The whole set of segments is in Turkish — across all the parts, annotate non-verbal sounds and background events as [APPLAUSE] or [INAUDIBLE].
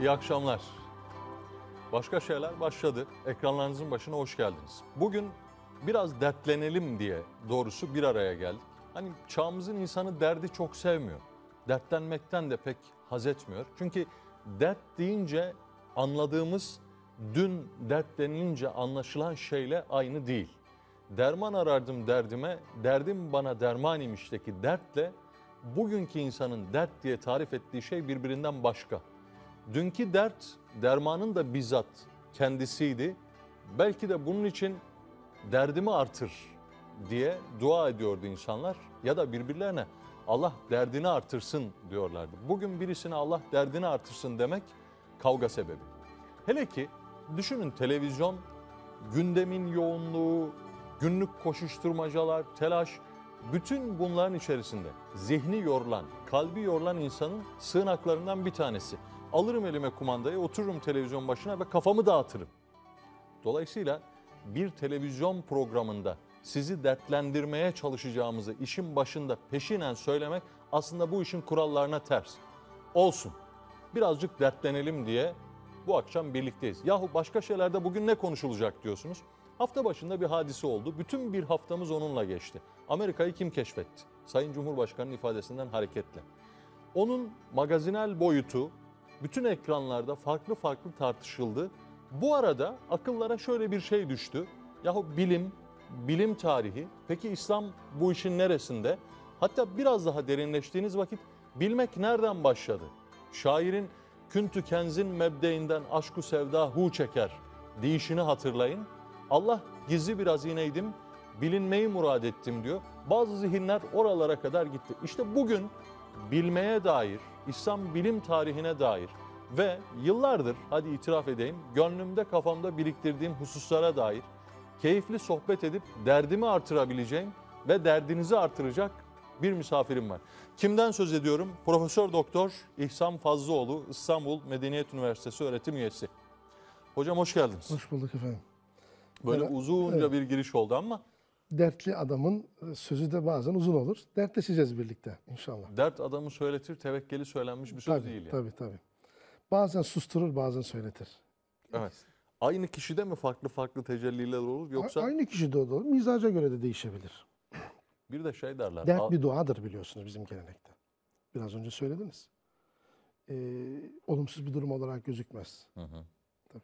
İyi akşamlar. Başka şeyler başladı. Ekranlarınızın başına hoş geldiniz. Bugün biraz dertlenelim diye doğrusu bir araya geldik. Hani çağımızın insanı derdi çok sevmiyor. Dertlenmekten de pek haz etmiyor. Çünkü dert deyince anladığımız dün dert denilince anlaşılan şeyle aynı değil. Derman arardım derdime, derdim bana derman imişteki dertle bugünkü insanın dert diye tarif ettiği şey birbirinden başka. Dünkü dert dermanın da bizzat kendisiydi. Belki de bunun için derdimi artır diye dua ediyordu insanlar ya da birbirlerine Allah derdini artırsın diyorlardı. Bugün birisine Allah derdini artırsın demek kavga sebebi. Hele ki düşünün televizyon gündemin yoğunluğu, günlük koşuşturmacalar, telaş bütün bunların içerisinde zihni yorulan, kalbi yorulan insanın sığınaklarından bir tanesi. Alırım elime kumandayı, otururum televizyon başına ve kafamı dağıtırım. Dolayısıyla bir televizyon programında sizi dertlendirmeye çalışacağımızı işin başında peşinen söylemek aslında bu işin kurallarına ters. Olsun. Birazcık dertlenelim diye bu akşam birlikteyiz. Yahu başka şeylerde bugün ne konuşulacak diyorsunuz? Hafta başında bir hadise oldu. Bütün bir haftamız onunla geçti. Amerika'yı kim keşfetti? Sayın Cumhurbaşkanı'nın ifadesinden hareketle. Onun magazinel boyutu bütün ekranlarda farklı farklı tartışıldı. Bu arada akıllara şöyle bir şey düştü. Yahu bilim, bilim tarihi. Peki İslam bu işin neresinde? Hatta biraz daha derinleştiğiniz vakit bilmek nereden başladı? Şairin Küntü kenzin mebdeinden aşku sevda hu çeker deyişini hatırlayın. Allah gizli bir hazineydim, bilinmeyi murad ettim diyor. Bazı zihinler oralara kadar gitti. İşte bugün bilmeye dair, İslam bilim tarihine dair ve yıllardır hadi itiraf edeyim gönlümde kafamda biriktirdiğim hususlara dair keyifli sohbet edip derdimi artırabileceğim ve derdinizi artıracak bir misafirim var. Kimden söz ediyorum? Profesör Doktor İhsan Fazlıoğlu İstanbul Medeniyet Üniversitesi öğretim üyesi. Hocam hoş geldiniz. Hoş bulduk efendim. Böyle Evet, uzunca evet. bir giriş oldu ama Dertli adamın e, sözü de bazen uzun olur. Dertleşeceğiz birlikte inşallah. dert adamı söyletir, tevekkeli söylenmiş bir söz Tabii, değil yani. tabii, tabii. Bazen susturur, bazen söyletir. Evet. Aynı kişide mi farklı farklı tecelliler olur yoksa A- Aynı kişi de olur. Mizaca göre de değişebilir. [CLEARS THROAT] bir de şey derler. Dert "Al- bir duadır biliyorsunuz bizim gelenekte. Biraz önce söylediniz. Ee, olumsuz bir durum olarak gözükmez. Hı hı. Tabii.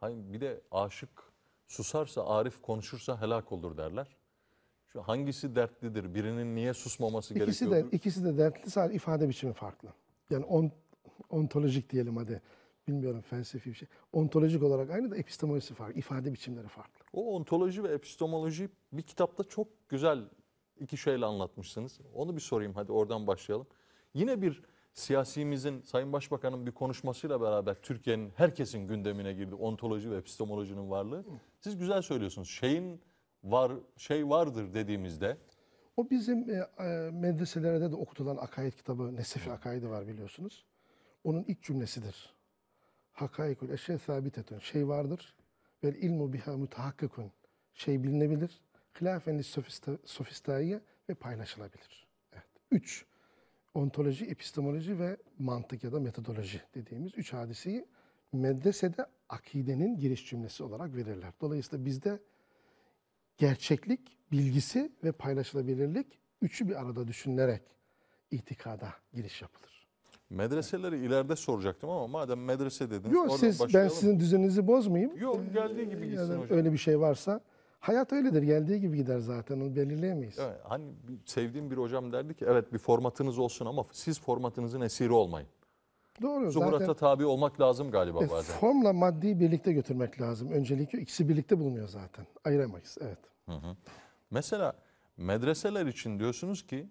Hayır, bir de aşık susarsa, arif konuşursa helak olur derler. Şu hangisi dertlidir? Birinin niye susmaması İkisi de gerekiyordur? ikisi de dertli sadece ifade biçimi farklı. Yani on, ontolojik diyelim hadi. Bilmiyorum felsefi bir şey. Ontolojik olarak aynı da epistemolojisi farklı. ifade biçimleri farklı. O ontoloji ve epistemoloji bir kitapta çok güzel iki şeyle anlatmışsınız. Onu bir sorayım hadi oradan başlayalım. Yine bir siyasimizin, Sayın Başbakan'ın bir konuşmasıyla beraber Türkiye'nin herkesin gündemine girdi ontoloji ve epistemolojinin varlığı. Siz güzel söylüyorsunuz. Şeyin var şey vardır dediğimizde O bizim e, e, medreselerde de okutulan akaid kitabı Nesefi Akaidi var biliyorsunuz. Onun ilk cümlesidir. Hakaikul eşe sabitetun. Şey vardır. Vel ilmu biha mutahakkikun. Şey bilinebilir. Hilafen lis sofista, sofistaiye ve paylaşılabilir. Evet. Üç. Ontoloji, epistemoloji ve mantık ya da metodoloji dediğimiz üç hadiseyi medresede akidenin giriş cümlesi olarak verirler. Dolayısıyla bizde gerçeklik, bilgisi ve paylaşılabilirlik üçü bir arada düşünülerek itikada giriş yapılır. medreseleri ileride soracaktım ama madem medrese dediniz Yok siz ben sizin düzeninizi bozmayayım. Yok geldiği gibi Ee, gitsin yani hocam. Öyle bir şey varsa hayat öyledir. Geldiği gibi gider zaten. Onu belirleyemeyiz. Evet, hani sevdiğim bir hocam derdi ki evet bir formatınız olsun ama siz formatınızın esiri olmayın. Doğru. Zuhurata Zaten tabi olmak lazım galiba e, bazen. formla maddeyi birlikte götürmek lazım. Öncelikle ikisi birlikte bulunuyor zaten. Ayıramayız. Evet. Mesela medreseler için diyorsunuz ki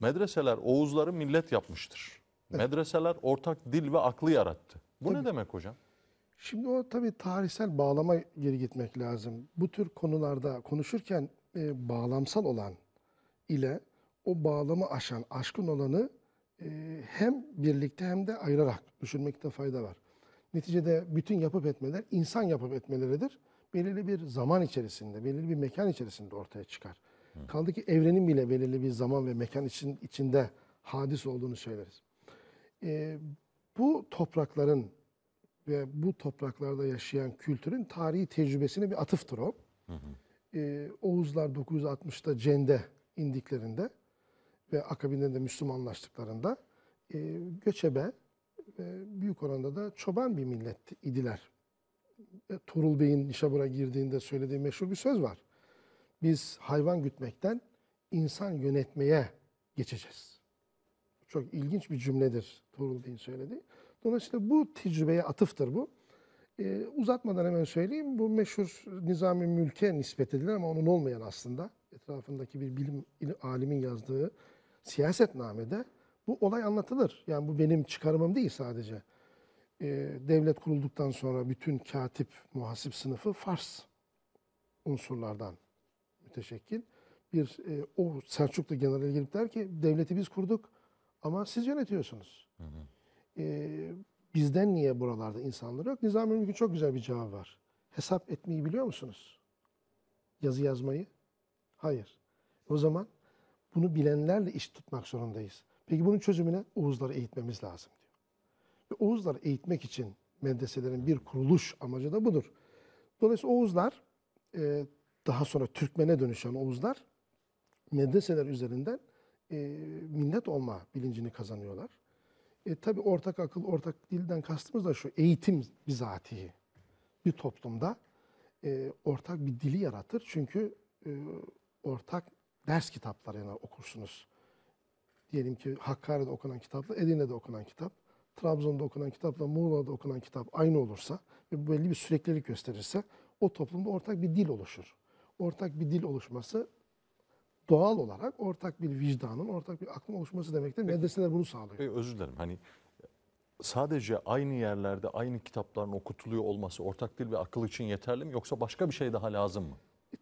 medreseler Oğuzları millet yapmıştır. Medreseler ortak dil ve aklı yarattı. Bu ne demek hocam? Şimdi o tabii tarihsel bağlama geri gitmek lazım. Bu tür konularda konuşurken e, bağlamsal olan ile o bağlamı aşan, aşkın olanı e, hem birlikte hem de ayırarak düşünmekte fayda var. Neticede bütün yapıp etmeler insan yapıp etmeleridir. Belirli bir zaman içerisinde, belirli bir mekan içerisinde ortaya çıkar. Kaldı ki evrenin bile belirli bir zaman ve mekan için, içinde hadis olduğunu söyleriz. E, bu toprakların ve bu topraklarda yaşayan kültürün tarihi tecrübesine bir atıftır o. Ee, Oğuzlar 960'ta Cende indiklerinde ve akabinde de Müslümanlaştıklarında e, göçebe ve büyük oranda da çoban bir millet idiler. E, Tuğrul Bey'in Nişabur'a girdiğinde söylediği meşhur bir söz var. Biz hayvan gütmekten insan yönetmeye geçeceğiz. Çok ilginç bir cümledir Tuğrul Bey'in söylediği. Dolayısıyla bu tecrübeye atıftır bu. Ee, uzatmadan hemen söyleyeyim. Bu meşhur Nizami Mülk'e nispet edilir ama onun olmayan aslında. Etrafındaki bir bilim il- alimin yazdığı siyasetnamede bu olay anlatılır. Yani bu benim çıkarımım değil sadece. Ee, devlet kurulduktan sonra bütün katip, muhasip sınıfı Fars unsurlardan müteşekkil. Bir e, o Selçuklu generali gelip der ki devleti biz kurduk ama siz yönetiyorsunuz. Ee, bizden niye buralarda insanlar yok? Nizami Mülk'ün çok güzel bir cevabı var. Hesap etmeyi biliyor musunuz? Yazı yazmayı? Hayır. O zaman bunu bilenlerle iş tutmak zorundayız. Peki bunun çözümüne Oğuzları eğitmemiz lazım Oğuzları eğitmek için medreselerin bir kuruluş amacı da budur. Dolayısıyla Oğuzlar e, daha sonra Türkmen'e dönüşen Oğuzlar medreseler üzerinden e, millet olma bilincini kazanıyorlar. E, tabii ortak akıl, ortak dilden kastımız da şu eğitim bizatihi. Bir toplumda e, ortak bir dili yaratır. Çünkü e, ortak ders kitapları yani okursunuz. Diyelim ki Hakkari'de okunan kitapla Edirne'de okunan kitap, Trabzon'da okunan kitapla Muğla'da okunan kitap aynı olursa ve belli bir süreklilik gösterirse o toplumda ortak bir dil oluşur. Ortak bir dil oluşması doğal olarak ortak bir vicdanın, ortak bir aklın oluşması demektir. Medreseler bunu sağlıyor. Bey, özür dilerim. Hani sadece aynı yerlerde aynı kitapların okutuluyor olması ortak dil ve akıl için yeterli mi yoksa başka bir şey daha lazım mı?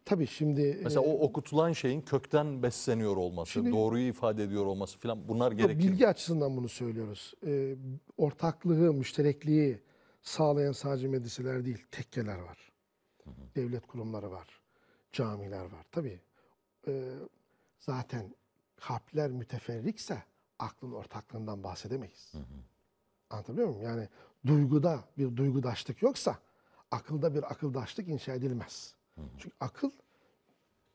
Tabii şimdi Mesela e, o okutulan şeyin kökten besleniyor olması, Şimdi- doğruyu ifade ediyor olması falan bunlar gerekir. bilgi açısından bunu söylüyoruz. E, ortaklığı, müşterekliği sağlayan sadece medreseler değil, tekkeler var. Devlet kurumları var, camiler var. Tabii e, zaten kalpler müteferrikse aklın ortaklığından bahsedemeyiz. Anlatabiliyor muyum? Yani duyguda bir duygudaşlık yoksa akılda bir akıldaşlık inşa edilmez. Çünkü akıl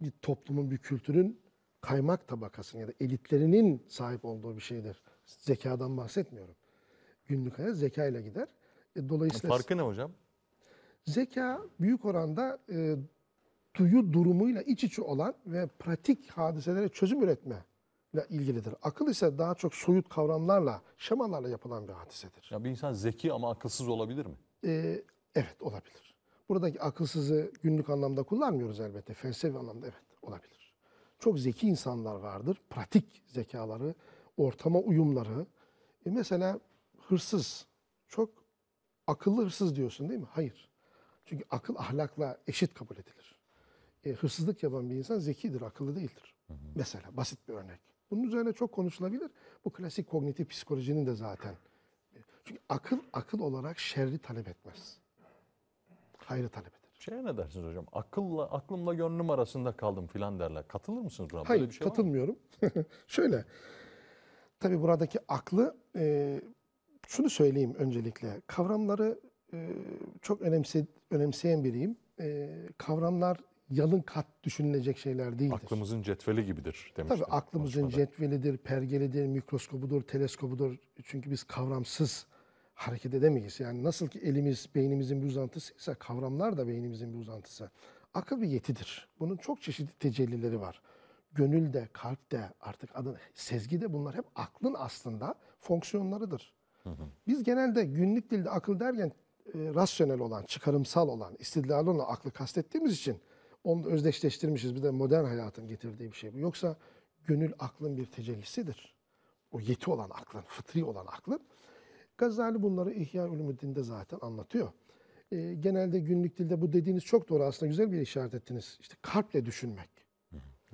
bir toplumun, bir kültürün kaymak tabakasının ya da elitlerinin sahip olduğu bir şeydir. Zekadan bahsetmiyorum. Günlük hayat zeka ile gider. E, dolayısıyla Farkı ne hocam? zeka büyük oranda e, duyu durumuyla iç içe olan ve pratik hadiselere çözüm üretme ile ilgilidir. Akıl ise daha çok soyut kavramlarla, şemalarla yapılan bir hadisedir. Ya bir insan zeki ama akılsız olabilir mi? Ee, evet olabilir. Buradaki akılsızı günlük anlamda kullanmıyoruz elbette. Felsefi anlamda evet olabilir. Çok zeki insanlar vardır. Pratik zekaları, ortama uyumları. E mesela hırsız. Çok akıllı hırsız diyorsun değil mi? Hayır. Çünkü akıl ahlakla eşit kabul edilir. E, hırsızlık yapan bir insan zekidir, akıllı değildir. Mesela basit bir örnek. Bunun üzerine çok konuşulabilir. Bu klasik kognitif psikolojinin de zaten. E, Çünkü akıl akıl olarak şerri talep etmez. Hayrı talep eder. Şeye ne dersiniz hocam? Akılla, aklımla gönlüm arasında kaldım filan derler. Katılır mısınız buna? Böyle Hayır, bir şey katılmıyorum. [LAUGHS] Şöyle, tabii buradaki aklı, e, şunu söyleyeyim öncelikle. Kavramları e, çok önemse, önemseyen biriyim. E, kavramlar yalın kat düşünülecek şeyler değildir. Aklımızın cetveli gibidir demiştim. Tabii aklımızın konuşmada. cetvelidir, pergelidir, mikroskobudur, teleskobudur. Çünkü biz kavramsız hareket edemeyiz. Yani nasıl ki elimiz beynimizin bir uzantısıysa kavramlar da beynimizin bir uzantısı. Akıl bir yetidir. Bunun çok çeşitli tecellileri var. Gönülde, kalpte, artık adın sezgi de bunlar hep aklın aslında fonksiyonlarıdır. Biz genelde günlük dilde akıl derken e, rasyonel olan, çıkarımsal olan, istidlali olan aklı kastettiğimiz için onu özdeşleştirmişiz. Bir de modern hayatın getirdiği bir şey bu. Yoksa gönül aklın bir tecellisidir. O yeti olan aklın, fıtri olan aklın. Gazali bunları İhya Ulumuddin'de zaten anlatıyor. E, genelde günlük dilde bu dediğiniz çok doğru aslında güzel bir işaret ettiniz. İşte kalple düşünmek.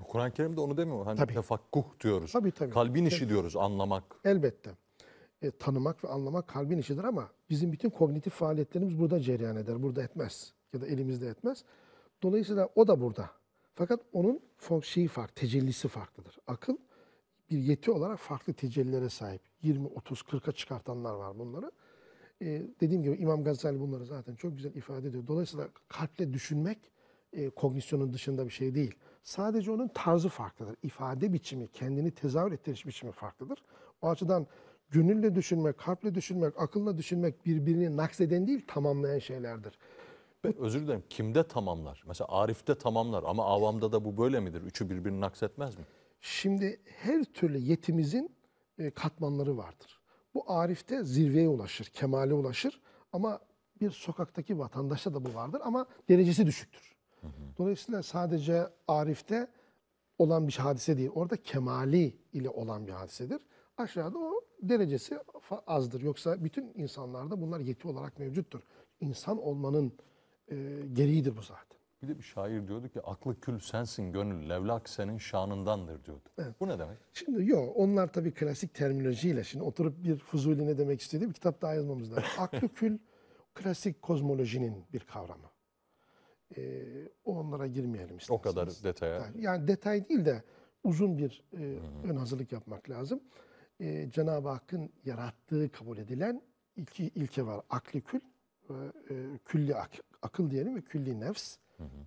Kur'an-ı Kerim'de onu demiyor. Hani Tabii. tefakkuh diyoruz. Tabii, tabii. Kalbin işi diyoruz, anlamak. Elbette. E, tanımak ve anlamak kalbin işidir ama bizim bütün kognitif faaliyetlerimiz burada cereyan eder. Burada etmez. Ya da elimizde etmez. Dolayısıyla o da burada. Fakat onun şeyi farklı, tecellisi farklıdır. Akıl bir yeti olarak farklı tecellilere sahip. 20, 30, 40'a çıkartanlar var bunları. e, dediğim gibi İmam Gazali bunları zaten çok güzel ifade ediyor. Dolayısıyla kalple düşünmek e, kognisyonun dışında bir şey değil. Sadece onun tarzı farklıdır. İfade biçimi, kendini tezahür ettiriş biçimi farklıdır. O açıdan gönülle düşünmek, kalple düşünmek, akılla düşünmek birbirini nakseden değil, tamamlayan şeylerdir. Ve özür dilerim kimde tamamlar? Mesela Arif'te tamamlar ama avamda da bu böyle midir? Üçü birbirini naksetmez mi? Şimdi her türlü yetimizin e, katmanları vardır. Bu Arif'te zirveye ulaşır, kemale ulaşır ama bir sokaktaki vatandaşta da bu vardır ama derecesi düşüktür. Dolayısıyla sadece Arif'te olan bir hadise değil, orada kemali ile olan bir hadisedir. Aşağıda o derecesi azdır. Yoksa bütün insanlarda bunlar yeti olarak mevcuttur. İnsan olmanın e, gereğidir bu zaten. Bir de bir şair diyordu ki aklı kül sensin gönül levlak senin şanındandır diyordu. Bu ne demek? Şimdi yok onlar tabii klasik terminolojiyle şimdi oturup bir Fuzuli ne demek istediği bir kitap daha yazmamız lazım. [LAUGHS] Aklı kül klasik kozmolojinin bir kavramı. Ee, onlara girmeyelim O isterseniz. kadar detaya. Yani, detay değil de uzun bir e, ön hazırlık yapmak lazım. Ee, Cenab-ı Hakk'ın yarattığı kabul edilen iki ilke var. Akli kül ve e, külli ak- akıl diyelim ve külli nefs.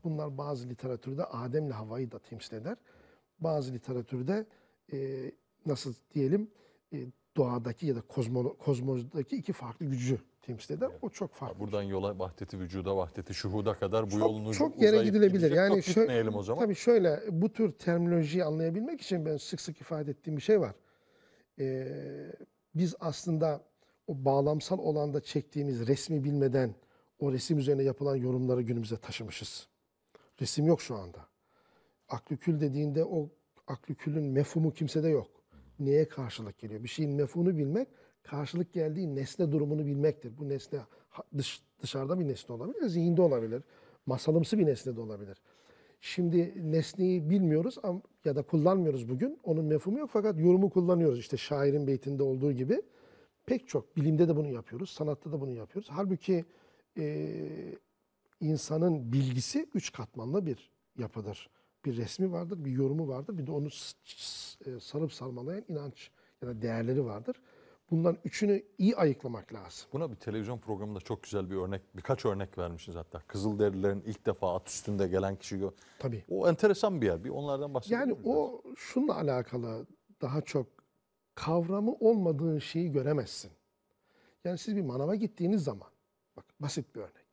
Bunlar bazı literatürde Adem'le Havva'yı da temsil eder. Bazı literatürde e, nasıl diyelim e, doğadaki ya da kozmo, kozmozdaki iki farklı gücü temsil eder. O çok farklı. Buradan yola vahdeti vücuda, vahdeti şuhuda kadar bu çok, yolun çok yere gidilebilir. Yani şöyle, o zaman. Tabii şöyle bu tür terminolojiyi anlayabilmek için ben sık sık ifade ettiğim bir şey var. Ee, biz aslında o bağlamsal olanda çektiğimiz resmi bilmeden o resim üzerine yapılan yorumları günümüze taşımışız. Resim yok şu anda. Aklükül dediğinde o aklükülün mefhumu kimsede yok. Neye karşılık geliyor? Bir şeyin mefhumunu bilmek, karşılık geldiği nesne durumunu bilmektir. Bu nesne dış, dışarıda bir nesne olabilir, zihinde olabilir, masalımsı bir nesne de olabilir. Şimdi nesneyi bilmiyoruz ya da kullanmıyoruz bugün. Onun mefhumu yok fakat yorumu kullanıyoruz. İşte şairin beytinde olduğu gibi. Pek çok bilimde de bunu yapıyoruz, sanatta da bunu yapıyoruz. Halbuki eee, insanın bilgisi üç katmanlı bir yapıdır. Bir resmi vardır, bir yorumu vardır, bir de onu e, sarıp sarmalayan inanç ya da değerleri vardır. Bunların üçünü iyi ayıklamak lazım. Buna bir televizyon programında çok güzel bir örnek, birkaç örnek vermişiz hatta. Kızılderililerin ilk defa at üstünde gelen kişi. gö- Tabii. O enteresan bir yer. Bir onlardan bahsedelim. Yani o şununla alakalı daha çok kavramı olmadığın şeyi göremezsin. Yani siz bir manava gittiğiniz zaman, basit bir örnek.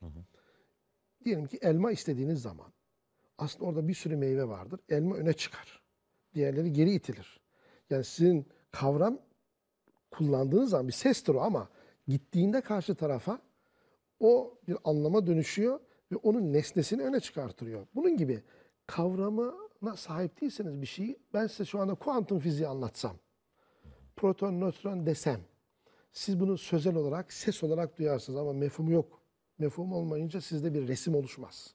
Diyelim ki elma istediğiniz zaman aslında orada bir sürü meyve vardır. Elma öne çıkar. Diğerleri geri itilir. Yani sizin kavram kullandığınız zaman bir sestir o ama gittiğinde karşı tarafa o bir anlama dönüşüyor ve onun nesnesini öne çıkartıyor. Bunun gibi kavramına sahip değilseniz bir şeyi ben size şu anda kuantum fiziği anlatsam, proton, nötron desem, siz bunu sözel olarak, ses olarak duyarsınız ama mefhumu yok. Mefhum olmayınca sizde bir resim oluşmaz.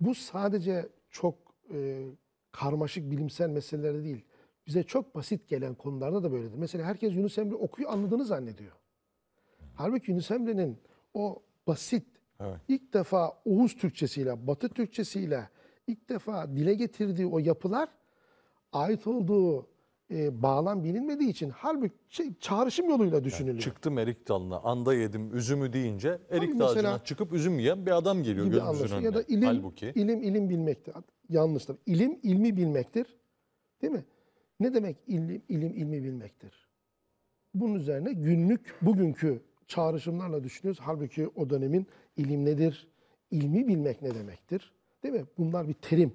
Bu sadece çok e, karmaşık bilimsel meselelerde değil. Bize çok basit gelen konularda da böyledir. Mesela herkes Yunus Emre okuyor anladığını zannediyor. Halbuki Yunus Emre'nin o basit, Evet. ilk defa Oğuz Türkçesiyle, Batı Türkçesiyle ilk defa dile getirdiği o yapılar ait olduğu e, bağlam bilinmediği için halbuki şey, çağrışım yoluyla düşünülüyor. Çıktım erik dalına, anda yedim üzümü deyince erik mesela- çıkıp üzüm yiyen bir adam geliyor gözümüzün önüne. Ya da ilim, Halbuki ilim ilim bilmektir. Yanlıştır. İlim ilmi bilmektir. Değil mi? Ne demek ilim ilim ilmi bilmektir? Bunun üzerine günlük bugünkü çağrışımlarla düşünüyoruz. Halbuki o dönemin ilim nedir? İlmi bilmek ne demektir? Değil mi? Bunlar bir terim.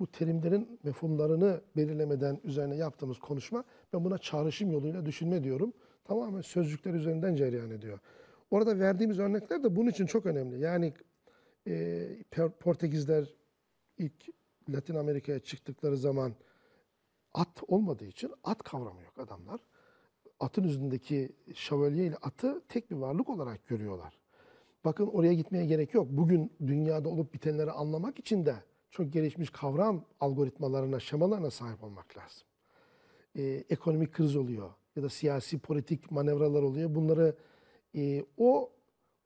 Bu terimlerin mefhumlarını belirlemeden üzerine yaptığımız konuşma ben buna çağrışım yoluyla düşünme diyorum. Tamamen sözcükler üzerinden cereyan ediyor. Orada verdiğimiz örnekler de bunun için çok önemli. Yani e, Portekizler ilk Latin Amerika'ya çıktıkları zaman at olmadığı için at kavramı yok adamlar. Atın üzerindeki şövalye ile atı tek bir varlık olarak görüyorlar. Bakın oraya gitmeye gerek yok. Bugün dünyada olup bitenleri anlamak için de çok gelişmiş kavram algoritmalarına, şemalarına sahip olmak lazım. Ee, ekonomik kriz oluyor ya da siyasi politik manevralar oluyor. Bunları e, o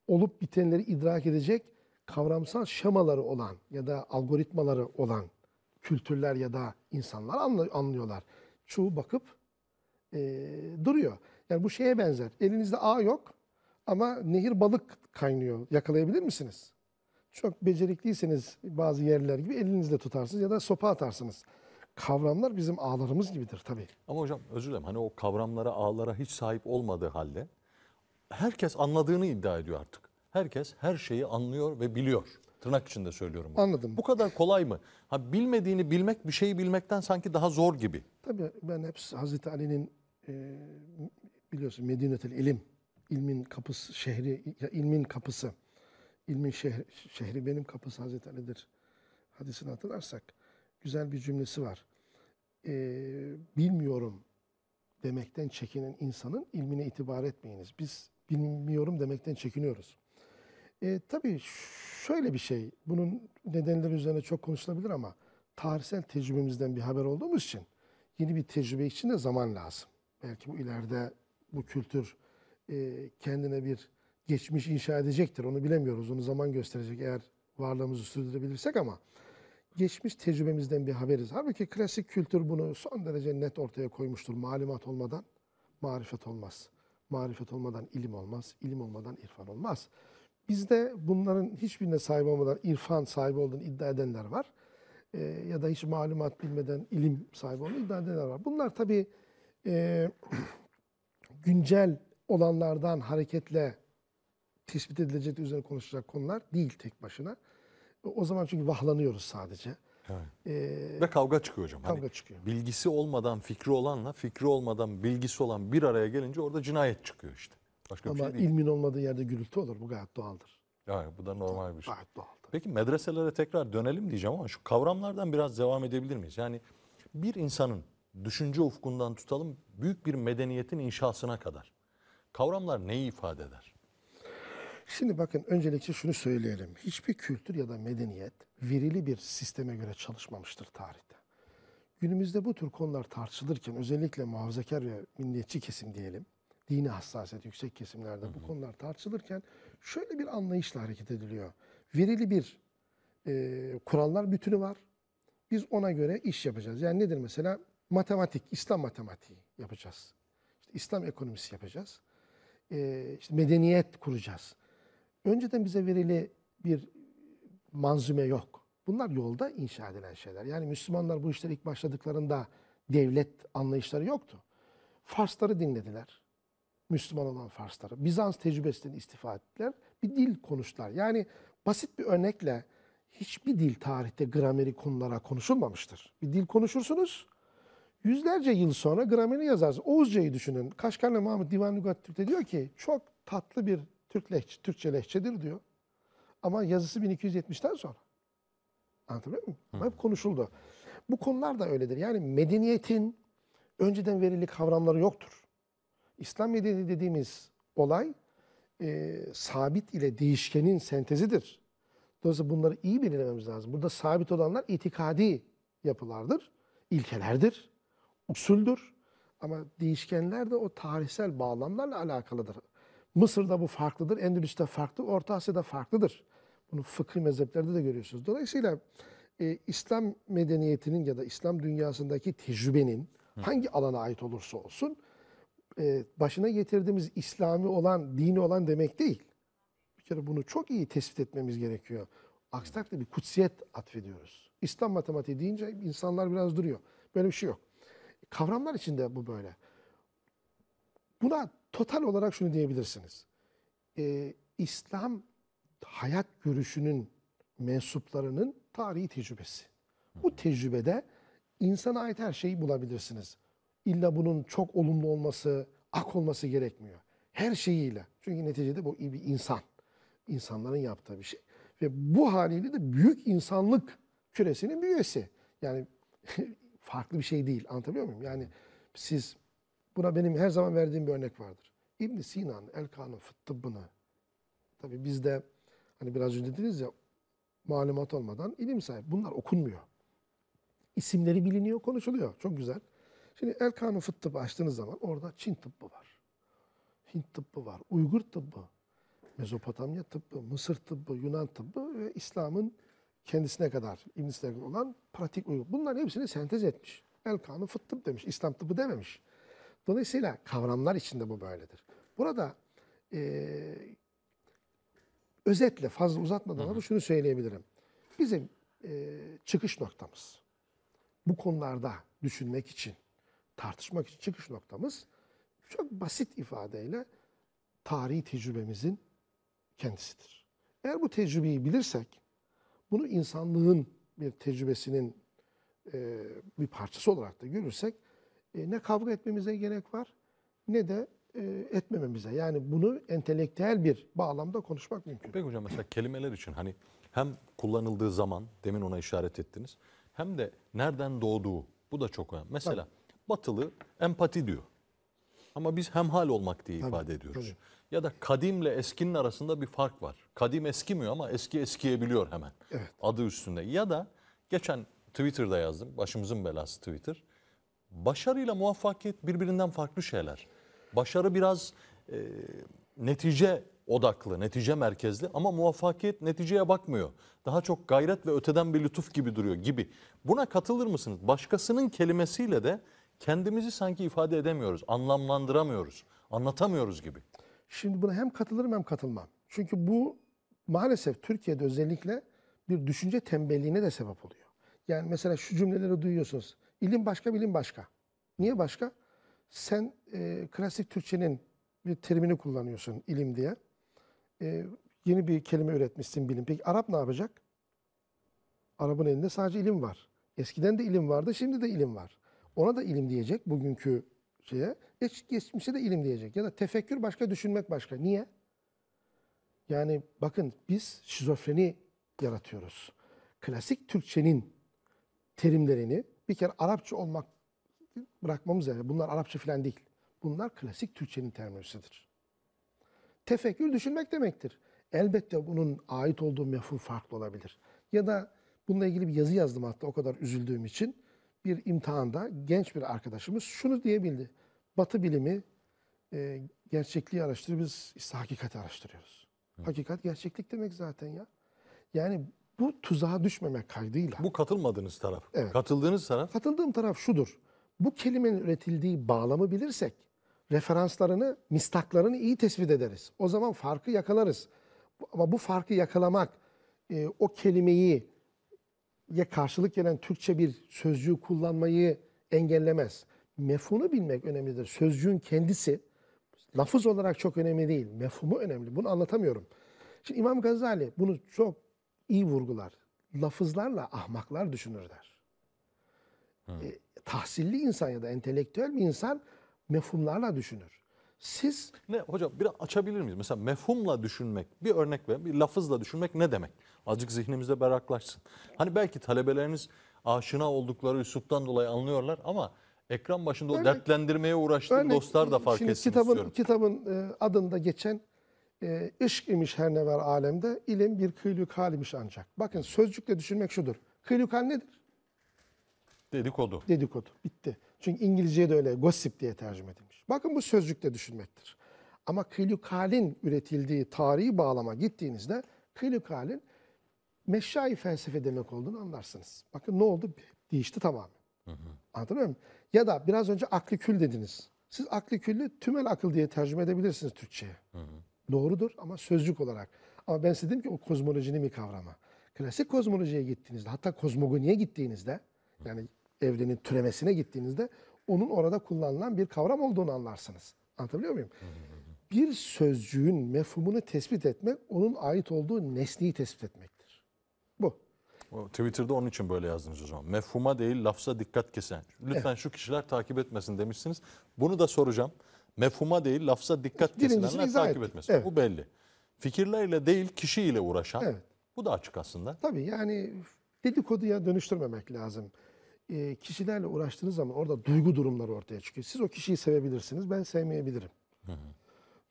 olup bitenleri idrak edecek kavramsal şemaları olan ya da algoritmaları olan kültürler ya da insanlar anla- anlıyorlar. Çoğu bakıp e, duruyor. Yani bu şeye benzer. Elinizde A yok Ama nehir balık kaynıyor. Yakalayabilir misiniz? Çok becerikliyseniz bazı yerler gibi elinizle tutarsınız ya da sopa atarsınız. Kavramlar bizim ağlarımız gibidir tabii. Ama hocam özür dilerim hani o kavramlara, ağlara hiç sahip olmadığı halde herkes anladığını iddia ediyor artık. Herkes her şeyi anlıyor ve biliyor. Tırnak içinde söylüyorum. bunu. Anladım. Bu kadar kolay mı? Ha bilmediğini bilmek bir şeyi bilmekten sanki daha zor gibi. Tabii ben hep Hazreti Ali'nin e, biliyorsun Medinetel ilim, ilmin kapısı, şehri, ya ilmin kapısı, ilmin şehri, şehri benim kapısı Hazreti Ali'dir. Hadisini hatırlarsak güzel bir cümlesi var. E, bilmiyorum demekten çekinen insanın ilmine itibar etmeyiniz. Biz bilmiyorum demekten çekiniyoruz. E, tabii şöyle bir şey, bunun nedenleri üzerine çok konuşulabilir ama tarihsel tecrübemizden bir haber olduğumuz için yeni bir tecrübe için de zaman lazım. Belki bu ileride bu kültür e, kendine bir geçmiş inşa edecektir. Onu bilemiyoruz. Onu zaman gösterecek eğer varlığımızı sürdürebilirsek ama geçmiş tecrübemizden bir haberiz. Halbuki klasik kültür bunu son derece net ortaya koymuştur. Malumat olmadan marifet olmaz. Marifet olmadan ilim olmaz. İlim olmadan irfan olmaz. Bizde bunların hiçbirine sahip olmadan irfan sahibi olduğunu iddia edenler var. Ee, ya da hiç malumat bilmeden ilim sahibi olduğunu iddia edenler var. Bunlar tabii e, [CLEARS THROAT] güncel olanlardan hareketle tespit edilecek üzerine konuşacak konular değil tek başına. O zaman çünkü vahlanıyoruz sadece. Evet. Ee, Ve kavga çıkıyor hocam. Hani kavga çıkıyor. bilgisi olmadan fikri olanla fikri olmadan bilgisi olan bir araya gelince orada cinayet çıkıyor işte. Başka bir Ama şey değil. ilmin olmadığı yerde gürültü olur. Bu gayet doğaldır. Yani bu da normal bir şey. Gayet doğaldır. Peki medreselere tekrar dönelim diyeceğim ama şu kavramlardan biraz devam edebilir miyiz? Yani bir insanın düşünce ufkundan tutalım büyük bir medeniyetin inşasına kadar. Kavramlar neyi ifade eder? Şimdi bakın öncelikle şunu söyleyelim. Hiçbir kültür ya da medeniyet verili bir sisteme göre çalışmamıştır tarihte. Günümüzde bu tür konular tartışılırken özellikle muhafazakar ve milliyetçi kesim diyelim, dini hassasiyet yüksek kesimlerde bu konular tartışılırken şöyle bir anlayışla hareket ediliyor. Verili bir e, kurallar bütünü var. Biz ona göre iş yapacağız. Yani nedir mesela? Matematik, İslam matematiği yapacağız. İşte İslam ekonomisi yapacağız. E, işte medeniyet kuracağız. Önceden bize verili bir manzume yok. Bunlar yolda inşa edilen şeyler. Yani Müslümanlar bu işlere ilk başladıklarında devlet anlayışları yoktu. Farsları dinlediler. Müslüman olan Farsları. Bizans tecrübesinden istifa ettiler. Bir dil konuştular. Yani basit bir örnekle hiçbir dil tarihte grameri konulara konuşulmamıştır. Bir dil konuşursunuz, yüzlerce yıl sonra gramerini yazarsınız. Oğuzcayı düşünün. Kaşgarlı Mahmut Divan Lügat Türk'te diyor ki çok tatlı bir Türk lehçe, Türkçe lehçedir diyor. Ama yazısı 1270'ten sonra. Anlatabiliyor muyum? Ama Hep konuşuldu. Bu konular da öyledir. Yani medeniyetin önceden verili kavramları yoktur. İslam medeniyeti dediğimiz olay e, sabit ile değişkenin sentezidir. Dolayısıyla bunları iyi belirlememiz lazım. Burada sabit olanlar itikadi yapılardır, ilkelerdir, usuldür. Ama değişkenler de o tarihsel bağlamlarla alakalıdır. Mısır'da bu farklıdır, Endülüs'te farklı, Orta Asya'da farklıdır. Bunu fıkhi mezheplerde de görüyorsunuz. Dolayısıyla e, İslam medeniyetinin ya da İslam dünyasındaki tecrübenin hangi alana ait olursa olsun e, başına getirdiğimiz İslami olan, dini olan demek değil. Bir kere bunu çok iyi tespit etmemiz gerekiyor. Aksi takdirde bir kutsiyet atfediyoruz. İslam matematiği deyince insanlar biraz duruyor. Böyle bir şey yok. Kavramlar içinde bu böyle. Buna total olarak şunu diyebilirsiniz. Ee, İslam hayat görüşünün mensuplarının tarihi tecrübesi. Bu tecrübede insana ait her şeyi bulabilirsiniz. İlla bunun çok olumlu olması, ak olması gerekmiyor. Her şeyiyle. Çünkü neticede bu iyi bir insan. İnsanların yaptığı bir şey. Ve bu haliyle de büyük insanlık küresinin bir üyesi. Yani [LAUGHS] farklı bir şey değil. Anlatabiliyor muyum? Yani siz buna benim her zaman verdiğim bir örnek vardır. İbn Sina'nın El Kanun Fıt Tıbbını tabii bizde hani biraz önce dediniz ya malumat olmadan ilim sahibi. Bunlar okunmuyor. İsimleri biliniyor, konuşuluyor. Çok güzel. Şimdi El Kanun Fıt Tıbbı açtığınız zaman orada Çin tıbbı var. Hint tıbbı var. Uygur tıbbı. Mezopotamya tıbbı, Mısır tıbbı, Yunan tıbbı ve İslam'ın kendisine kadar, İbn Sina'ya olan pratik uygun. Bunların hepsini sentez etmiş. El Kanun Fıt Tıbbı demiş, İslam tıbbı dememiş. Dolayısıyla kavramlar içinde bu böyledir. Burada e, Özetle fazla uzatmadan da şunu söyleyebilirim. Bizim e, çıkış noktamız bu konularda düşünmek için, tartışmak için çıkış noktamız çok basit ifadeyle tarihi tecrübemizin kendisidir. Eğer bu tecrübeyi bilirsek, bunu insanlığın bir tecrübesinin e, bir parçası olarak da görürsek, e, ne kavga etmemize gerek var, ne de e, etmememize. Yani bunu entelektüel bir bağlamda konuşmak mümkün. Peki hocam mesela kelimeler için hani hem kullanıldığı zaman demin ona işaret ettiniz hem de nereden doğduğu bu da çok önemli. Mesela batılı empati diyor. Ama biz hemhal olmak diye ifade ediyoruz. tabii. Ya da kadimle eskinin arasında bir fark var. Kadim eskimiyor ama eski eskiyebiliyor hemen. Evet. Adı üstünde. Ya da geçen Twitter'da yazdım. Başımızın belası Twitter. Başarıyla muvaffakiyet birbirinden farklı şeyler. Başarı biraz e, netice odaklı, netice merkezli ama muvaffakiyet neticeye bakmıyor. Daha çok gayret ve öteden bir lütuf gibi duruyor gibi. Buna katılır mısınız? Başkasının kelimesiyle de kendimizi sanki ifade edemiyoruz, anlamlandıramıyoruz, anlatamıyoruz gibi. Şimdi buna hem katılırım hem katılmam. Çünkü bu maalesef Türkiye'de özellikle bir düşünce tembelliğine de sebep oluyor. Yani mesela şu cümleleri duyuyorsunuz. İlim başka, bilim başka. Niye başka? Sen e, klasik Türkçenin bir terimini kullanıyorsun ilim diye. E, yeni bir kelime üretmişsin bilim. Peki Arap ne yapacak? Arap'ın elinde sadece ilim var. Eskiden de ilim vardı, şimdi de ilim var. Ona da ilim diyecek bugünkü şeye. Geç, geçmişe de ilim diyecek. Ya da tefekkür başka, düşünmek başka. Niye? Yani bakın biz şizofreni yaratıyoruz. Klasik Türkçenin terimlerini bir kere Arapça olmak bırakmamız lazım. Bunlar Arapça falan değil. Bunlar klasik Türkçenin terminolojisidir. Tefekkür düşünmek demektir. Elbette bunun ait olduğu mefhum farklı olabilir. Ya da bununla ilgili bir yazı yazdım hatta o kadar üzüldüğüm için. Bir imtihanda genç bir arkadaşımız şunu diyebildi. Batı bilimi e, gerçekliği araştırıyor, biz ise hakikati araştırıyoruz. Hakikat gerçeklik demek zaten ya. Yani bu tuzağa düşmemek kaydıyla. Bu katılmadığınız taraf. Evet. Katıldığınız taraf Katıldığım taraf şudur. Bu kelimenin üretildiği bağlamı bilirsek, referanslarını, mistaklarını iyi tespit ederiz. O zaman farkı yakalarız. Ama bu farkı yakalamak, e, o kelimeyi ya karşılık gelen Türkçe bir sözcüğü kullanmayı engellemez. Mefhumu bilmek önemlidir. Sözcüğün kendisi lafız olarak çok önemli değil. Mefhumu önemli. Bunu anlatamıyorum. Şimdi İmam Gazali bunu çok iyi vurgular. Lafızlarla ahmaklar düşünür der. E, tahsilli insan ya da entelektüel bir insan mefhumlarla düşünür. Siz Ne hocam biraz açabilir miyiz? Mesela mefhumla düşünmek, bir örnek ver, bir lafızla düşünmek ne demek? Azıcık zihnimizde berraklaşsın. Hani belki talebeleriniz aşina oldukları üsluptan dolayı anlıyorlar ama ekran başında o Örnek- dertlendirmeye uğraştığım Örnek, dostlar da fark şimdi etsin kitabın, istiyorum. Kitabın e, adında geçen e, ışk imiş her ne var alemde, ilim bir kıyluk imiş ancak. Bakın sözcükle düşünmek şudur. Kıyluk hal nedir? Dedikodu. Dedikodu. Bitti. Çünkü İngilizce'ye de öyle gossip diye tercüme edilmiş. Bakın bu sözcükle düşünmektir. Ama kıylukalin üretildiği tarihi bağlama gittiğinizde kıylukalin meşşai felsefe demek olduğunu anlarsınız. Bakın ne oldu? Değişti tamamen. Anlatabiliyor muyum? Ya da biraz önce aklı kül dediniz. Siz aklı küllü tümel akıl diye tercüme edebilirsiniz Türkçe'ye. Doğrudur ama sözcük olarak. Ama ben size dedim ki o kozmolojinin bir kavramı. Klasik kozmolojiye gittiğinizde hatta kozmogoniye gittiğinizde yani evrenin türemesine gittiğinizde onun orada kullanılan bir kavram olduğunu anlarsınız. Anlatabiliyor muyum? Bir sözcüğün mefhumunu tespit etmek onun ait olduğu nesneyi tespit etmektir. Bu. Twitter'da onun için böyle yazdınız o zaman. Mefhuma değil lafza dikkat kesen. Lütfen şu kişiler takip etmesin demişsiniz. Bunu da soracağım. Mefhuma değil lafza dikkat kesilenler takip ettik. etmesin. Evet. Bu belli. Fikirlerle değil kişiyle uğraşan. Evet. Bu da açık aslında. Tabii yani dedikoduya dönüştürmemek lazım. Ee, kişilerle uğraştığınız zaman orada duygu durumları ortaya çıkıyor. Siz o kişiyi sevebilirsiniz, ben sevmeyebilirim.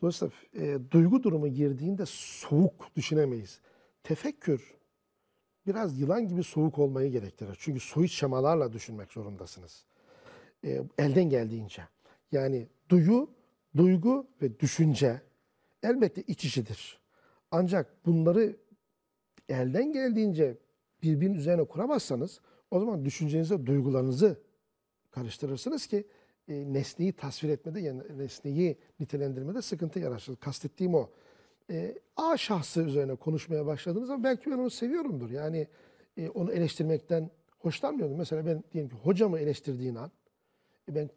Dolayısıyla e, duygu durumu girdiğinde soğuk düşünemeyiz. Tefekkür biraz yılan gibi soğuk olmayı gerektirir. Çünkü soyut şemalarla düşünmek zorundasınız. E, elden geldiğince. Yani duyu, duygu ve düşünce elbette iç içidir. Ancak bunları elden geldiğince birbirinin üzerine kuramazsanız o zaman düşüncenize duygularınızı karıştırırsınız ki e, nesneyi tasvir etmede, yani nesneyi nitelendirmede sıkıntı yararsınız. Kastettiğim o. e, A şahsı üzerine konuşmaya başladınız ama belki ben onu seviyorumdur. Yani e, onu eleştirmekten hoşlanmıyorum. Mesela ben diyelim ki hocamı eleştirdiğin an e, ben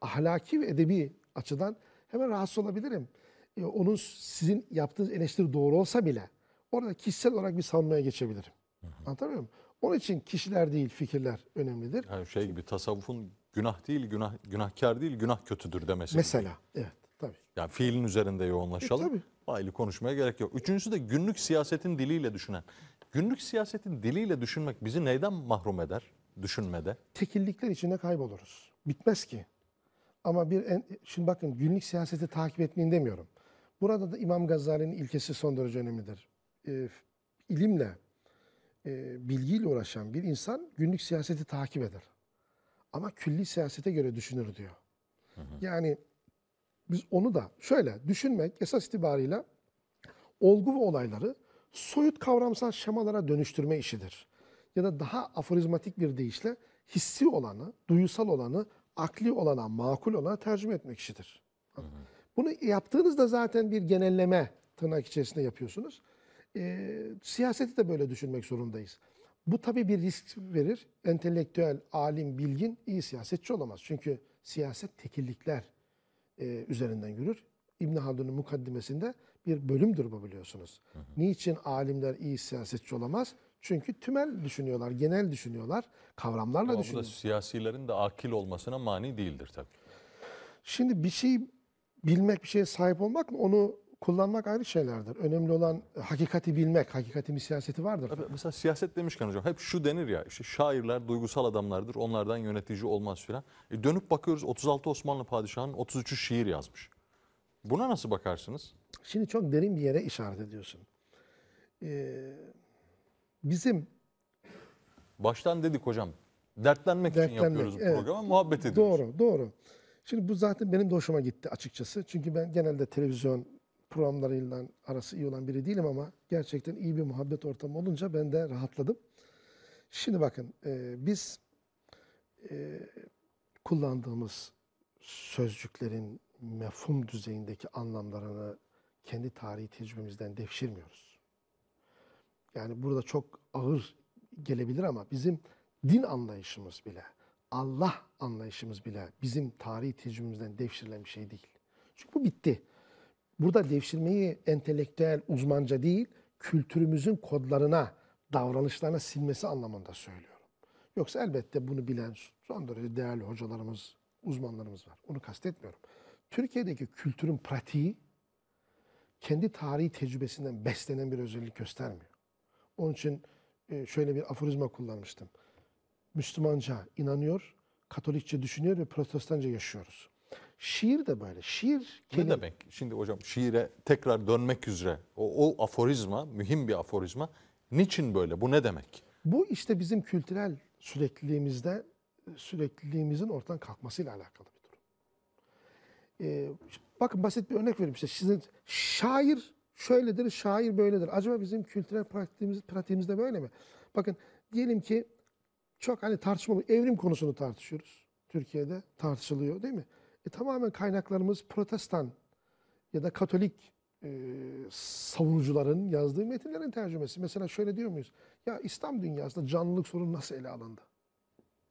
ahlaki ve edebi açıdan hemen rahatsız olabilirim. E, onun sizin yaptığınız eleştiri doğru olsa bile orada kişisel olarak bir savunmaya geçebilirim. Anlatabiliyor muyum? Onun için kişiler değil fikirler önemlidir. Yani şey gibi tasavvufun günah değil, günah günahkar değil, günah kötüdür demesi. gibi. Mesela evet tabii. Yani fiilin üzerinde yoğunlaşalım. E, tabii. Faili konuşmaya gerek yok. Üçüncüsü de günlük siyasetin diliyle düşünen. Günlük siyasetin diliyle düşünmek bizi neyden mahrum eder düşünmede? tekillikler içinde kayboluruz. Bitmez ki. Ama bir en, şimdi bakın günlük siyaseti takip etmeyin demiyorum. Burada da İmam Gazali'nin ilkesi son derece önemlidir. Ee, ilimle, e, bilgiyle uğraşan bir insan günlük siyaseti takip eder. Ama külli siyasete göre düşünür diyor. Yani biz onu da şöyle düşünmek esas itibarıyla olgu ve olayları soyut kavramsal şemalara dönüştürme işidir. Ya da daha aforizmatik bir deyişle hissi olanı, duyusal olanı, akli olana, makul olana tercüme etmek işidir. Bunu yaptığınızda zaten bir genelleme tırnak içerisinde yapıyorsunuz. Ee, siyaseti de böyle düşünmek zorundayız. Bu tabii bir risk verir. Entelektüel, alim, bilgin iyi siyasetçi olamaz. Çünkü siyaset tekillikler e, üzerinden yürür. İbn Haldun'un mukaddimesinde bir bölümdür bu biliyorsunuz. Niçin alimler iyi siyasetçi olamaz? Çünkü tümel düşünüyorlar, genel düşünüyorlar, kavramlarla Ama bu da düşünüyorlar. siyasilerin de akil olmasına mani değildir tabii. Şimdi bir şey bilmek, bir şeye sahip olmak mı onu kullanmak ayrı şeylerdir. Önemli olan hakikati bilmek, hakikatin bir siyaseti vardır. Tabii mesela siyaset demişken hocam hep şu denir ya işte şairler duygusal adamlardır onlardan yönetici olmaz filan. E dönüp bakıyoruz 36 Osmanlı padişahının 33'ü şiir yazmış. Buna nasıl bakarsınız? Şimdi çok derin bir yere işaret ediyorsun. Ee, bizim Baştan dedik hocam dertlenmek, için Dertlenmek, yapıyoruz bu evet. programı muhabbet ediyoruz. Doğru, doğru. Şimdi bu zaten benim de hoşuma gitti açıkçası. Çünkü ben genelde televizyon programlarıyla arası iyi olan biri değilim ama gerçekten iyi bir muhabbet ortamı olunca ben de rahatladım. Şimdi bakın e, biz e, kullandığımız sözcüklerin mefhum düzeyindeki anlamlarını kendi tarihi tecrübemizden devşirmiyoruz. Yani burada çok ağır gelebilir ama bizim din anlayışımız bile, Allah anlayışımız bile bizim tarihi tecrübemizden devşirilen bir şey değil. Çünkü bu bitti. Burada devşirmeyi entelektüel, uzmanca değil, kültürümüzün kodlarına, davranışlarına silmesi anlamında söylüyorum. Yoksa elbette bunu bilen son derece değerli hocalarımız, uzmanlarımız var. Onu kastetmiyorum. Türkiye'deki kültürün pratiği kendi tarihi tecrübesinden beslenen bir özellik göstermiyor. Onun için e, şöyle bir aforizma kullanmıştım. Müslümanca inanıyor, Katolikçe düşünüyor ve Protestanca yaşıyoruz. Şiir de böyle. Şiir Ne kelime- demek? Şimdi hocam şiire tekrar dönmek üzere o, o aforizma mühim bir aforizma. Niçin böyle? Bu ne demek? Bu işte bizim kültürel sürekliliğimizde sürekliliğimizin ortadan kalkmasıyla alakalı bir durum. Ee, bakın basit bir örnek vereyim işte. Sizin şair şöyledir, şair böyledir. Acaba bizim kültürel pratiğimiz, pratiğimizde böyle mi? Bakın diyelim ki çok hani tartışmalı evrim konusunu tartışıyoruz. Türkiye'de tartışılıyor değil mi? E, tamamen kaynaklarımız protestan ya da katolik e, savunucuların yazdığı metinlerin tercümesi. Mesela şöyle diyor muyuz? Ya İslam dünyasında canlılık sorunu nasıl ele alındı?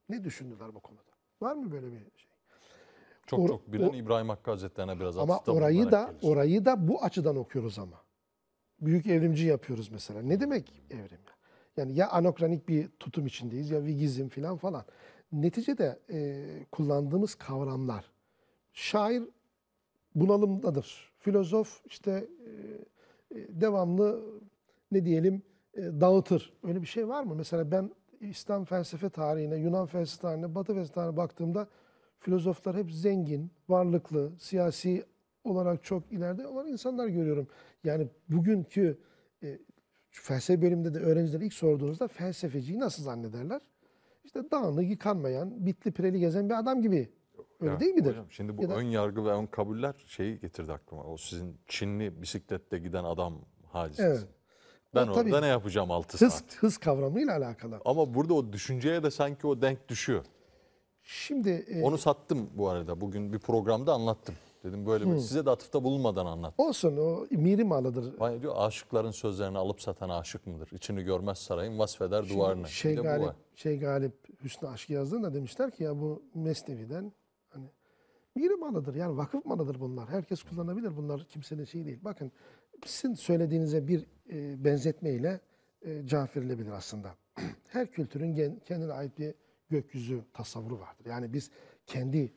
Ne düşündüler bu konuda? Var mı böyle bir şey? Çok Or- çok bilen o- İbrahim Hakkı Hazretleri'ne biraz Ama orayı da gelir. orayı da bu açıdan okuyoruz ama. Büyük evrimci yapıyoruz mesela. Ne demek evrim? ya? Yani ya anokronik bir tutum içindeyiz ya vigizm falan falan. Neticede e, kullandığımız kavramlar. Şair bunalımdadır. Filozof işte e, e, devamlı ne diyelim e, dağıtır. Öyle bir şey var mı? Mesela ben İslam felsefe tarihine, Yunan felsefe tarihine, Batı felsefe tarihine baktığımda filozoflar hep zengin, varlıklı, siyasi olarak çok ileride olan insanlar görüyorum. Yani bugünkü e, felsefe bölümünde de öğrencilere ilk sorduğunuzda felsefeciyi nasıl zannederler? İşte dağınık, yıkanmayan, bitli pireli gezen bir adam gibi. Öyle Evet, değil midir? Hocam, şimdi bu Ya da- ön yargı ve ön kabuller şeyi getirdi aklıma. O sizin Çinli bisiklette giden adam hadisesi. Evet. Ben O orada tabii ne yapacağım 6 Hız, saat? hız kavramıyla alakalı. Ama burada o düşünceye de sanki o denk düşüyor. Şimdi e, Onu sattım bu arada. Bugün bir programda anlattım. Dedim böyle bir size de atıfta bulunmadan anlat. Olsun o miri malıdır. Hani diyor aşıkların sözlerini alıp satan aşık mıdır? İçini görmez sarayın vasfeder duvarını. Şey bir de bu Galip, var. şey Galip Hüsnü Aşkı yazdığında demişler ki ya bu Mesnevi'den hani miri malıdır yani vakıf malıdır bunlar. Herkes kullanabilir bunlar kimsenin şeyi değil. Bakın sizin söylediğinize bir e, benzetmeyle e, cevap verilebilir aslında. [CLEARS THROAT] Her kültürün gen- kendine ait bir gökyüzü tasavvuru vardır. Yani biz kendi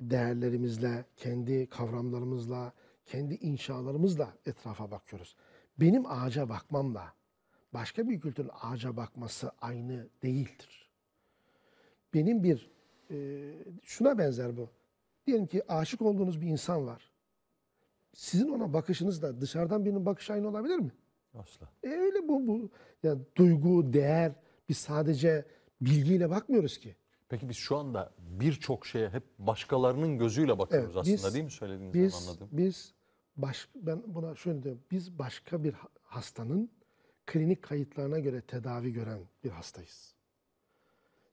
değerlerimizle, kendi kavramlarımızla, kendi inşalarımızla etrafa bakıyoruz. Benim ağaca bakmamla başka bir kültürün ağaca bakması aynı değildir. Benim bir, e, şuna benzer bu. Diyelim ki aşık olduğunuz bir insan var. Sizin ona bakışınızla dışarıdan birinin bakışı aynı olabilir mi? Asla. E öyle bu. bu. Yani duygu, değer, biz sadece bilgiyle bakmıyoruz ki. Peki biz şu anda birçok şeye hep başkalarının gözüyle bakıyoruz Evet, aslında biz- değil mi söylediğinizden Biz anladım. biz baş, ben buna şöyle diyorum. Biz başka bir ha- hastanın klinik kayıtlarına göre tedavi gören bir hastayız.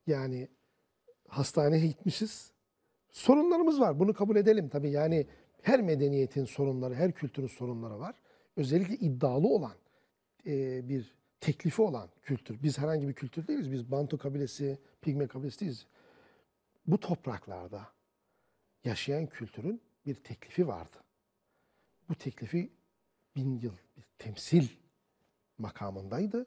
Yani hastaneye gitmişiz. Sorunlarımız var. Bunu kabul edelim tabii. Yani her medeniyetin sorunları, her kültürün sorunları var. Özellikle iddialı olan e, bir teklifi olan kültür. Biz herhangi bir kültür değiliz. Biz Bantu kabilesi, Pigme kabilesi değiliz. Bu topraklarda yaşayan kültürün bir teklifi vardı. Bu teklifi bin yıl bir temsil makamındaydı.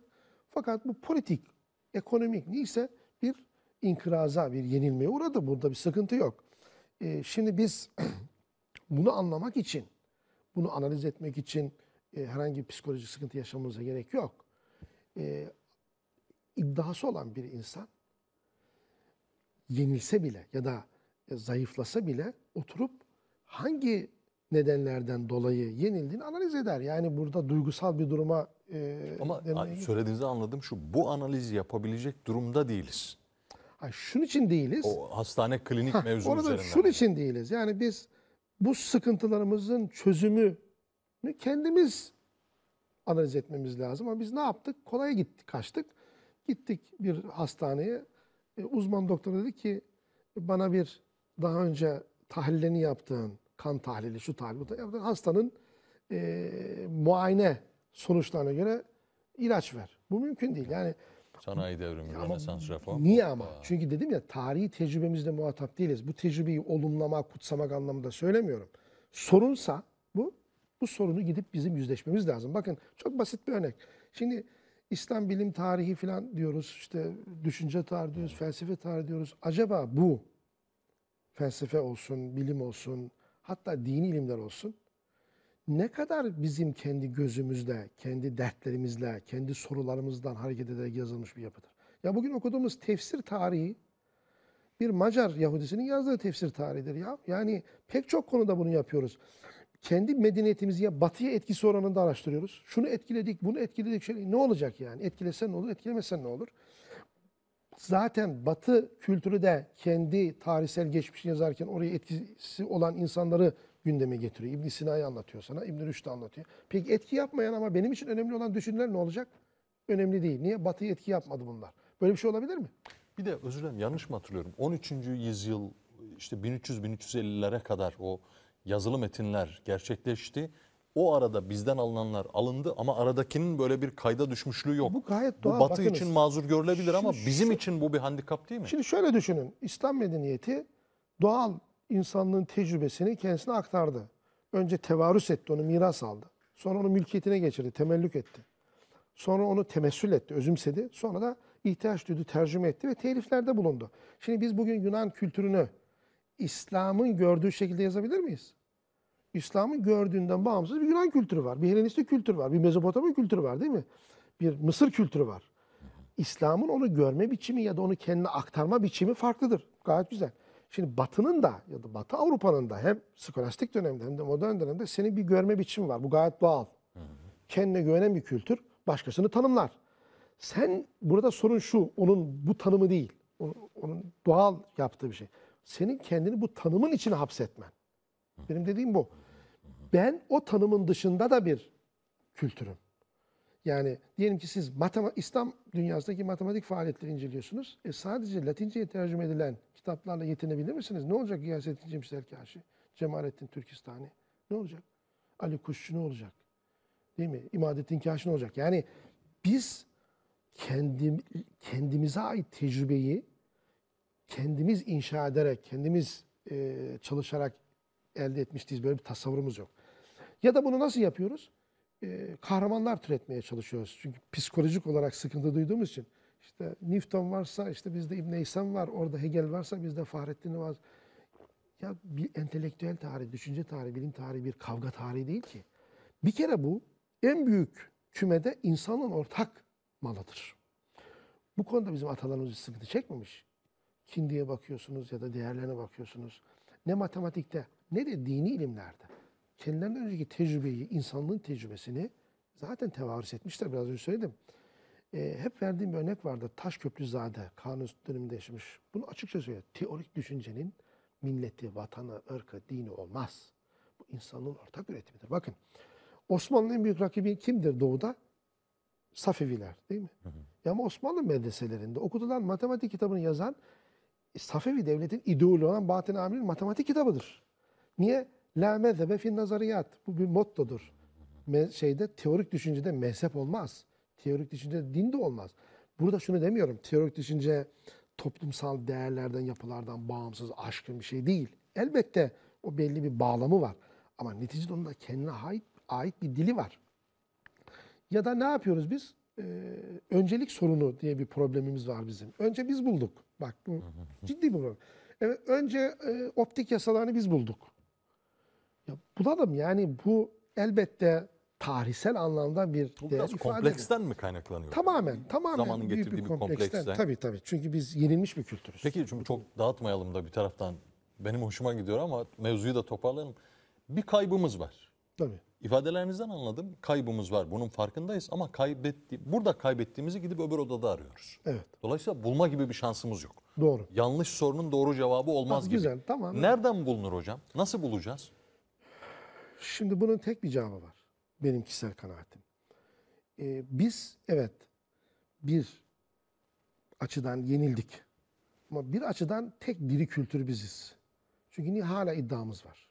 Fakat bu politik, ekonomik neyse bir inkıraza, bir yenilmeye uğradı. Burada bir sıkıntı yok. Ee, şimdi biz [CLEARS THROAT] bunu anlamak için, bunu analiz etmek için e, herhangi bir psikolojik sıkıntı yaşamamıza gerek yok. Ee, iddiası olan bir insan yenilse bile ya da zayıflasa bile oturup hangi nedenlerden dolayı yenildiğini analiz eder. Yani burada duygusal bir duruma e, Ama denmeye- söylediğinizi anladım şu bu analizi yapabilecek durumda değiliz. Ha, şunun için değiliz. O hastane klinik Hah, mevzu orada üzerinden. şunun için değiliz. Yani biz bu sıkıntılarımızın çözümünü kendimiz analiz etmemiz lazım. Ama biz ne yaptık? Kolaya gittik, kaçtık. Gittik bir hastaneye. E, uzman doktor dedi ki bana bir daha önce tahlillerini yaptığın kan tahlili, şu tahlili, bu yaptığın hastanın e, muayene sonuçlarına göre ilaç ver. Bu mümkün değil. Yani Sanayi devrimi, Rönesans reform. Niye ama? Çünkü dedim ya tarihi tecrübemizle muhatap değiliz. Bu tecrübeyi olumlamak, kutsamak anlamında söylemiyorum. Sorunsa bu, sorunu gidip bizim yüzleşmemiz lazım. Bakın çok basit bir örnek. Şimdi İslam bilim tarihi falan diyoruz, işte düşünce tarihi diyoruz, felsefe tarihi diyoruz. Acaba bu felsefe olsun, bilim olsun, hatta dini ilimler olsun ne kadar bizim kendi gözümüzle, kendi dertlerimizle, kendi sorularımızdan hareket ederek yazılmış bir yapıdır. Ya bugün okuduğumuz tefsir tarihi bir Macar Yahudisinin yazdığı tefsir tarihidir ya. Yani pek çok konuda bunu yapıyoruz. Kendi medeniyetimizi ya batıya etkisi oranında araştırıyoruz. Şunu etkiledik, bunu etkiledik. Şöyle, ne olacak yani? Etkilesen ne olur, etkilemesen ne olur? Zaten Batı kültürü de kendi tarihsel geçmişini yazarken oraya etkisi olan insanları gündeme getiriyor. İbn Sina'yı anlatıyor sana, İbn Rüşd'ü anlatıyor. Peki etki yapmayan ama benim için önemli olan düşünceler ne olacak? Önemli değil. Niye? Batı'ya etki yapmadı bunlar. Böyle bir şey olabilir mi? Bir de özür dilerim yanlış mı hatırlıyorum? 13. yüzyıl işte 1300-1350'lere kadar o yazılı metinler gerçekleşti. O arada bizden alınanlar alındı ama aradakinin böyle bir kayda düşmüşlüğü yok. Bu gayet Bu doğal. Batı Bakınız. için mazur görülebilir ama bizim şu- için bu bir handikap değil mi? Şimdi şöyle düşünün. İslam medeniyeti doğal insanlığın tecrübesini kendisine aktardı. Önce tevarüs etti, onu miras aldı. Sonra onu mülkiyetine geçirdi, temellük etti. Sonra onu temessül etti, özümsedi. Sonra da ihtiyaç duydu, tercüme etti ve teliflerde bulundu. Şimdi biz bugün Yunan kültürünü İslam'ın gördüğü şekilde yazabilir miyiz? İslam'ın gördüğünden bağımsız bir Yunan kültürü var, bir Helenistik kültür var, bir Mezopotamya kültürü var değil mi? Bir Mısır kültürü var. İslam'ın onu görme biçimi ya da onu kendine aktarma biçimi farklıdır. Gayet güzel. Şimdi Batı'nın da ya da Batı Avrupa'nın da hem skolastik dönemde hem de modern dönemde senin bir görme biçimi var. Bu gayet doğal. Kendine güvenen bir kültür başkasını tanımlar. Sen burada sorun şu, onun bu tanımı değil. Onun, onun doğal yaptığı bir şey. Senin kendini bu tanımın içine hapsetmen. Benim dediğim bu. Ben o tanımın dışında da bir kültürüm. Yani diyelim ki siz İslam dünyasındaki matematik faaliyetleri inceliyorsunuz. E sadece Latinceye tercüme edilen kitaplarla yetinebilir misiniz? Ne olacak Gıyasettin Cemşit Erkaşi? Cemalettin Türkistani ne olacak? Ali Kuşçu ne olacak? Değil mi? İmadettin Kaş ne olacak? Yani biz kendim, kendimize ait tecrübeyi kendimiz inşa ederek, kendimiz e, çalışarak elde etmiştiyiz. Böyle bir tasavvurumuz yok. Ya da bunu nasıl yapıyoruz? E, kahramanlar türetmeye çalışıyoruz. Çünkü psikolojik olarak sıkıntı duyduğumuz için. İşte Newton varsa işte bizde İbn Heysen var, orada Hegel varsa bizde Fahrettin var. Ya bir entelektüel tarih, düşünce tarihi, bilim tarihi bir kavga tarihi değil ki. Bir kere bu en büyük kümede insanın ortak malıdır. Bu konuda bizim atalarımız sıkıntı çekmemiş. Kindiye bakıyorsunuz ya da değerlerine bakıyorsunuz. Ne matematikte ne de dini ilimlerde. Kendilerinden önceki tecrübeyi, insanlığın tecrübesini zaten tevarüs etmişler. Biraz önce söyledim. Ee, hep verdiğim bir örnek vardı. Taşköprüzade, Kanuni döneminde yaşamış. Bunu açıkça söylüyor. Teorik düşüncenin milleti, vatanı, ırkı, dini olmaz. Bu insanlığın ortak üretimidir. Bakın Osmanlı'nın en büyük rakibi kimdir doğuda? Safeviler değil mi? Ya ama Osmanlı medreselerinde okutulan matematik kitabını yazan e, Safevi devletin ideolü olan Bahattin Amir'in matematik kitabıdır. Niye? La mezhebe fin nazariyat. Bu bir mottodur. Me- şeyde teorik düşüncede mezhep olmaz. Teorik düşüncede din de olmaz. Burada şunu demiyorum. Teorik düşünce toplumsal değerlerden, yapılardan bağımsız, aşkın bir şey değil. Elbette o belli bir bağlamı var. Ama neticede onun da kendine ait, ait bir dili var. Ya da ne yapıyoruz biz? Ee, öncelik sorunu diye bir problemimiz var bizim. Önce biz bulduk. Bak bu ciddi problem. Evet, önce e, optik yasalarını biz bulduk. Ya bulalım yani bu elbette tarihsel anlamda bir Bu biraz kompleksten mi kaynaklanıyor? Tamamen, tamamen Zamanın büyük getirdiği bir kompleksten. kompleksten. Tabii tabii. Çünkü biz yenilmiş bir kültürüz. Peki çünkü çok dağıtmayalım da bir taraftan. Benim hoşuma gidiyor ama mevzuyu da toparlayalım. Bir kaybımız var. Tabii. İfadelerinizden anladım. Kaybımız var. Bunun farkındayız ama kaybetti burada kaybettiğimizi gidip öbür odada arıyoruz. Evet. Dolayısıyla bulma gibi bir şansımız yok. Doğru. Yanlış sorunun doğru cevabı olmaz Ha, gibi. güzel, tamam. Nereden bulunur hocam? Nasıl bulacağız? Şimdi bunun tek bir cevabı var. Benim kişisel kanaatim. Ee, biz evet bir açıdan yenildik. Ama bir açıdan tek diri kültür biziz. Çünkü niye hala iddiamız var.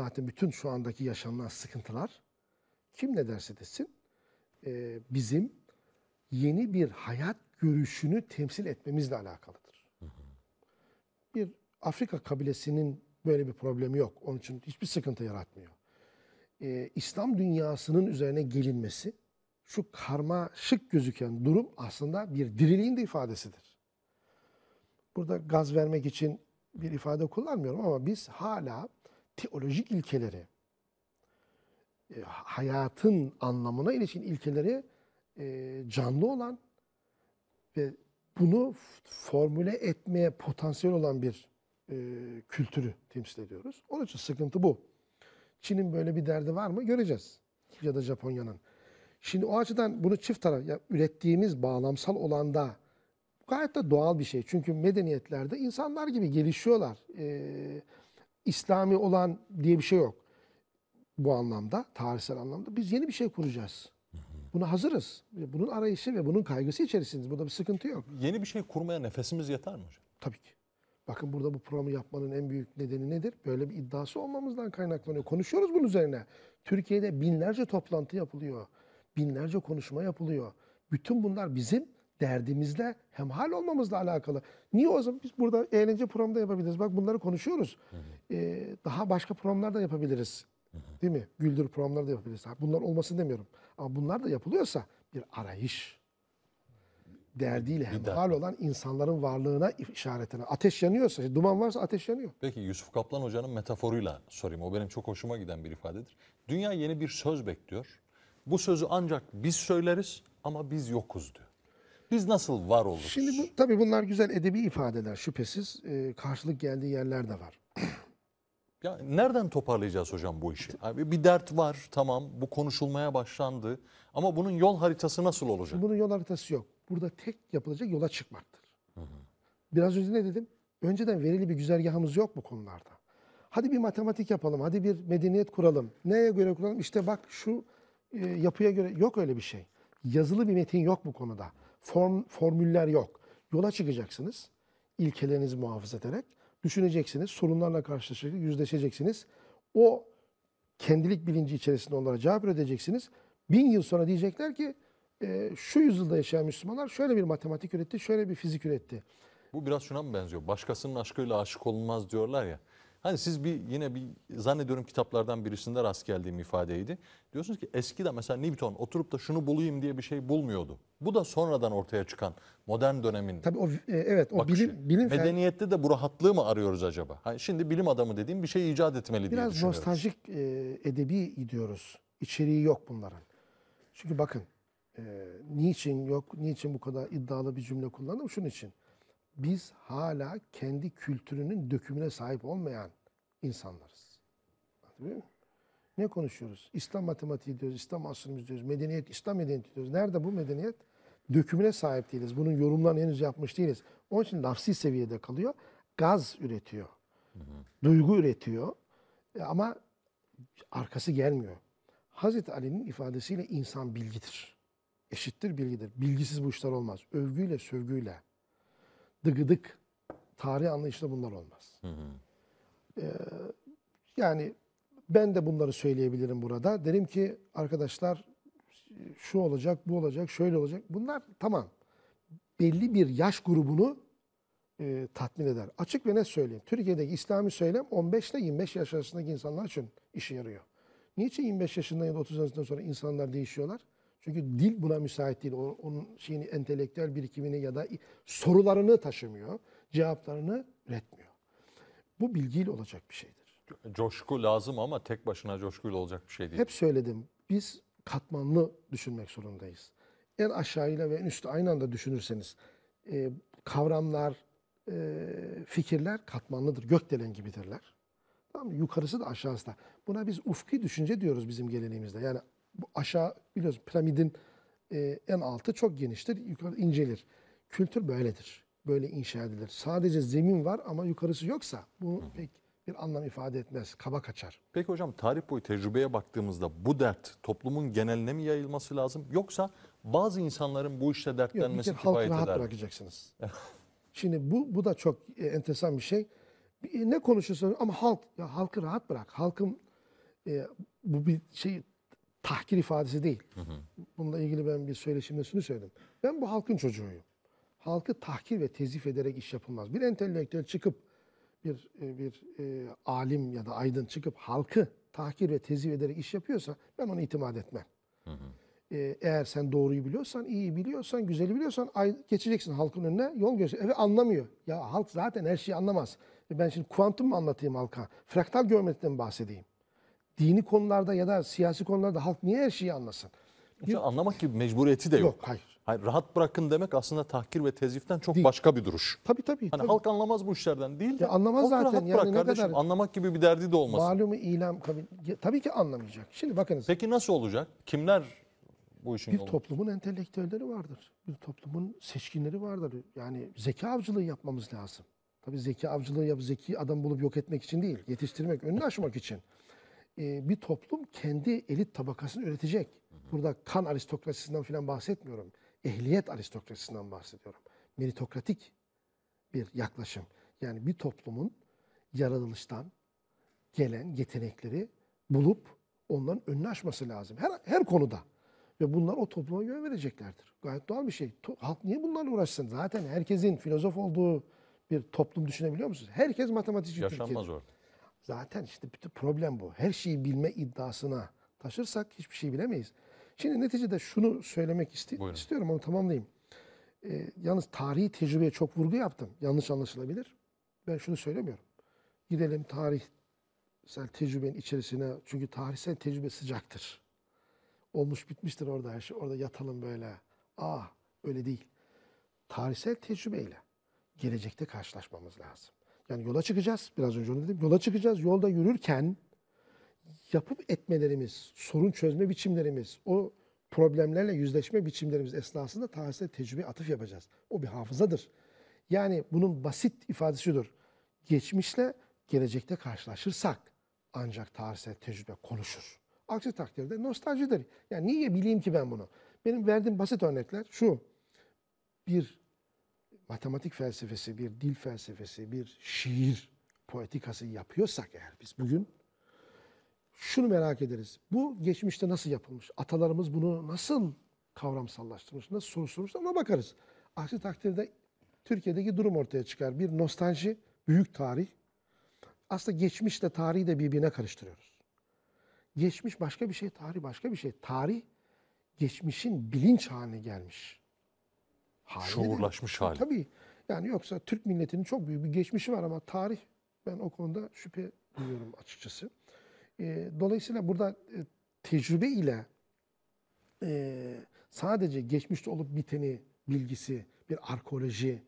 Zaten bütün şu andaki yaşanılan sıkıntılar kim ne derse desin e, bizim yeni bir hayat görüşünü temsil etmemizle alakalıdır. Bir Afrika kabilesinin böyle bir problemi yok. Onun için hiçbir sıkıntı yaratmıyor. Ee, İslam dünyasının üzerine gelinmesi, şu karmaşık gözüken durum aslında bir diriliğin de ifadesidir. Burada gaz vermek için bir ifade kullanmıyorum ama biz hala teolojik ilkeleri, e, hayatın anlamına ilişkin ilkeleri e, canlı olan ve bunu formüle etmeye potansiyel olan bir e, kültürü temsil ediyoruz. Onun için sıkıntı bu. Çin'in böyle bir derdi var mı göreceğiz. Ya da Japonya'nın. Şimdi o açıdan bunu çift taraf, ya ürettiğimiz bağlamsal olanda gayet de doğal bir şey. Çünkü medeniyetlerde insanlar gibi gelişiyorlar. Ee, İslami olan diye bir şey yok. Bu anlamda, tarihsel anlamda. Biz yeni bir şey kuracağız. Buna hazırız. Bunun arayışı ve bunun kaygısı içerisindeyiz. Burada bir sıkıntı yok. Yeni bir şey kurmaya nefesimiz yeter mi hocam? Tabii ki. Bakın burada bu programı yapmanın en büyük nedeni nedir? Böyle bir iddiası olmamızdan kaynaklanıyor. Konuşuyoruz bunun üzerine. Türkiye'de binlerce toplantı yapılıyor. Binlerce konuşma yapılıyor. Bütün bunlar bizim derdimizle hemhal olmamızla alakalı. Niye o zaman biz burada eğlence programı da yapabiliriz. Bak bunları konuşuyoruz. Ee, daha başka programlar da yapabiliriz. Değil mi? Güldür programları da yapabiliriz. Bunlar olmasın demiyorum. Ama bunlar da yapılıyorsa bir arayış, derdiyle hemhal olan insanların varlığına işaretine. Ateş yanıyorsa, duman varsa ateş yanıyor. Peki Yusuf Kaplan Hoca'nın metaforuyla sorayım. O benim çok hoşuma giden bir ifadedir. Dünya yeni bir söz bekliyor. Bu sözü ancak biz söyleriz ama biz yokuz diyor. Biz nasıl var oluruz? Şimdi bu, tabii bunlar güzel edebi ifadeler şüphesiz. Ee, karşılık geldiği yerler de var. [CLEARS THROAT] Ya nereden toparlayacağız hocam bu işi? Abi bir dert var tamam bu konuşulmaya başlandı ama bunun yol haritası nasıl olacak? Bunun yol haritası yok. Burada tek yapılacak yola çıkmaktır. Biraz önce ne dedim? Önceden verili bir güzergahımız yok bu konularda. Hadi bir matematik yapalım, hadi bir medeniyet kuralım. Neye göre kuralım? İşte bak şu e, yapıya göre yok öyle bir şey. Yazılı bir metin yok bu konuda. Form, formüller yok. Yola çıkacaksınız ilkelerinizi muhafaza ederek. Düşüneceksiniz, sorunlarla karşılaşacaksınız, yüzleşeceksiniz. O kendilik bilinci içerisinde onlara cevap üreteceksiniz. Bin yıl sonra diyecekler ki e, şu yüzyılda yaşayan Müslümanlar şöyle bir matematik üretti, şöyle bir fizik üretti. Bu biraz şuna mı benziyor? Başkasının aşkıyla aşık olunmaz diyorlar ya. Hani siz bir yine bir zannediyorum kitaplardan birisinde rast geldiğim ifadeydi. Diyorsunuz ki eskiden mesela Newton oturup da şunu bulayım diye bir şey bulmuyordu. Bu da sonradan ortaya çıkan modern dönemin Tabii o e, evet o bakışı. bilim bilim Medeniyette de bu rahatlığı mı arıyoruz acaba? Hani şimdi bilim adamı dediğim bir şey icat etmeli diye Biraz nostaljik e, edebi gidiyoruz. İçeriği yok bunların. Çünkü bakın e, niçin yok, niçin bu kadar iddialı bir cümle kullandım? Şunun için. Biz hala kendi kültürünün dökümüne sahip olmayan insanlarız. Ne konuşuyoruz? İslam matematiği diyoruz, İslam asrımız diyoruz, medeniyet, İslam medeniyeti diyoruz. Nerede bu medeniyet? Dökümüne sahip değiliz. Bunun yorumlarını henüz yapmış değiliz. Onun için lafsi seviyede kalıyor. Gaz üretiyor. Duygu üretiyor. E, Ama arkası gelmiyor. Hazreti Ali'nin ifadesiyle insan bilgidir. Eşittir bilgidir. Bilgisiz bu işler olmaz. Övgüyle, sövgüyle, dıgıdık, tarih anlayışla bunlar olmaz. Ee, yani ben de bunları söyleyebilirim burada. Derim ki arkadaşlar şu olacak, bu olacak, şöyle olacak. Bunlar tamam. Belli bir yaş grubunu e, tatmin eder. Açık ve net söyleyeyim. Türkiye'deki İslami söylem 15 ile 25 yaş arasındaki insanlar için işe yarıyor. Niçin 25 yaşından ya da 30 yaşından sonra insanlar değişiyorlar? Çünkü dil buna müsait değil. Onun şeyini, entelektüel birikimini ya da sorularını taşımıyor. Cevaplarını üretmiyor. Bu bilgiyle olacak bir şeydir. Coşku lazım ama tek başına coşkuyla olacak bir şey değil. Hep söyledim. Biz katmanlı düşünmek zorundayız. En aşağıyla ve en üstü aynı anda düşünürseniz e, kavramlar, e, fikirler katmanlıdır. Gökdelen gibidirler. Tamam mı? Yukarısı da aşağısı da. Buna biz ufki düşünce diyoruz bizim geleneğimizde. Yani bu aşağı biliyoruz piramidin e, en altı çok geniştir. Yukarı incelir. Kültür böyledir. Böyle inşa edilir. Sadece zemin var ama yukarısı yoksa bu pek bir anlam ifade etmez. Kaba kaçar. Peki hocam tarih boyu tecrübeye baktığımızda bu dert toplumun geneline mi yayılması lazım? Yoksa bazı insanların bu Yok, bir dertlenmesi kere halkı kifayet rahat eder mi? bırakacaksınız. Şimdi bu bu da çok e, enteresan bir şey. Bir- Ne konuşursanız ama halk ya halkı rahat bırak. Halkın e, bu bir şey tahkir ifadesi değil. Bununla ilgili ben bir söyleşimde şunu söyledim. Ben bu halkın çocuğuyum. Halkı tahkir ve tezif ederek iş yapılmaz. Bir entelektüel çıkıp bir e, bir e, alim ya da aydın çıkıp halkı tahkir ve tezif ederek iş yapıyorsa ben ona itimat etmem. Ee, eğer sen doğruyu biliyorsan, iyi biliyorsan, güzeli biliyorsan ay, geçeceksin halkın önüne yol göster. Evet anlamıyor. Ya halk zaten her şeyi anlamaz. E ben şimdi kuantum mu anlatayım halka? Fraktal geometriden bahsedeyim. Dini konularda ya da siyasi konularda halk niye her şeyi anlasın? Hocam anlamak gibi mecburiyeti de yok. Yok, hayır. Hayır, rahat bırakın demek aslında tahkir ve teziften çok Değil. başka bir duruş. Tabii tabii. Hani tabii. halk anlamaz bu işlerden değil de. Ya anlamaz zaten. Rahat Yani bırak ne kardeşim. kadar- Anlamak gibi bir derdi de olmasın. Malumu ilam kabul. Tabii ki anlamayacak. Şimdi bakınız. Peki nasıl olacak? Kimler bu işin Bir yolu? toplumun entelektüelleri vardır. Bir toplumun seçkinleri vardır. Yani zeka avcılığı yapmamız lazım. Tabii zeka avcılığı yap, zeki adam bulup yok etmek için değil, yetiştirmek, önünü aşmak için. Ee, bir toplum kendi elit tabakasını üretecek. Burada kan aristokrasisinden falan bahsetmiyorum. Ehliyet aristokrasisinden bahsediyorum. Meritokratik bir yaklaşım. Yani bir toplumun yaratılıştan gelen yetenekleri bulup onların önünü aşması lazım. Her, her konuda. Ve bunlar o topluma göre vereceklerdir. Gayet doğal bir şey. Halk niye bunlarla uğraşsın? Zaten herkesin filozof olduğu bir toplum düşünebiliyor musunuz? Herkes matematikçi Yaşanmaz Türkiye'de. orada. Zaten işte bütün problem bu. Her şeyi bilme iddiasına taşırsak hiçbir şey bilemeyiz. Şimdi neticede şunu söylemek iste- Buyurun. istiyorum onu tamamlayayım. Ee, yalnız tarihi tecrübeye çok vurgu yaptım. Yanlış anlaşılabilir. Ben şunu söylemiyorum. Gidelim tarihsel tecrübenin içerisine. Çünkü tarihsel tecrübe sıcaktır. Olmuş bitmiştir orada her şey. Orada yatalım böyle. Ah öyle değil. Tarihsel tecrübeyle gelecekte karşılaşmamız lazım. Yani yola çıkacağız. Biraz önce onu dedim. Yola çıkacağız. Yolda yürürken yapıp etmelerimiz, sorun çözme biçimlerimiz, o problemlerle yüzleşme biçimlerimiz esnasında tarihsel tecrübe atıf yapacağız. O bir hafızadır. Yani bunun basit ifadesi şudur. Geçmişle gelecekte karşılaşırsak ancak tarihsel tecrübe konuşur. Aksi takdirde nostaljidir. Yani niye bileyim ki ben bunu? Benim verdiğim basit örnekler şu. Bir matematik felsefesi, bir dil felsefesi, bir şiir poetikası yapıyorsak eğer biz bugün şunu merak ederiz. Bu geçmişte nasıl yapılmış? Atalarımız bunu nasıl kavramsallaştırmış? Nasıl soruşturmuş? Ona bakarız. Aksi takdirde Türkiye'deki durum ortaya çıkar. Bir nostalji, büyük tarih. Aslında geçmişle tarihi de birbirine karıştırıyoruz. Geçmiş başka bir şey, tarih başka bir şey. Tarih geçmişin bilinç haline gelmiş. Şuurlaşmış hali. Tabii. Yani yoksa Türk milletinin çok büyük bir geçmişi var ama tarih ben o konuda şüphe duyuyorum açıkçası. Ee, dolayısıyla burada e, tecrübe ile e, sadece geçmişte olup biteni bilgisi bir arkeolojiden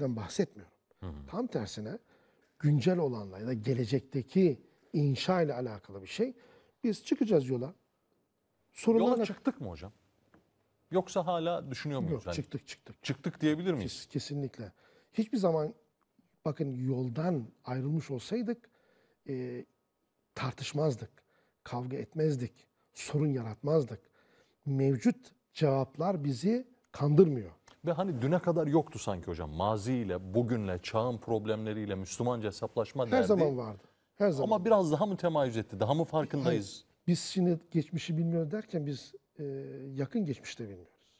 bahsetmiyorum. Tam tersine güncel olanla ya da gelecekteki inşa ile alakalı bir şey. Biz çıkacağız yola. Sorunlarla Yola çıktık mı hocam? Yoksa hala düşünüyor muyuz? Yok, Hani çıktık çıktık. çıktık diyebilir miyiz? Kes- Kesinlikle. Hiçbir zaman bakın yoldan ayrılmış olsaydık e, tartışmazdık, kavga etmezdik, sorun yaratmazdık. Mevcut cevaplar bizi kandırmıyor. Ve hani düne kadar yoktu sanki hocam. Maziyle, bugünle, çağın problemleriyle Müslümanca hesaplaşma Her derdi. zaman vardı. Her zaman. Ama biraz daha mı temayüz etti? Daha mı farkındayız? Biz şimdi geçmişi bilmiyoruz derken biz yakın geçmişte bilmiyoruz.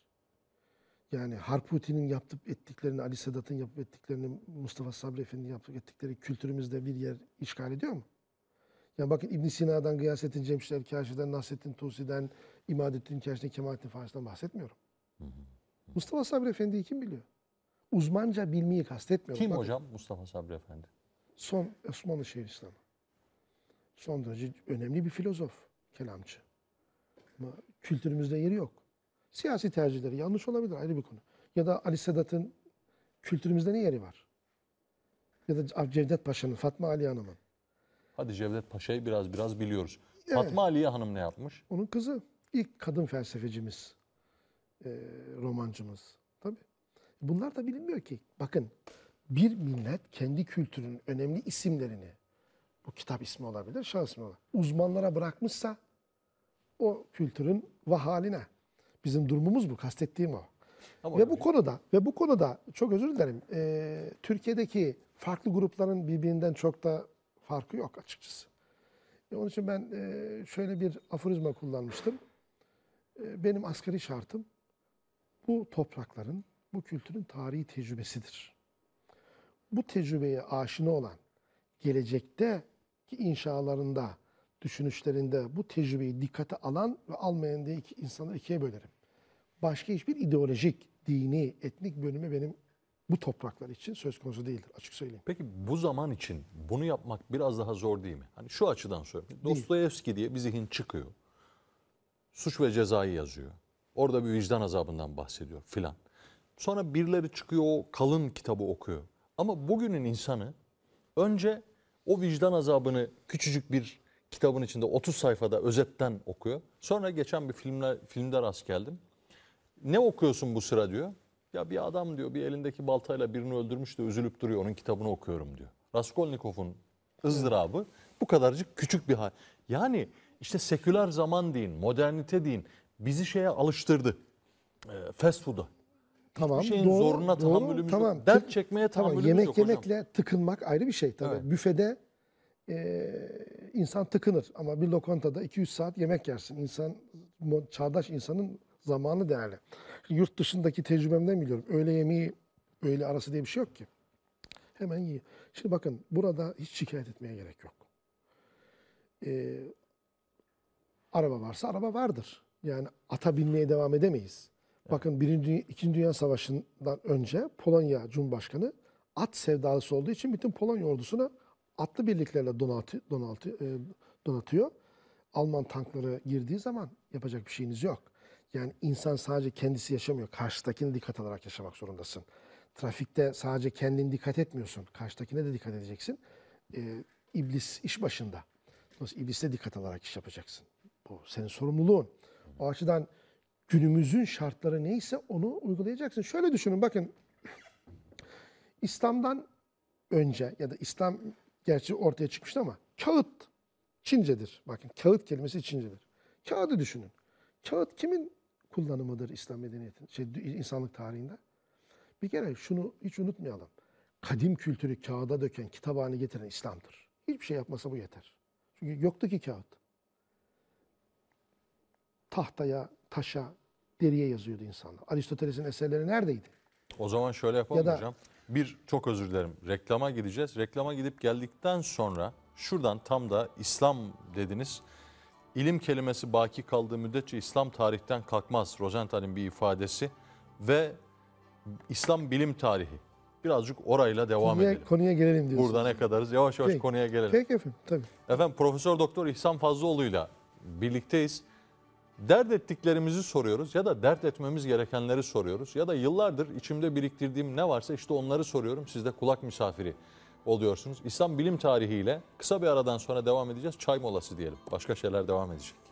Yani Harputi'nin yapıp ettiklerini, Ali Sedat'ın yapıp ettiklerini, Mustafa Sabri Efendi'nin yapıp ettikleri kültürümüzde bir yer işgal ediyor mu? Yani bakın İbn Sina'dan, Gıyasettin Cemşir Kaşi'den, Nasrettin Tusi'den, İmadettin Kaşi'den, Kemalettin Farisi'den bahsetmiyorum. Mustafa Sabri Efendi'yi kim biliyor? Uzmanca bilmeyi kastetmiyorum. Kim Bakın, hocam? Mustafa Sabri Efendi. Son Osmanlı Şeyhülislamı. Son derece önemli bir filozof, kelamcı. Ama kültürümüzde yeri yok. Siyasi tercihleri yanlış olabilir ayrı bir konu. Ya da Ali Sedat'ın kültürümüzde ne yeri var? Ya da Cevdet Paşa'nın, Fatma Ali Hanım'ın. Hadi Cevdet Paşa'yı biraz biraz biliyoruz. Evet. Fatma Aliye Hanım ne yapmış? Onun kızı. ilk kadın felsefecimiz, eee, romancımız. Tabii. Bunlar da bilinmiyor ki. Bakın bir millet kendi kültürünün önemli isimlerini, bu kitap ismi olabilir, şahıs ismi olabilir, uzmanlara bırakmışsa o kültürün vahaline. Bizim durumumuz bu, kastettiğim o. Ama Ve bu konuda ve bu konuda çok özür dilerim. eee, Türkiye'deki farklı grupların birbirinden çok da farkı yok açıkçası. E, onun için ben eee, şöyle bir aforizma kullanmıştım. Eee, benim asgari şartım bu toprakların, bu kültürün tarihi tecrübesidir. Bu tecrübeye aşina olan, gelecekteki inşalarında, düşünüşlerinde bu tecrübeyi dikkate alan ve almayan diye iki, insanları ikiye bölerim başka hiçbir ideolojik, dini, etnik bölümü benim bu topraklar için söz konusu değildir açık söyleyeyim. Peki bu zaman için bunu yapmak biraz daha zor değil mi? Hani şu açıdan söyleyeyim. Dostoyevski diye bir zihin çıkıyor. Suç ve cezayı yazıyor. Orada bir vicdan azabından bahsediyor filan. Sonra birileri çıkıyor o kalın kitabı okuyor. Ama bugünün insanı önce o vicdan azabını küçücük bir kitabın içinde 30 sayfada özetten okuyor. Sonra geçen bir filmler, filmde rast geldim. Ne okuyorsun bu sıra diyor. Ya bir adam diyor bir elindeki baltayla birini öldürmüş de üzülüp duruyor. Onun kitabını okuyorum diyor. Raskolnikov'un ızdırabı bu kadarcık küçük bir hal. Yani işte seküler zaman deyin, modernite deyin bizi şeye alıştırdı. Ee, fast food'a. Tamam. şeyin zoruna tahammülümüz yok. Dert çekmeye tamam, tahammülümüz yemek yok hocam. yemekle tıkınmak ayrı bir şey tabii. Evet. Büfede e, insan tıkınır ama bir lokantada 200 saat yemek yersin. İnsan çağdaş insanın zamanı değerli. Yurt dışındaki tecrübemden biliyorum. Öğle yemeği öğle arası diye bir şey yok ki. Hemen yiyor. Şimdi bakın burada hiç şikayet etmeye gerek yok. Ee, araba varsa araba vardır. Yani ata binmeye devam edemeyiz. Bakın Birinci, İkinci Dünya Savaşı'ndan önce Polonya Cumhurbaşkanı at sevdalısı olduğu için bütün Polonya ordusuna atlı birliklerle donatı, donatı, e, donatıyor. Alman tankları girdiği zaman yapacak bir şeyiniz yok. Yani insan sadece kendisi yaşamıyor. Karşıdakine dikkat alarak yaşamak zorundasın. Trafikte sadece kendin dikkat etmiyorsun. Karşıdakine de dikkat edeceksin. Ee, iblis iş başında. Dolayısıyla iblise dikkat alarak iş yapacaksın. Bu senin sorumluluğun. O açıdan günümüzün şartları neyse onu uygulayacaksın. Şöyle düşünün bakın. İslam'dan önce ya da İslam gerçi ortaya çıkmıştı ama kağıt Çincedir. Bakın kağıt kelimesi Çincedir. Kağıdı düşünün. Kağıt kimin kullanımıdır İslam medeniyetinin, şey, insanlık tarihinde? Bir kere şunu hiç unutmayalım. Kadim kültürü kağıda döken, kitap haline getiren İslam'dır. Hiçbir şey yapmasa bu yeter. Çünkü yoktu ki kağıt. Tahtaya, taşa, deriye yazıyordu insanlar. Aristoteles'in eserleri neredeydi? O zaman şöyle yapalım Ya da- hocam. Bir, çok özür dilerim. Reklama gideceğiz. Reklama gidip geldikten sonra şuradan tam da İslam dediniz. İlim kelimesi baki kaldığı müddetçe İslam tarihten kalkmaz. Rosenthal'in bir ifadesi. Ve İslam bilim tarihi. Birazcık orayla devam Konuya, edelim. konuya gelelim diyorsunuz. Burada ne kadarız? Yavaş yavaş Peki. konuya gelelim. Peki efendim, tabii. Efendim Profesör Doktor İhsan Fazlıoğlu'yla birlikteyiz. Dert ettiklerimizi soruyoruz ya da dert etmemiz gerekenleri soruyoruz. Ya da yıllardır içimde biriktirdiğim ne varsa işte onları soruyorum. Siz de kulak misafiri oluyorsunuz. İslam bilim tarihiyle kısa bir aradan sonra devam edeceğiz. Çay molası diyelim. Başka şeyler devam edecek.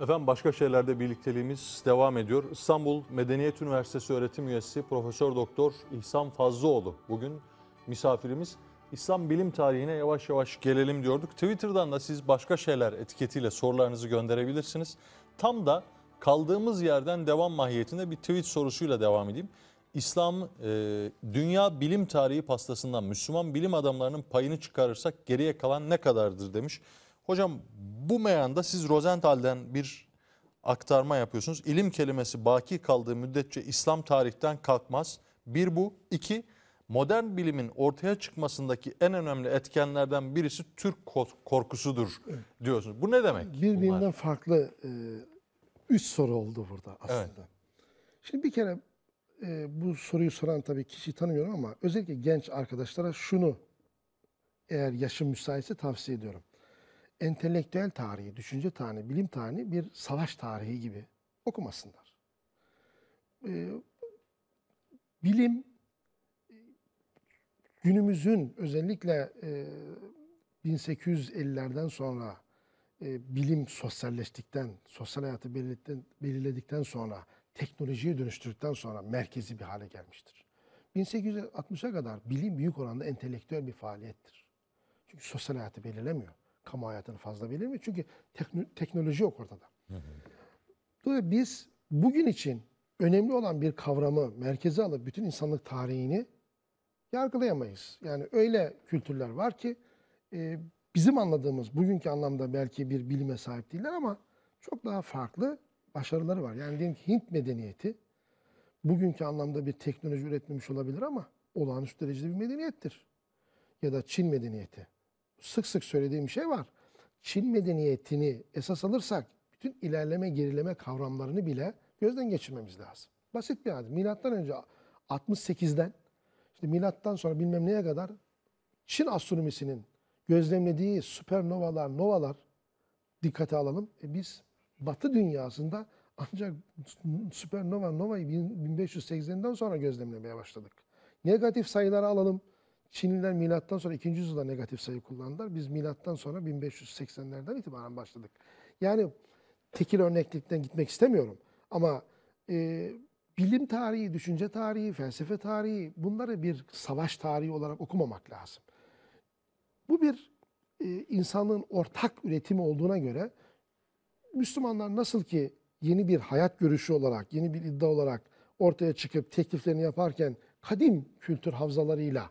Efendim başka şeylerde birlikteliğimiz devam ediyor. İstanbul Medeniyet Üniversitesi öğretim üyesi Profesör Doktor İhsan Fazlıoğlu bugün misafirimiz. İslam bilim tarihine yavaş yavaş gelelim diyorduk. Twitter'dan da siz başka şeyler etiketiyle sorularınızı gönderebilirsiniz. Tam da kaldığımız yerden devam mahiyetinde bir tweet sorusuyla devam edeyim. İslam e, dünya bilim tarihi pastasından Müslüman bilim adamlarının payını çıkarırsak geriye kalan ne kadardır demiş. Hocam bu meyanda siz Rosenthal'den bir aktarma yapıyorsunuz. İlim kelimesi baki kaldığı müddetçe İslam tarihten kalkmaz. Bir bu. iki modern bilimin ortaya çıkmasındaki en önemli etkenlerden birisi Türk ko- korkusudur diyorsunuz. Bu ne demek? Birbirinden bunlar? farklı e, üç soru oldu burada aslında. Evet. Şimdi bir kere e, bu soruyu soran tabii kişiyi tanımıyorum ama özellikle genç arkadaşlara şunu eğer yaşım müsaitse tavsiye ediyorum. Entelektüel tarihi, düşünce tarihi, bilim tarihi bir savaş tarihi gibi okumasınlar. E, bilim günümüzün özellikle e, 1850'lerden sonra e, bilim sosyalleştikten, sosyal hayatı belirledikten sonra, teknolojiye dönüştürdükten sonra merkezi bir hale gelmiştir. 1860'a kadar bilim büyük oranda entelektüel bir faaliyettir. Çünkü sosyal hayatı belirlemiyor. Kamu hayatını fazla belirlemiyor. Çünkü tekno- teknoloji yok ortada. Dolayısıyla biz bugün için önemli olan bir kavramı merkeze alıp bütün insanlık tarihini yargılayamayız. Yani öyle kültürler var ki e, bizim anladığımız bugünkü anlamda belki bir bilime sahip değiller ama çok daha farklı başarıları var. Yani diyelim ki Hint medeniyeti bugünkü anlamda bir teknoloji üretmemiş olabilir ama olağanüstü derecede bir medeniyettir. Ya da Çin medeniyeti. Sık sık söylediğim bir şey var. Çin medeniyetini esas alırsak bütün ilerleme gerileme kavramlarını bile gözden geçirmemiz lazım. Basit bir adet. Milattan önce 68'den işte milattan sonra bilmem neye kadar Çin astronomisinin gözlemlediği süpernovalar, novalar dikkate alalım. E biz Batı dünyasında ancak süpernova, novayı 1580'den sonra gözlemlemeye başladık. Negatif sayıları alalım. Çinliler milattan sonra 2. yüzyılda negatif sayı kullandılar. Biz milattan sonra 1580'lerden itibaren başladık. Yani tekil örneklikten gitmek istemiyorum. Ama e, bilim tarihi, düşünce tarihi, felsefe tarihi bunları bir savaş tarihi olarak okumamak lazım. Bu bir e, insanlığın ortak üretimi olduğuna göre Müslümanlar nasıl ki yeni bir hayat görüşü olarak, yeni bir iddia olarak ortaya çıkıp tekliflerini yaparken kadim kültür havzalarıyla,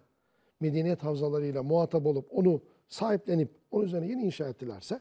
medeniyet havzalarıyla muhatap olup onu sahiplenip onun üzerine yeni inşa ettilerse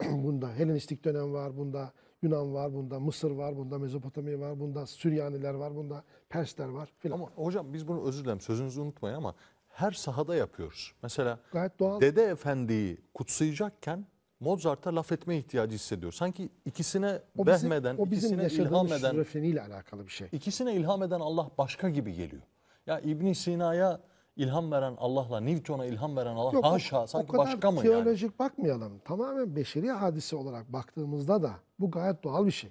[CLEARS THROAT] bunda Helenistik dönem var, bunda Yunan var, bunda Mısır var, bunda Mezopotamya var, bunda Süryaniler var, bunda Persler var filan. Ama hocam biz bunu özür dilerim sözünüzü unutmayın ama her sahada yapıyoruz. Mesela Gayet doğal. Dede Efendi'yi kutsayacakken Mozart'a laf etme ihtiyacı hissediyor. Sanki ikisine O bizim, vehmeden, o bizim ikisine ilham eden, alakalı bir şey. ikisine ilham eden Allah başka gibi geliyor. Ya İbn Sina'ya ilham veren Allah'la Newton'a ilham veren Allah Yok, o- haşa o sanki kadar başka mı yani? teolojik bakmayalım. Tamamen beşeri hadise olarak baktığımızda da bu gayet doğal bir şey.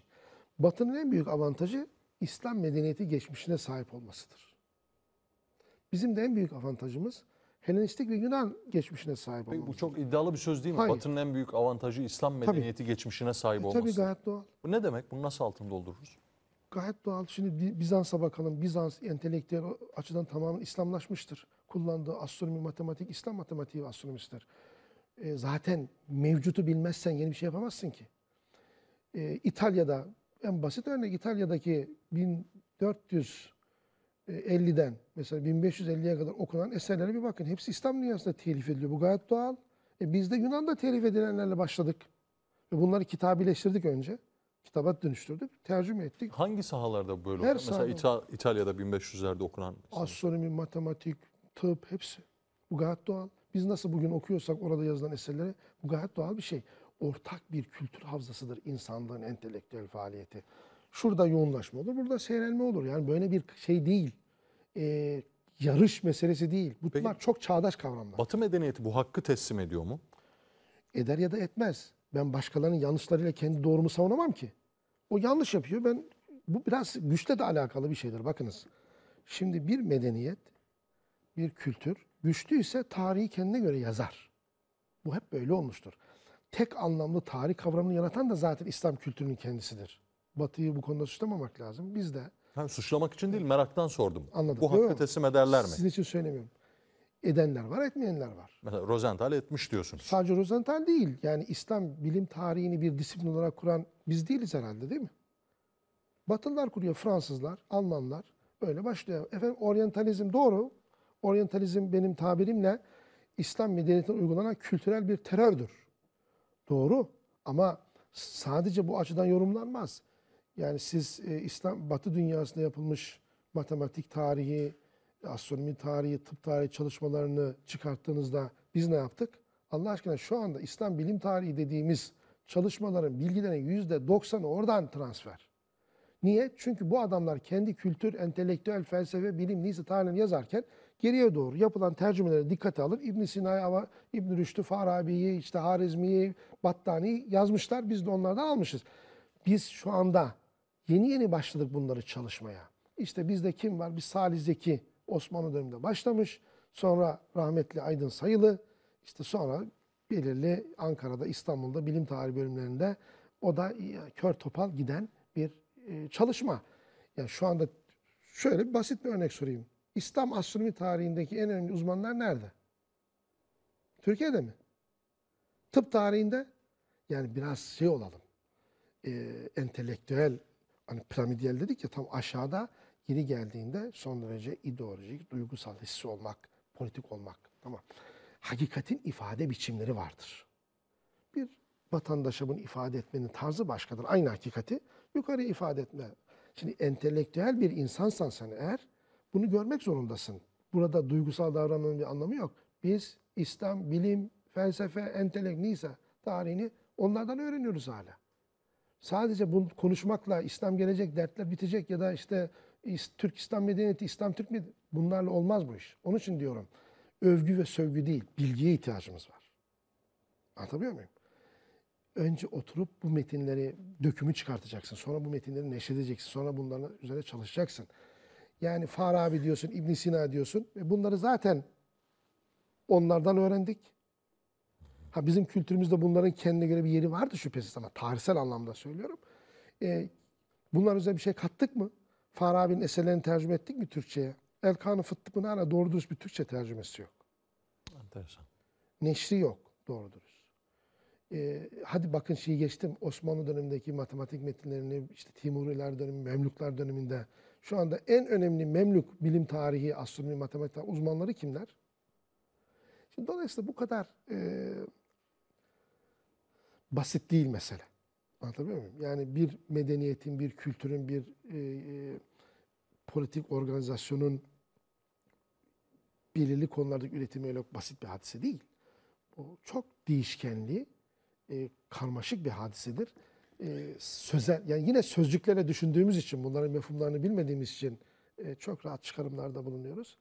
Batı'nın en büyük avantajı İslam medeniyeti geçmişine sahip olmasıdır. Bizim de en büyük avantajımız Helenistik ve Yunan geçmişine sahip olmamız. bu çok iddialı bir söz değil mi? Hayır. Batı'nın en büyük avantajı İslam medeniyeti geçmişine sahip E, olması. tabii gayet doğal. Bu ne demek? Bunu nasıl altın doldururuz? Gayet doğal. Şimdi Bi- Bizans'a bakalım. Bizans entelektüel açıdan tamamen İslamlaşmıştır. kullandığı astronomi, matematik, İslam matematiği ve astronomisidir. E, zaten mevcutu bilmezsen yeni bir şey yapamazsın ki. E, İtalya'da en basit örnek İtalya'daki 1450'den mesela 1550'ye kadar okunan eserlere bir bakın. Hepsi İslam dünyasında telif ediliyor. Bu gayet doğal. E, biz de Yunan'da telif edilenlerle başladık. Ve bunları kitabileştirdik önce. Kitaba dönüştürdük, tercüme ettik. Hangi sahalarda böyle Her oluyor? Mesela sahada. İta- İtalya'da 1500'lerde okunan Astronomi, matematik, tıp hepsi. Bu gayet doğal. Biz nasıl bugün okuyorsak orada yazılan eserleri bu gayet doğal bir şey. Ortak bir kültür havzasıdır insanlığın entelektüel faaliyeti. Şurada yoğunlaşma olur, burada seyrelme olur. Yani böyle bir şey değil. Ee, yarış meselesi değil. Bunlar çok çağdaş kavramlar. Batı medeniyeti bu hakkı teslim ediyor mu? Eder ya da etmez. Ben başkalarının yanlışlarıyla kendi doğrumu savunamam ki. O yanlış yapıyor. Ben bu biraz güçle de alakalı bir şeydir. Bakınız. Şimdi bir medeniyet, bir kültür güçlüyse tarihi kendine göre yazar. Bu hep böyle olmuştur. Tek anlamlı tarih kavramını yaratan da zaten İslam kültürünün kendisidir. Batı'yı bu konuda suçlamamak lazım. Biz de Yani suçlamak için değil meraktan sordum. Anladım. Bu hakkı teslim ederler mi? sizin için söylemiyorum. Edenler var, etmeyenler var. Mesela Rosenthal etmiş diyorsunuz. Sadece Rosenthal değil. Yani İslam bilim tarihini bir disiplin olarak kuran biz değiliz herhalde değil mi? Batılılar kuruyor, Fransızlar, Almanlar. Öyle başlıyor. Efendim oryantalizm doğru. Oryantalizm benim tabirimle İslam medeniyetine uygulanan kültürel bir terördür. Doğru. Ama sadece bu açıdan yorumlanmaz. Yani siz e, İslam Batı dünyasında yapılmış matematik tarihi, astronomi tarihi, tıp tarihi çalışmalarını çıkarttığınızda biz ne yaptık? Allah aşkına şu anda İslam bilim tarihi dediğimiz çalışmaların, bilgilerin yüzde doksanı oradan transfer. Niye? Çünkü bu adamlar kendi kültür, entelektüel, felsefe, bilim, neyse tarihini yazarken geriye doğru yapılan tercümeleri dikkate alır. İbn Sina'yı, ama İbn Rüşd'ü, Farabi'yi, işte Harizmi'yi, Battani'yi yazmışlar. Biz de onlardan almışız. Biz şu anda yeni yeni başladık bunları çalışmaya. İşte bizde kim var? Biz Salih Osmanlı döneminde başlamış. Sonra rahmetli Aydın Sayılı. işte sonra belirli Ankara'da, İstanbul'da bilim tarihi bölümlerinde o da e, kör topal giden bir e, çalışma. Yani şu anda şöyle basit bir örnek sorayım. İslam astronomi tarihindeki en önemli uzmanlar nerede? Türkiye'de mi? Tıp tarihinde yani biraz şey olalım. E, entelektüel hani piramidiyel dedik ya tam aşağıda yeri geldiğinde son derece ideolojik, duygusal hissi olmak, politik olmak. Tamam. Hakikatin ifade biçimleri vardır. Bir vatandaşa bunu ifade etmenin tarzı başkadır. Aynı hakikati yukarıya ifade etme. Şimdi entelektüel bir insansan sen eğer bunu görmek zorundasın. Burada duygusal davranmanın bir anlamı yok. Biz İslam, bilim, felsefe, entelekt neyse tarihini onlardan öğreniyoruz hala. Sadece bunu konuşmakla İslam gelecek, dertler bitecek ya da işte Türk İslam medeniyeti, İslam Türk medeniyeti bunlarla olmaz bu iş. Onun için diyorum övgü ve sövgü değil, bilgiye ihtiyacımız var. Anlatabiliyor muyum? Önce oturup bu metinleri, dökümü çıkartacaksın. Sonra bu metinleri neşredeceksin. Sonra bunların üzerine çalışacaksın. Yani Farabi diyorsun, İbn Sina diyorsun. Ve bunları zaten onlardan öğrendik. Ha bizim kültürümüzde bunların kendine göre bir yeri vardı şüphesiz ama tarihsel anlamda söylüyorum. Ee, bunlar üzerine bir şey kattık mı? Farabi'nin eserlerini tercüme ettik mi Türkçe'ye? Elkanı Fıttık'ın hala doğru dürüst bir Türkçe tercümesi yok. Enteresan. Neşri yok doğru dürüst. Ee, hadi bakın şeyi geçtim. Osmanlı dönemindeki matematik metinlerini, işte Timuriler dönemi, Memluklar döneminde şu anda en önemli Memluk bilim tarihi, astronomi, matematik tarihi uzmanları kimler? Şimdi dolayısıyla bu kadar e, basit değil mesele. Anlatabiliyor muyum? Yani bir medeniyetin, bir kültürün, bir e, e, politik organizasyonun belirli konulardaki üretimi öyle basit bir hadise değil. O çok değişkenli, e, karmaşık bir hadisedir. E, sözel, yani yine sözcüklerle düşündüğümüz için, bunların mefhumlarını bilmediğimiz için e, çok rahat çıkarımlarda bulunuyoruz.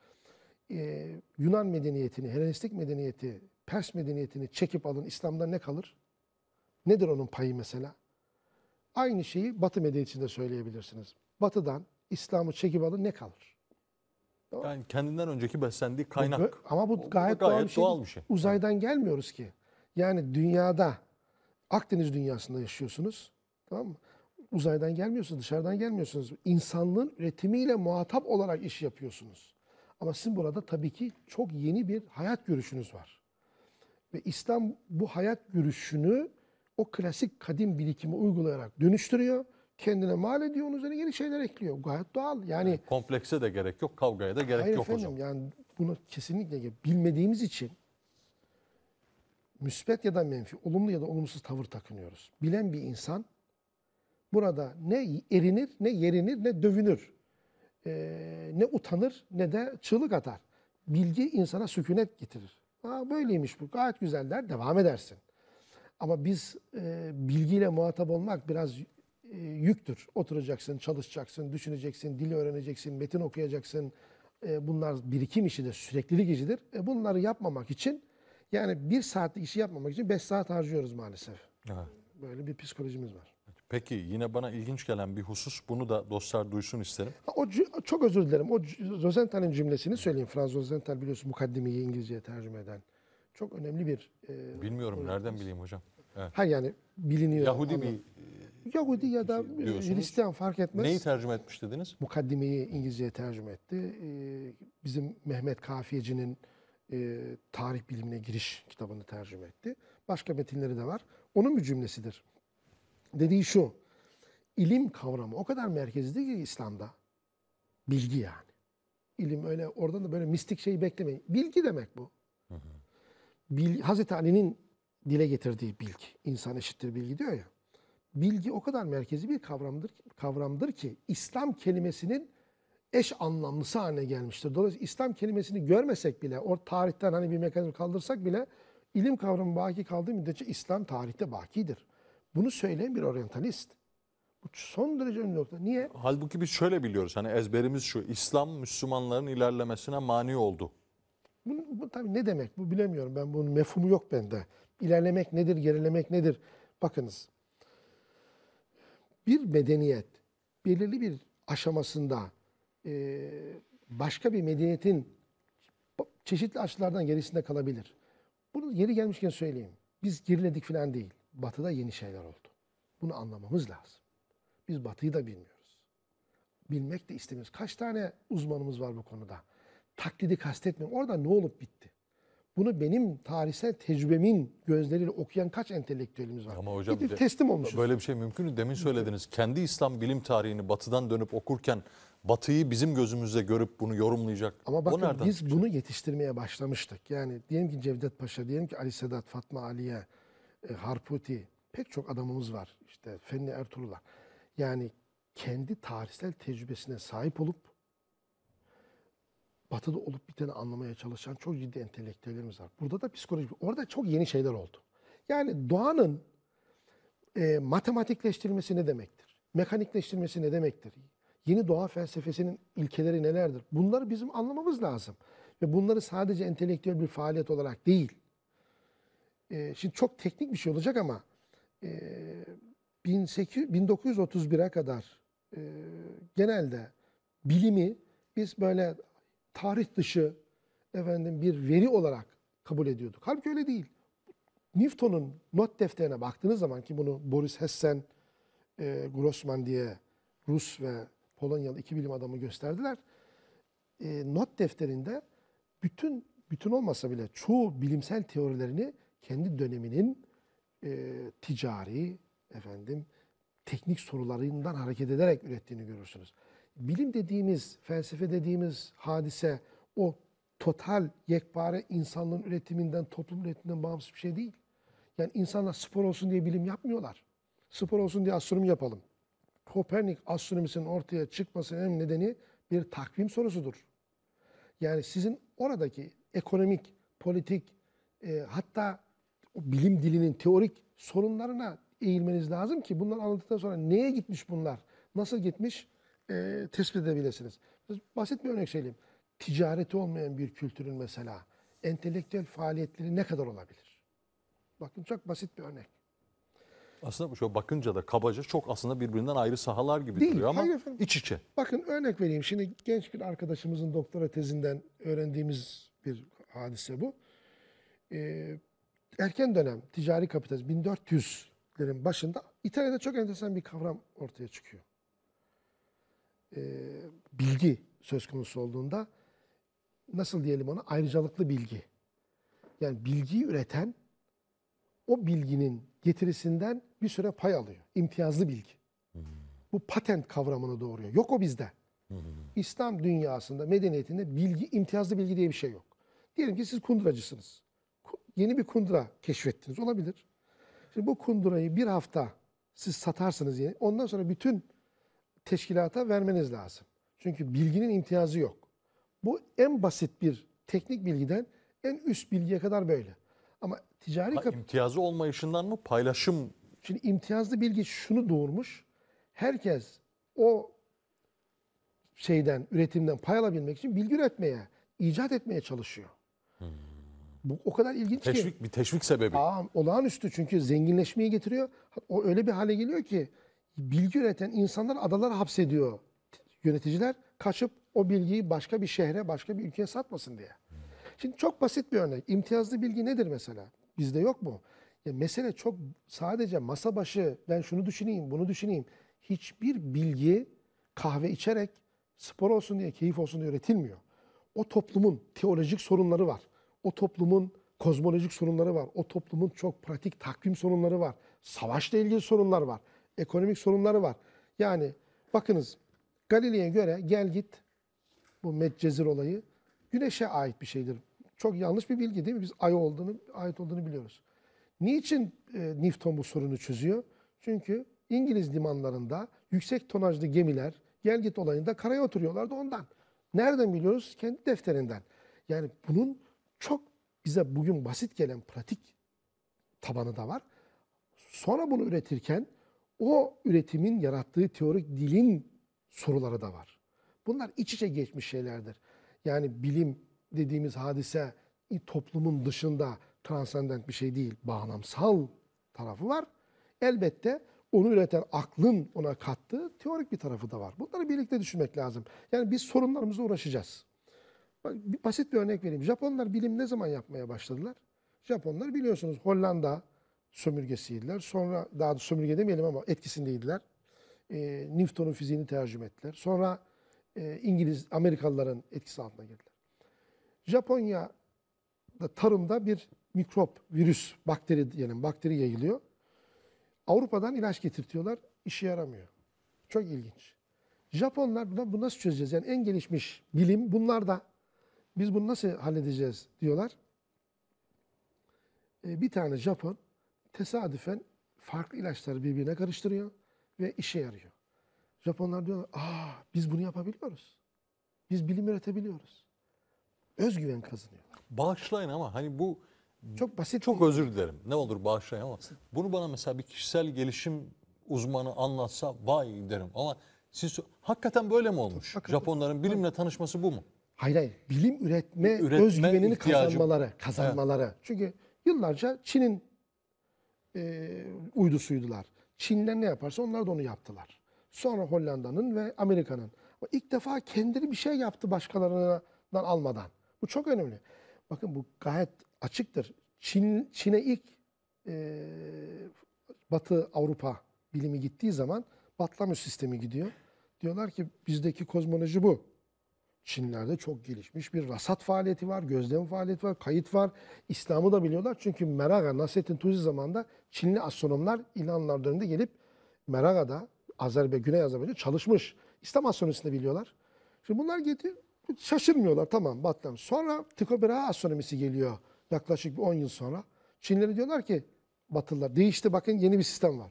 E, Yunan medeniyetini, Helenistik medeniyeti, Pers medeniyetini çekip alın, İslam'da ne kalır? Nedir onun payı mesela? Aynı şeyi Batı medeniyetinde söyleyebilirsiniz. Batı'dan İslam'ı çekip alın ne kalır? Yani kendinden önceki beslendiği kaynak. Bö- Ama bu Bu gayet, doğal, bir şey. doğal bir şey. Uzaydan gelmiyoruz ki. Yani dünyada, Akdeniz dünyasında yaşıyorsunuz. Tamam mı? Uzaydan gelmiyorsunuz, dışarıdan gelmiyorsunuz. İnsanlığın üretimiyle muhatap olarak iş yapıyorsunuz. Ama sizin burada tabii ki çok yeni bir hayat görüşünüz var. Ve İslam bu hayat görüşünü o klasik kadim birikimi uygulayarak dönüştürüyor. Kendine mal ediyor, onun üzerine yeni şeyler ekliyor. Gayet doğal. Yani Komplekse de gerek yok, kavgaya da gerek Hayır yok efendim zaman. yani bunu kesinlikle bilmediğimiz için müsbet ya da menfi, olumlu ya da olumsuz tavır takınıyoruz. Bilen bir insan burada ne erinir, ne yerinir, ne dövünür. Ee, ne utanır, ne de çığlık atar. Bilgi insana sükunet getirir. Aa, böyleymiş bu, gayet güzel der, devam edersin. Ama biz e, bilgiyle muhatap olmak biraz e, yüktür. Oturacaksın, çalışacaksın, düşüneceksin, dili öğreneceksin, metin okuyacaksın. E, bunlar birikim işidir, süreklilik işidir. E, bunları yapmamak için yani bir saatlik işi yapmamak için beş saat harcıyoruz maalesef. Evet. Böyle bir psikolojimiz var. Peki yine bana ilginç gelen bir husus, bunu da dostlar duysun isterim. Ha, O çok özür dilerim. O Rosenthal'in cümlesini söyleyeyim. Franz Rosenthal biliyorsun mukaddimeyi İngilizceye tercüme eden. Çok önemli bir e, Bilmiyorum, nereden bileyim hocam? Evet. ha yani biliniyor. Yahudi ama- bir Yahudi ya da e, diyorsunuz. Hristiyan fark etmez. neyi tercüme etmiş dediniz? Mukaddimeyi İngilizceye tercüme etti. Ee, bizim Mehmet Kafiyeci'nin e, tarih bilimine giriş kitabını tercüme etti. Başka metinleri de var. Onun bir cümlesidir. Dediği şu, ilim kavramı o kadar merkezli ki İslam'da. Bilgi yani. İlim öyle oradan da böyle mistik şeyi beklemeyin. Bilgi demek bu. Bil, Hazreti Ali'nin dile getirdiği bilgi. İnsan eşittir bilgi diyor ya bilgi o kadar merkezi bir kavramdır kavramdır ki İslam kelimesinin eş anlamlısı haline gelmiştir. Dolayısıyla İslam kelimesini görmesek bile, o tarihten hani bir mekanizma kaldırsak bile ilim kavramı baki kaldığı müddetçe İslam tarihte bakidir. Bunu söyleyen bir oryantalist. Bu son derece önemli nokta. Niye? Halbuki biz şöyle biliyoruz, hani ezberimiz şu, İslam Müslümanların ilerlemesine mani oldu. Bu, bu tabii ne demek bu bilemiyorum. Ben bunun mefhumu yok bende. İlerlemek nedir, gerilemek nedir? Bakınız. Bir medeniyet belirli bir aşamasında e, başka bir medeniyetin çeşitli açılardan gerisinde kalabilir. Bunu yeri gelmişken söyleyeyim. Biz geriledik falan değil. Batı'da yeni şeyler oldu. Bunu anlamamız lazım. Biz Batı'yı da bilmiyoruz. Bilmek de istemiyoruz. Kaç tane uzmanımız var bu konuda? Taklidi kastetmiyorum. Orada ne olup bitti? Bunu benim tarihsel tecrübemin gözleriyle okuyan kaç entelektüelimiz var? Ama hocam Gidip teslim olmuşuz. Böyle bir şey mümkün mü? Demin söylediniz. Kendi İslam bilim tarihini batıdan dönüp okurken batıyı bizim gözümüzle görüp bunu yorumlayacak. Ama bakın biz çıkacak? bunu yetiştirmeye başlamıştık. Yani diyelim ki Cevdet Paşa, diyelim ki Ali Sedat, Fatma Aliye, e, Harputi pek çok adamımız var. İşte Fenli Ertuğrul'a. Yani kendi tarihsel tecrübesine sahip olup batıda olup biteni anlamaya çalışan çok ciddi entelektüellerimiz var. Burada da psikoloji, orada çok yeni şeyler oldu. Yani doğanın e, matematikleştirilmesi ne demektir? Mekanikleştirilmesi ne demektir? Yeni doğa felsefesinin ilkeleri nelerdir? Bunları bizim anlamamız lazım. Ve bunları sadece entelektüel bir faaliyet olarak değil. E, şimdi çok teknik bir şey olacak ama e, 1800 1931'e kadar e, genelde bilimi biz böyle tarih dışı efendim bir veri olarak kabul ediyorduk. Halbuki öyle değil. Newton'un not defterine baktığınız zaman ki bunu Boris Hessen, e, Grossman diye Rus ve Polonyalı iki bilim adamı gösterdiler. E, not defterinde bütün bütün olmasa bile çoğu bilimsel teorilerini kendi döneminin e, ticari efendim teknik sorularından hareket ederek ürettiğini görürsünüz. Bilim dediğimiz, felsefe dediğimiz hadise o total yekpare insanlığın üretiminden, toplum üretiminden bağımsız bir şey değil. Yani insanlar spor olsun diye bilim yapmıyorlar. Spor olsun diye astronomi yapalım. Kopernik astronomisinin ortaya çıkmasının en nedeni bir takvim sorusudur. Yani sizin oradaki ekonomik, politik, e, hatta o bilim dilinin teorik sorunlarına eğilmeniz lazım ki bunları anladıktan sonra neye gitmiş bunlar, nasıl gitmiş e, tespit edebilirsiniz. Basit bir örnek söyleyeyim. Ticareti olmayan bir kültürün mesela entelektüel faaliyetleri ne kadar olabilir? Bakın çok basit bir örnek. Aslında şöyle bakınca da kabaca çok aslında birbirinden ayrı sahalar gibi Değil, duruyor ama efendim. iç içe. Bakın örnek vereyim. Şimdi genç bir arkadaşımızın doktora tezinden öğrendiğimiz bir hadise bu. Ee, erken dönem ticari kapitalizm 1400'lerin başında İtalya'da çok enteresan bir kavram ortaya çıkıyor. Ee, bilgi söz konusu olduğunda nasıl diyelim ona ayrıcalıklı bilgi. Yani bilgiyi üreten o bilginin getirisinden bir süre pay alıyor. İmtiyazlı bilgi. Bu patent kavramını doğuruyor. Yok o bizde. İslam dünyasında, medeniyetinde bilgi, imtiyazlı bilgi diye bir şey yok. Diyelim ki siz kunduracısınız. Ku- Yeni bir kundura keşfettiniz. Olabilir. Şimdi bu kundurayı bir hafta siz satarsınız yeni. Ondan sonra bütün teşkilata vermeniz lazım. Çünkü bilginin imtiyazı yok. Bu en basit bir teknik bilgiden en üst bilgiye kadar böyle. Ama ticari Ha, imtiyazı olmayışından mı paylaşım Şimdi imtiyazlı bilgi şunu doğurmuş. Herkes o şeyden, üretimden pay alabilmek için bilgi üretmeye, icat etmeye çalışıyor. Bu o kadar ilginç ki. teşvik bir teşvik sebebi? Aa, olağanüstü çünkü zenginleşmeyi getiriyor. O öyle bir hale geliyor ki bilgi üreten insanlar adalara hapsediyor. Yöneticiler kaçıp o bilgiyi başka bir şehre, başka bir ülkeye satmasın diye. Şimdi çok basit bir örnek. İmtiyazlı bilgi nedir mesela? Bizde yok mu? Ya mesele çok sadece masa başı ben şunu düşüneyim, bunu düşüneyim. Hiçbir bilgi kahve içerek spor olsun diye, keyif olsun diye üretilmiyor. O toplumun teolojik sorunları var. O toplumun kozmolojik sorunları var. O toplumun çok pratik takvim sorunları var. Savaşla ilgili sorunlar var. Ekonomik sorunları var. Yani bakınız Galile'ye göre gel git bu Medcezir olayı güneşe ait bir şeydir. Çok yanlış bir bilgi değil mi? Biz ay olduğunu, ait olduğunu biliyoruz. Niçin e, Newton bu sorunu çözüyor? Çünkü İngiliz limanlarında yüksek tonajlı gemiler gel git olayında karaya oturuyorlardı ondan. Nereden biliyoruz? Kendi defterinden. Yani bunun çok bize bugün basit gelen pratik tabanı da var. Sonra bunu üretirken o üretimin yarattığı teorik dilin soruları da var. Bunlar iç içe geçmiş şeylerdir. Yani bilim dediğimiz hadise toplumun dışında transcendent bir şey değil. Bağlamsal tarafı var. Elbette onu üreten aklın ona kattığı teorik bir tarafı da var. Bunları birlikte düşünmek lazım. Yani biz sorunlarımızla uğraşacağız. Bak, bir basit bir örnek vereyim. Japonlar bilim ne zaman yapmaya başladılar? Japonlar biliyorsunuz Hollanda sömürgesiydiler. Sonra daha da sömürge demeyelim ama etkisindeydiler. E, Newton'un fiziğini tercüme ettiler. Sonra e, İngiliz, Amerikalıların etkisi altına girdiler. Japonya'da tarımda bir mikrop, virüs, bakteri diyelim, bakteri yayılıyor. Avrupa'dan ilaç getirtiyorlar, işe yaramıyor. Çok ilginç. Japonlar buna bu nasıl çözeceğiz? Yani en gelişmiş bilim bunlar da biz bunu nasıl halledeceğiz diyorlar. E, bir tane Japon tesadüfen farklı ilaçları birbirine karıştırıyor ve işe yarıyor. Japonlar diyorlar, aa biz bunu yapabiliyoruz. Biz bilim üretebiliyoruz. Özgüven kazanıyor. Bağışlayın ama hani bu Çok basit. çok özür dilerim. Ne olur bağışlayın ama bunu bana mesela bir kişisel gelişim uzmanı anlatsa vay derim. Ama siz hakikaten böyle mi olmuş? Hakikaten. Japonların bilimle tanışması bu mu? Hayır hayır. Bilim üretme, Üretme özgüvenini ihtiyacı- kazanmaları. kazanmaları. Çünkü yıllarca Çin'in e, uydusuydular. Çinliler ne yaparsa onlar da onu yaptılar. Sonra Hollanda'nın ve Amerika'nın. İlk defa kendileri bir şey yaptı başkalarından almadan. Bu çok önemli. Bakın bu gayet açıktır. Çin Çin'e ilk e, Batı Avrupa bilimi gittiği zaman Batlamyus sistemi gidiyor. Diyorlar ki bizdeki kozmoloji bu. Çinlerde çok gelişmiş bir rasat faaliyeti var, gözlem faaliyeti var, kayıt var. İslam'ı da biliyorlar çünkü Meraga, Nasrettin Tuzi zamanında Çinli astronomlar İlhanlar döneminde gelip Meraga'da, Azerbaycan, Güney Azerbaycan'da çalışmış. İslam astronomisini biliyorlar. Şimdi bunlar getir, şaşırmıyorlar tamam Batlam. Sonra Tycho Brahe astronomisi geliyor yaklaşık bir 10 yıl sonra. Çinliler diyorlar ki Batılılar değişti bakın yeni bir sistem var.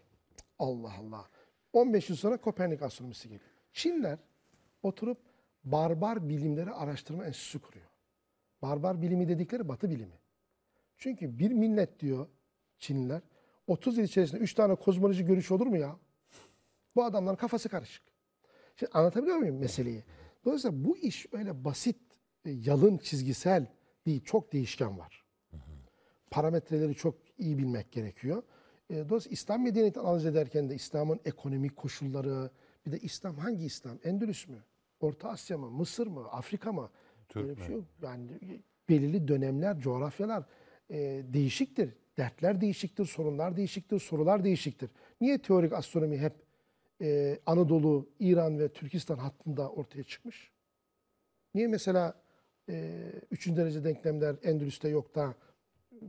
Allah Allah. 15 yıl sonra Kopernik astronomisi geliyor. Çinler oturup barbar bilimleri araştırma enstitüsü kuruyor. Barbar bilimi dedikleri batı bilimi. Çünkü bir millet diyor Çinliler 30 yıl içerisinde 3 tane kozmoloji görüşü olur mu ya? Bu adamların kafası karışık. Şimdi anlatabiliyor muyum meseleyi? Dolayısıyla bu iş öyle basit, e, yalın, çizgisel değil. Çok değişken var. Parametreleri çok iyi bilmek gerekiyor. E, Dolayısıyla İslam medeniyetini analiz ederken de İslam'ın ekonomik koşulları, bir de İslam hangi İslam? Endülüs mü? Orta Asya mı? Mısır mı? Afrika mı? Türk Böyle bir şey yok. Yani belirli dönemler, coğrafyalar e, değişiktir. Dertler değişiktir, sorunlar değişiktir, sorular değişiktir. Niye teorik astronomi hep e, Anadolu, İran ve Türkistan hattında ortaya çıkmış? Niye mesela e, üçüncü derece denklemler Endülüs'te yok da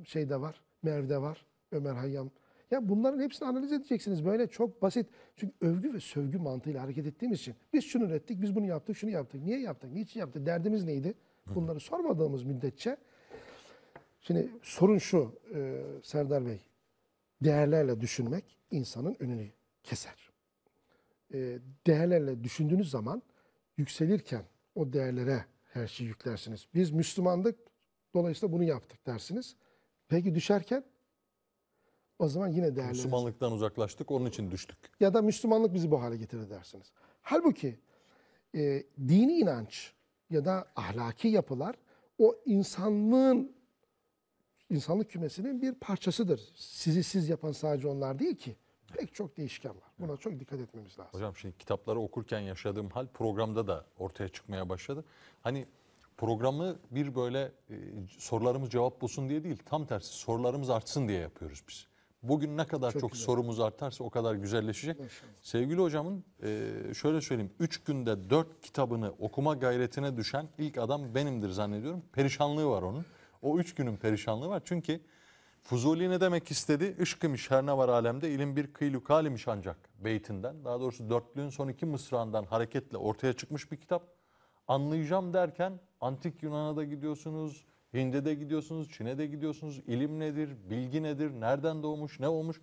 şeyde var, Merv'de var, Ömer Hayyam. Ya bunların hepsini analiz edeceksiniz. Böyle çok basit. Çünkü övgü ve sövgü mantığıyla hareket ettiğimiz için. Biz şunu ürettik, biz bunu yaptık, şunu yaptık. Niye yaptık, niçin yaptık, derdimiz neydi? Bunları sormadığımız müddetçe. Şimdi sorun şu e, Serdar Bey. Değerlerle düşünmek insanın önünü keser. E, değerlerle düşündüğünüz zaman yükselirken o değerlere her şeyi yüklersiniz. Biz Müslümandık, dolayısıyla bunu yaptık dersiniz. Peki düşerken o zaman yine değerleriniz Müslümanlıktan uzaklaştık onun için düştük. ya da Müslümanlık bizi bu hale getirdi dersiniz. Halbuki e, dini inanç ya da ahlaki yapılar o insanlığın insanlık kümesinin bir parçasıdır. Sizi siz yapan sadece onlar değil ki. Pek çok değişken var. Buna çok dikkat etmemiz lazım. Hocam şimdi kitapları okurken yaşadığım hal programda da ortaya çıkmaya başladı. Hani programı bir böyle e, sorularımız cevap bulsun diye değil, tam tersi sorularımız artsın diye yapıyoruz biz. Bugün ne kadar çok, güzel. sorumuz artarsa o kadar güzelleşecek. Maşallah. Sevgili hocamın e, şöyle söyleyeyim, 3 günde 4 kitabını okuma gayretine düşen ilk adam benimdir zannediyorum. Perişanlığı var onun. O 3 günün perişanlığı var çünkü Fuzuli ne demek istedi? Işkımış her ne var alemde ilim bir kıylu kalimiş ancak beytinden. Daha doğrusu dörtlüğün son iki mısrağından hareketle ortaya çıkmış bir kitap. Anlayacağım derken antik Yunan'a da gidiyorsunuz, Hind'e de gidiyorsunuz, Çin'e de gidiyorsunuz. İlim nedir, bilgi nedir, nereden doğmuş, ne olmuş?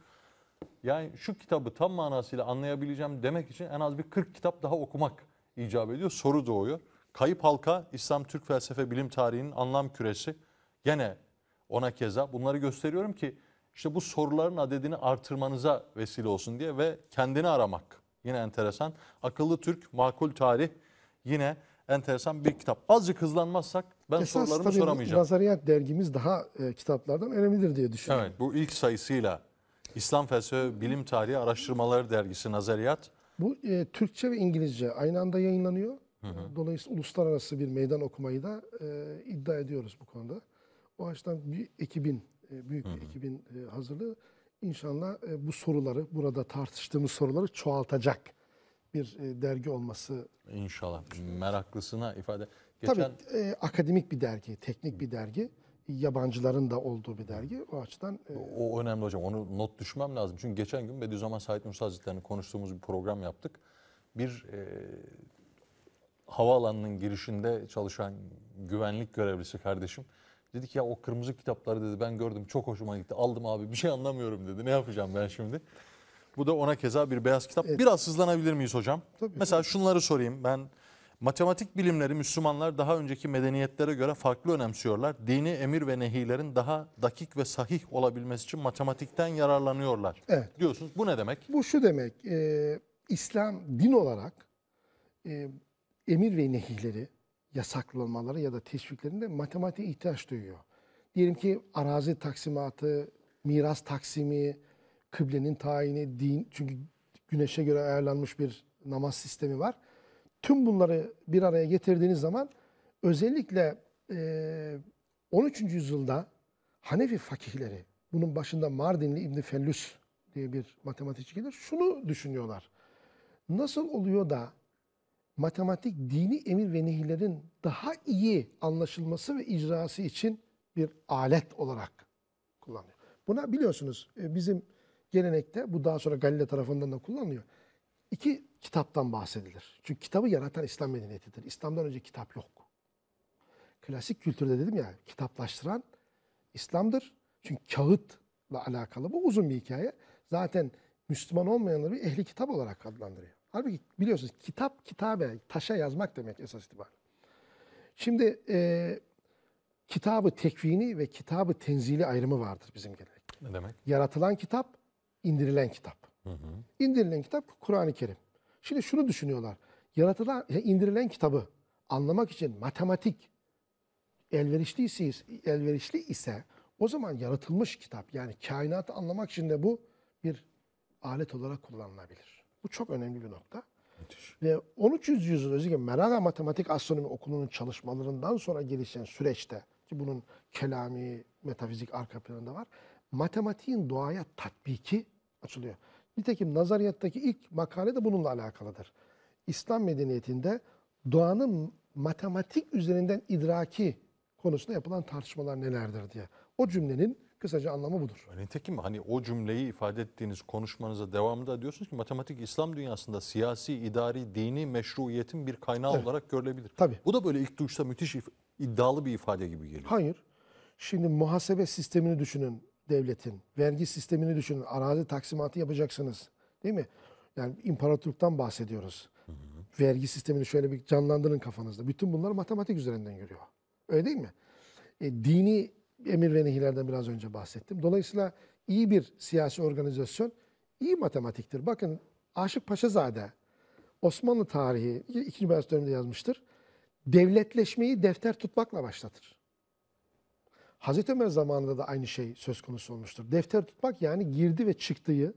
Yani şu kitabı tam manasıyla anlayabileceğim demek için en az bir 40 kitap daha okumak icap ediyor. Soru doğuyor. Kayıp Halka, İslam Türk Felsefe Bilim Tarihi'nin anlam küresi. Gene ona keza bunları gösteriyorum ki işte bu soruların adedini artırmanıza vesile olsun diye ve kendini aramak. Yine enteresan. Akıllı Türk, Makul Tarih yine enteresan bir kitap. Azıcık hızlanmazsak ben Esas sorularımı tabii soramayacağım. Nazariyat dergimiz daha e, kitaplardan önemlidir diye düşünüyorum. Evet bu ilk sayısıyla İslam Felsefe Bilim Tarihi Araştırmaları Dergisi Nazariyat. Bu e, Türkçe ve İngilizce aynı anda yayınlanıyor. Dolayısıyla uluslararası bir meydan okumayı da e, iddia ediyoruz bu konuda. O açıdan bir ekibin, e, büyük bir ekibin e, hazırlığı inşallah e, bu soruları, burada tartıştığımız soruları çoğaltacak bir e, dergi olması. İnşallah meraklısına ifade. Geçen Tabii e, akademik bir dergi, teknik bir dergi. Yabancıların da olduğu bir dergi. O açıdan e, o önemli hocam. Onu not düşmem lazım. Çünkü geçen gün Bediüzzaman Said Nursi Hazretleri'nin konuştuğumuz bir program yaptık. Bir e, havaalanının girişinde çalışan güvenlik görevlisi kardeşim dedi ki ya o kırmızı kitapları dedi ben gördüm çok hoşuma gitti. Aldım abi bir şey anlamıyorum dedi. Ne yapacağım ben şimdi? Bu da ona keza bir beyaz kitap. Biraz hızlanabilir miyiz hocam? Tabii. Mesela şunları sorayım. Ben matematik bilimleri Müslümanlar daha önceki medeniyetlere göre farklı önemsiyorlar. Dini emir ve nehilerin daha dakik ve sahih olabilmesi için matematikten yararlanıyorlar. Evet. Diyorsunuz. Bu ne demek? Bu şu demek, e, İslam din olarak e, emir ve nehirleri, yasaklamaları ya da teşviklerinde matematiğe ihtiyaç duyuyor. Diyelim ki arazi taksimatı, miras taksimi, kıblenin tayini, din, çünkü güneşe göre ayarlanmış bir namaz sistemi var. Tüm bunları bir araya getirdiğiniz zaman özellikle e, 13. yüzyılda Hanefi fakihleri, bunun başında Mardinli İbni Fellüs diye bir matematikçi gelir, şunu düşünüyorlar. Nasıl oluyor da matematik dini emir ve nehirlerin daha iyi anlaşılması ve icrası için bir alet olarak kullanılıyor. Buna biliyorsunuz e, bizim gelenekte bu daha sonra Galile tarafından da kullanılıyor. İki kitaptan bahsedilir. Çünkü kitabı yaratan İslam medeniyetidir. İslam'dan önce kitap yok. Klasik kültürde dedim ya kitaplaştıran İslam'dır. Çünkü kağıtla alakalı bu uzun bir hikaye. Zaten Müslüman olmayanları bir ehli kitap olarak adlandırıyor. Halbuki biliyorsunuz kitap kitabe, taşa yazmak demek esas itibariyle. Şimdi e, kitabı tekvini ve kitabı tenzili ayrımı vardır bizim gelenekte. Ne demek? Yaratılan kitap, indirilen kitap. İndirilen kitap Kur'an-ı Kerim. Şimdi şunu düşünüyorlar. Yaratılan, ya indirilen kitabı anlamak için matematik elverişli elverişli ise o zaman yaratılmış kitap yani kainatı anlamak için de bu bir alet olarak kullanılabilir. Bu çok önemli bir nokta. Müthiş. Ve 13. yüzyıl özellikle Meraga Matematik Astronomi Okulu'nun çalışmalarından sonra gelişen süreçte ki bunun kelami, metafizik arka planında var. Matematiğin doğaya tatbiki açılıyor. Nitekim nazariyattaki ilk makale de bununla alakalıdır. İslam medeniyetinde doğanın matematik üzerinden idraki konusunda yapılan tartışmalar nelerdir diye. O cümlenin kısaca anlamı budur. Nitekim hani o cümleyi ifade ettiğiniz konuşmanıza devamında diyorsunuz ki matematik İslam dünyasında siyasi, idari, dini meşruiyetin bir kaynağı olarak görülebilir. Tabii. Bu da böyle ilk duyuşta müthiş iddialı bir ifade gibi geliyor. Hayır. Şimdi muhasebe sistemini düşünün devletin. Vergi sistemini düşünün. Arazi taksimatı yapacaksınız. Değil mi? Yani imparatorluktan bahsediyoruz. Vergi sistemini şöyle bir canlandırın kafanızda. Bütün bunlar matematik üzerinden yürüyor. Öyle değil mi? E, dini emir ve nehirlerden biraz önce bahsettim. Dolayısıyla iyi bir siyasi organizasyon iyi matematiktir. Bakın Aşık Paşazade Osmanlı tarihi 2. Beyaz döneminde yazmıştır. Devletleşmeyi defter tutmakla başlatır. Hazreti Ömer zamanında da aynı şey söz konusu olmuştur. Defter tutmak yani girdi ve çıktığı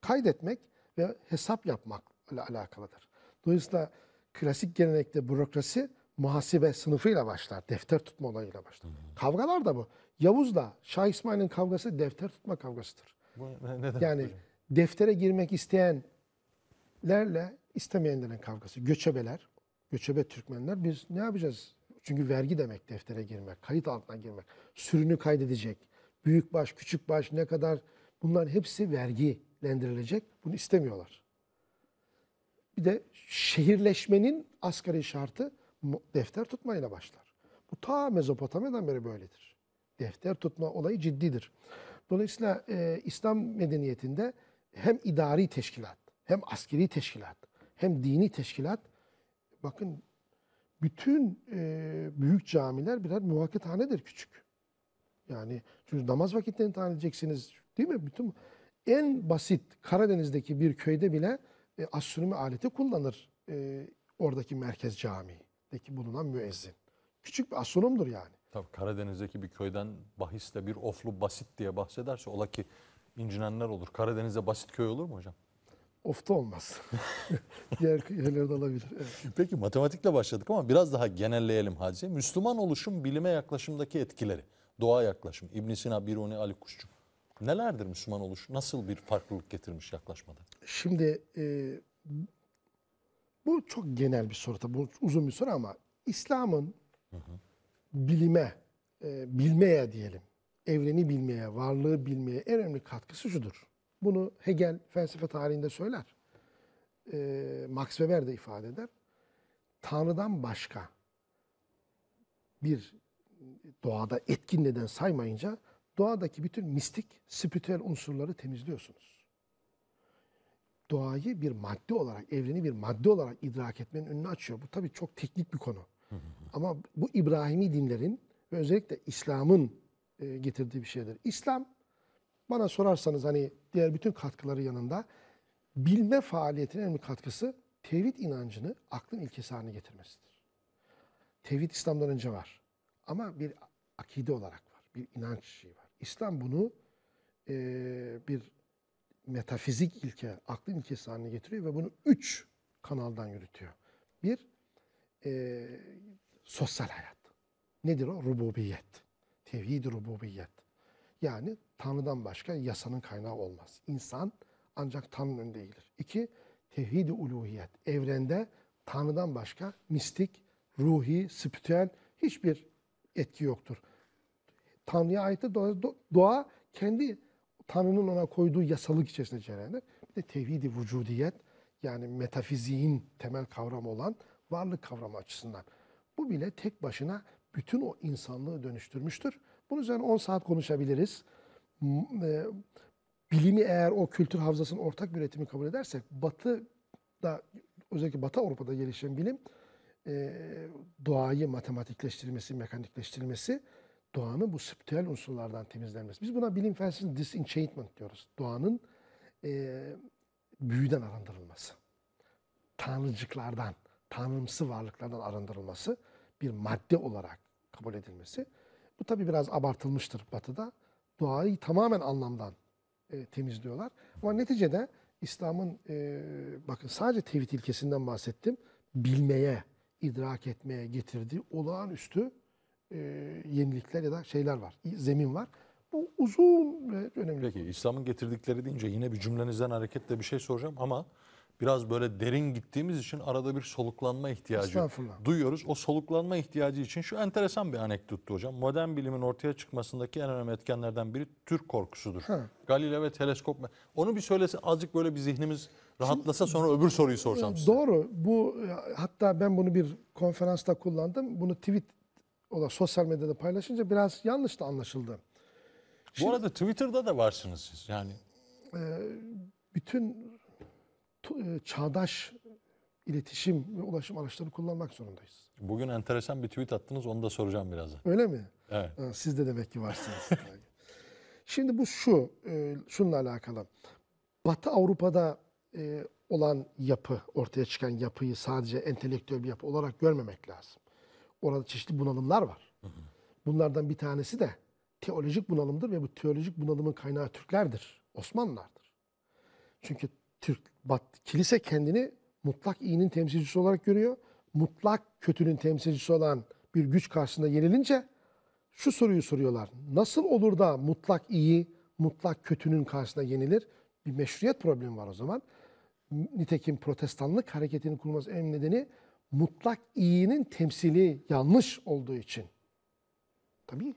kaydetmek ve hesap yapmakla alakalıdır. Dolayısıyla klasik gelenekte bürokrasi muhasebe sınıfıyla başlar. Defter tutma olayıyla başlar. Kavgalar da bu. Yavuz'la Şah İsmail'in kavgası defter tutma kavgasıdır. Bu ne, ne Yani hocam? deftere girmek isteyenlerle istemeyenlerin kavgası. Göçebeler, göçebe Türkmenler biz ne yapacağız? Çünkü vergi demek deftere girmek, kayıt altına girmek. Sürünü kaydedecek. Büyük baş, küçük baş ne kadar bunların hepsi vergilendirilecek. Bunu istemiyorlar. Bir de şehirleşmenin asgari şartı defter tutmayla başlar. Bu ta Mezopotamya'dan beri böyledir. Defter tutma olayı ciddidir. Dolayısıyla e, İslam medeniyetinde hem idari teşkilat, hem askeri teşkilat, hem dini teşkilat, bakın bütün e, büyük camiler birer muvakkethanedir küçük. Yani çünkü namaz vakitlerini tayin edeceksiniz değil mi? Bütün en basit Karadeniz'deki bir köyde bile e, astronomi aleti kullanır e, oradaki merkez camideki bulunan müezzin. Küçük bir astronomdur yani. Tabii Karadeniz'deki bir köyden bahisle bir oflu basit diye bahsederse ola ki incinenler olur. Karadeniz'de basit köy olur mu hocam? Ofta olmaz. [LAUGHS] Diğer yerlerde olabilir. Evet. Peki matematikle başladık ama biraz daha genelleyelim hadise. Müslüman oluşum bilime yaklaşımdaki etkileri. Doğa yaklaşım. İbn Sina, Biruni, Ali Kuşçu. Nelerdir Müslüman oluş? Nasıl bir farklılık getirmiş yaklaşmada? Şimdi e, bu çok genel bir soru tabii. Bu uzun bir soru ama İslam'ın bilime, e, bilmeye diyelim, evreni bilmeye, varlığı bilmeye en önemli katkısı şudur. Bunu Hegel felsefe tarihinde söyler. E, Max Weber de ifade eder. Tanrı'dan başka bir doğada etkin neden saymayınca doğadaki bütün mistik, spiritüel unsurları temizliyorsunuz doğayı bir madde olarak, evreni bir madde olarak idrak etmenin önünü açıyor. Bu tabii çok teknik bir konu. [LAUGHS] Ama bu İbrahimi dinlerin ve özellikle İslam'ın e, getirdiği bir şeydir. İslam bana sorarsanız hani diğer bütün katkıları yanında bilme faaliyetinin en katkısı tevhid inancını aklın ilkesi haline getirmesidir. Tevhid İslam'dan önce var. Ama bir akide olarak var. Bir inanç şeyi var. İslam bunu e, bir metafizik ilke, aklın ilkesi haline getiriyor ve bunu üç kanaldan yürütüyor. Bir, e, sosyal hayat. Nedir o? Rububiyet. Tevhid-i rububiyet. Yani Tanrı'dan başka yasanın kaynağı olmaz. İnsan ancak Tanrı'nın önünde eğilir. İki, tevhid-i uluhiyet. Evrende Tanrı'dan başka mistik, ruhi, spiritüel hiçbir etki yoktur. Tanrı'ya ait doğa, do- doğa kendi Tanrı'nın ona koyduğu yasalık içerisinde cereyan eder. Bir de tevhid-i vücudiyet yani metafiziğin temel kavramı olan varlık kavramı açısından. Bu bile tek başına bütün o insanlığı dönüştürmüştür. Bunun üzerine 10 saat konuşabiliriz. E, Bilimi eğer o kültür havzasının ortak bir üretimi kabul edersek Batı'da özellikle Batı Avrupa'da gelişen bilim e, doğayı matematikleştirilmesi, mekanikleştirilmesi, doğanın bu spiritüel unsurlardan temizlenmesi. Biz buna bilim felsefesinde disenchantment diyoruz. Doğanın e, büyüden arındırılması. Tanrıcıklardan, tanrımsı varlıklardan arındırılması, bir madde olarak kabul edilmesi. Bu tabii biraz abartılmıştır Batı'da. Doğayı tamamen anlamdan e, temizliyorlar. Ama neticede İslam'ın e, bakın sadece tevhid ilkesinden bahsettim. Bilmeye, idrak etmeye getirdiği olağanüstü e, yenilikler ya da şeyler var. Zemin var. Bu uzun ve önemli. Peki İslam'ın getirdikleri deyince yine bir cümlenizden hareketle bir şey soracağım ama biraz böyle derin gittiğimiz için arada bir soluklanma ihtiyacı duyuyoruz. O soluklanma ihtiyacı için şu enteresan bir anekdottu hocam. Modern bilimin ortaya çıkmasındaki en önemli etkenlerden biri Türk korkusudur. Ha. Galile ve teleskop. Onu bir söylesin azıcık böyle bir zihnimiz rahatlasa sonra öbür soruyu sorsam size. Doğru. Bu hatta ben bunu bir konferansta kullandım. Bunu tweet olarak sosyal medyada paylaşınca biraz yanlış da anlaşıldı. Bu arada Twitter'da da varsınız siz. Yani Bütün e, çağdaş iletişim ve ulaşım araçlarını kullanmak zorundayız. bugün enteresan bir tweet attınız onu da soracağım birazdan. Öyle mi? Evet. Ha, Siz de demek ki varsınız. [LAUGHS] Şimdi bu şu, e, şununla alakalı. Batı Avrupa'da e, olan yapı, ortaya çıkan yapıyı sadece entelektüel bir yapı olarak görmemek lazım. Orada çeşitli bunalımlar var. Bunlardan bir tanesi de teolojik bunalımdır ve bu teolojik bunalımın kaynağı Türklerdir, Osmanlılardır. Çünkü Türk, Bat, kilise kendini mutlak iyinin temsilcisi olarak görüyor. Mutlak kötünün temsilcisi olan bir güç karşısında yenilince şu soruyu soruyorlar. Nasıl olur da mutlak iyi, mutlak kötünün karşısında yenilir? Bir meşruiyet problemi var o zaman. Nitekim protestanlık hareketinin kurulması en nedeni mutlak iyinin temsili yanlış olduğu için. Tabii.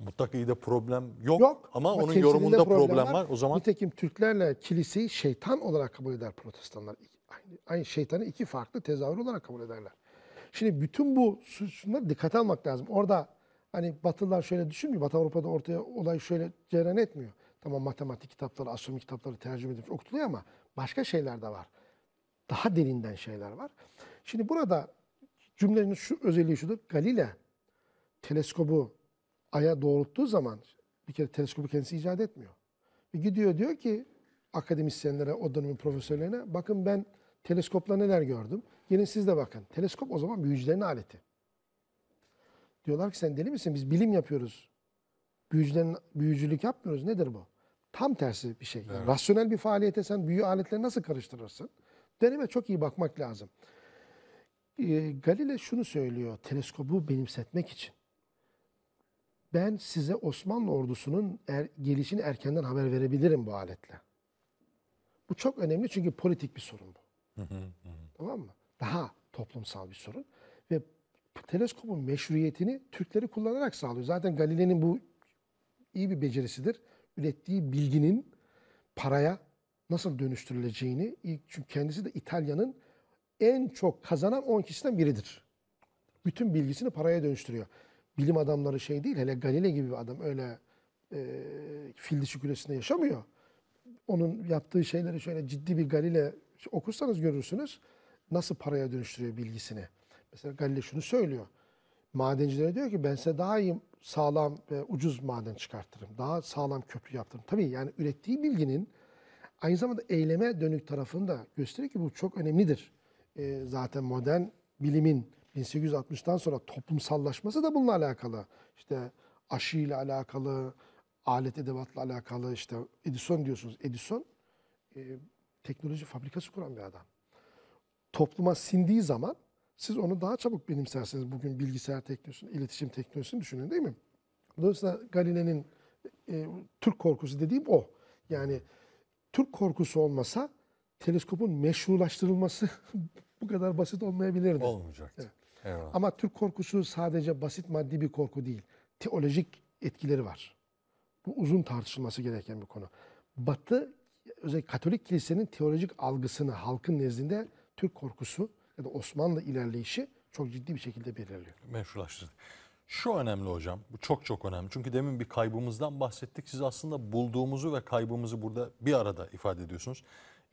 Mutlak iyi de problem yok, Yok. ama, onun temsilinde yorumunda problem, var. O zaman Nitekim Türklerle kiliseyi şeytan olarak kabul eder protestanlar. Aynı, aynı şeytanı iki farklı tezahür olarak kabul ederler. Şimdi bütün bu şu- şunları dikkate almak lazım. Orada hani Batılılar şöyle düşünmüyor. Batı Avrupa'da ortaya olay şöyle cereyan etmiyor. Tamam matematik kitapları, astronomi kitapları tercüme edilmiş, okutuluyor ama başka şeyler de var. Daha derinden şeyler var. Şimdi burada cümlenin şu özelliği şudur. Galile teleskobu aya doğrulttuğu zaman bir kere teleskobu kendisi icat etmiyor. Ve gidiyor diyor ki akademisyenlere, o dönemin profesörlerine bakın ben teleskopla neler gördüm. Gelin siz de bakın. Teleskop o zaman büyücülerin aleti. Diyorlar ki sen deli misin? Biz bilim yapıyoruz. Büyücülerin büyücülük yapmıyoruz. Nedir bu? Tam tersi bir şey. Yani rasyonel bir faaliyete sen büyü aletleri nasıl karıştırırsın? Deneme çok iyi bakmak lazım. Ee, Galile şunu söylüyor teleskobu benimsetmek için. Ben size Osmanlı ordusunun er, gelişini erkenden haber verebilirim bu aletle. Bu çok önemli çünkü politik bir sorun bu. Tamam mı? Daha toplumsal bir sorun. Ve teleskopun meşruiyetini Türkleri kullanarak sağlıyor. Zaten Galile'nin bu iyi bir becerisidir. Ürettiği bilginin paraya nasıl dönüştürüleceğini, çünkü kendisi de İtalya'nın en çok kazanan 10 kişiden biridir. Bütün bilgisini paraya dönüştürüyor. Bilim adamları şey değil, hele Galile gibi bir adam öyle e, fil dişi külesinde yaşamıyor. Onun yaptığı şeyleri şöyle ciddi bir Galile okursanız görürsünüz. Nasıl paraya dönüştürüyor bilgisini. Mesela Galile şunu söylüyor. Madencilere diyor ki ben size daha iyi sağlam ve ucuz maden çıkartırım. Daha sağlam köprü yaptırırım. Tabii yani ürettiği bilginin aynı zamanda eyleme dönük tarafını da gösteriyor ki bu çok önemlidir. Ee, zaten modern bilimin 1860'tan sonra toplumsallaşması da bununla alakalı. İşte aşıyla alakalı, alet edevatla alakalı işte Edison diyorsunuz. Edison e, teknoloji fabrikası kuran bir adam. Topluma sindiği zaman siz onu daha çabuk benimsersiniz. Bugün bilgisayar teknolojisini, iletişim teknolojisini düşünün değil mi? Dolayısıyla Galile'nin e, Türk korkusu dediğim o. Yani Türk korkusu olmasa teleskopun meşrulaştırılması [LAUGHS] bu kadar basit olmayabilirdi. olmayacaktı. Eyvallah. Ama Türk korkusu sadece basit maddi bir korku değil. Teolojik etkileri var. Bu uzun tartışılması gereken bir konu. Batı, özellikle Katolik kilisenin teolojik algısını halkın nezdinde Türk korkusu ya da Osmanlı ilerleyişi çok ciddi bir şekilde belirliyor. meşrulaştırdı. Şu önemli hocam, bu çok çok önemli. Çünkü demin bir kaybımızdan bahsettik. Siz aslında bulduğumuzu ve kaybımızı burada bir arada ifade ediyorsunuz.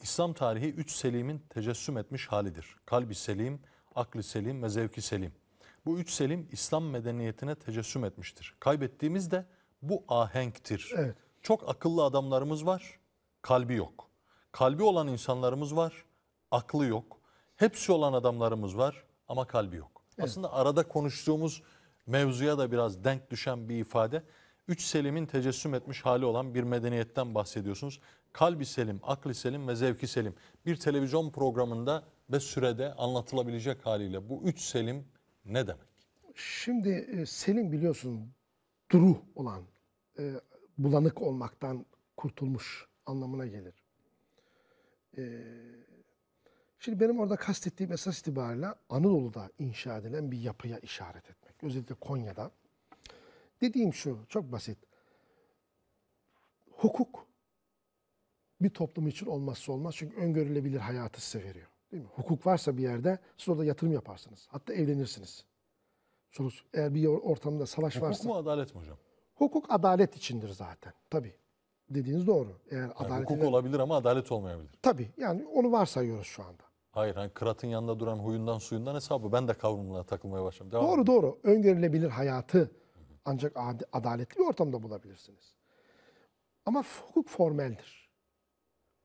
İslam tarihi üç selimin tecessüm etmiş halidir. Kalbi selim, aklı selim ve zevki selim. Bu üç selim İslam medeniyetine tecessüm etmiştir. Kaybettiğimiz de bu ahenktir. Evet. Çok akıllı adamlarımız var, kalbi yok. Kalbi olan insanlarımız var, aklı yok. Hepsi olan adamlarımız var ama kalbi yok. Aslında arada konuştuğumuz mevzuya da biraz denk düşen bir ifade. Üç selimin tecessüm etmiş hali olan bir medeniyetten bahsediyorsunuz. Kalbi selim, aklı selim ve zevki selim. Bir televizyon programında ve sürede anlatılabilecek haliyle bu üç selim ne demek? Şimdi e, selim biliyorsun duru olan, e, bulanık olmaktan kurtulmuş anlamına gelir. E, Şimdi benim orada kastettiğim esas itibariyle Anadolu'da inşa edilen bir yapıya işaret etmek. Özellikle Konya'da. Dediğim şu, çok basit. Hukuk bir toplum için olmazsa olmaz. Çünkü öngörülebilir hayatı size veriyor. Değil mi? Hukuk varsa bir yerde siz orada yatırım yaparsınız. Hatta evlenirsiniz. Sonuç, eğer bir ortamda savaş Hukuk varsa. mu adalet mi hocam? Hukuk adalet içindir zaten. Tabii. Dediğiniz doğru. Eğer Yani adalet hukuk olabilir ama adalet olmayabilir. Tabii. Yani onu varsayıyoruz şu anda. Hayır hani kıratın yanında duran huyundan suyundan hesabı. Ben de kavramına takılmaya başladım. Devam Doğru edin. doğru. Öngörülebilir hayatı ancak ad- adaletli bir ortamda bulabilirsiniz. Ama hukuk formeldir.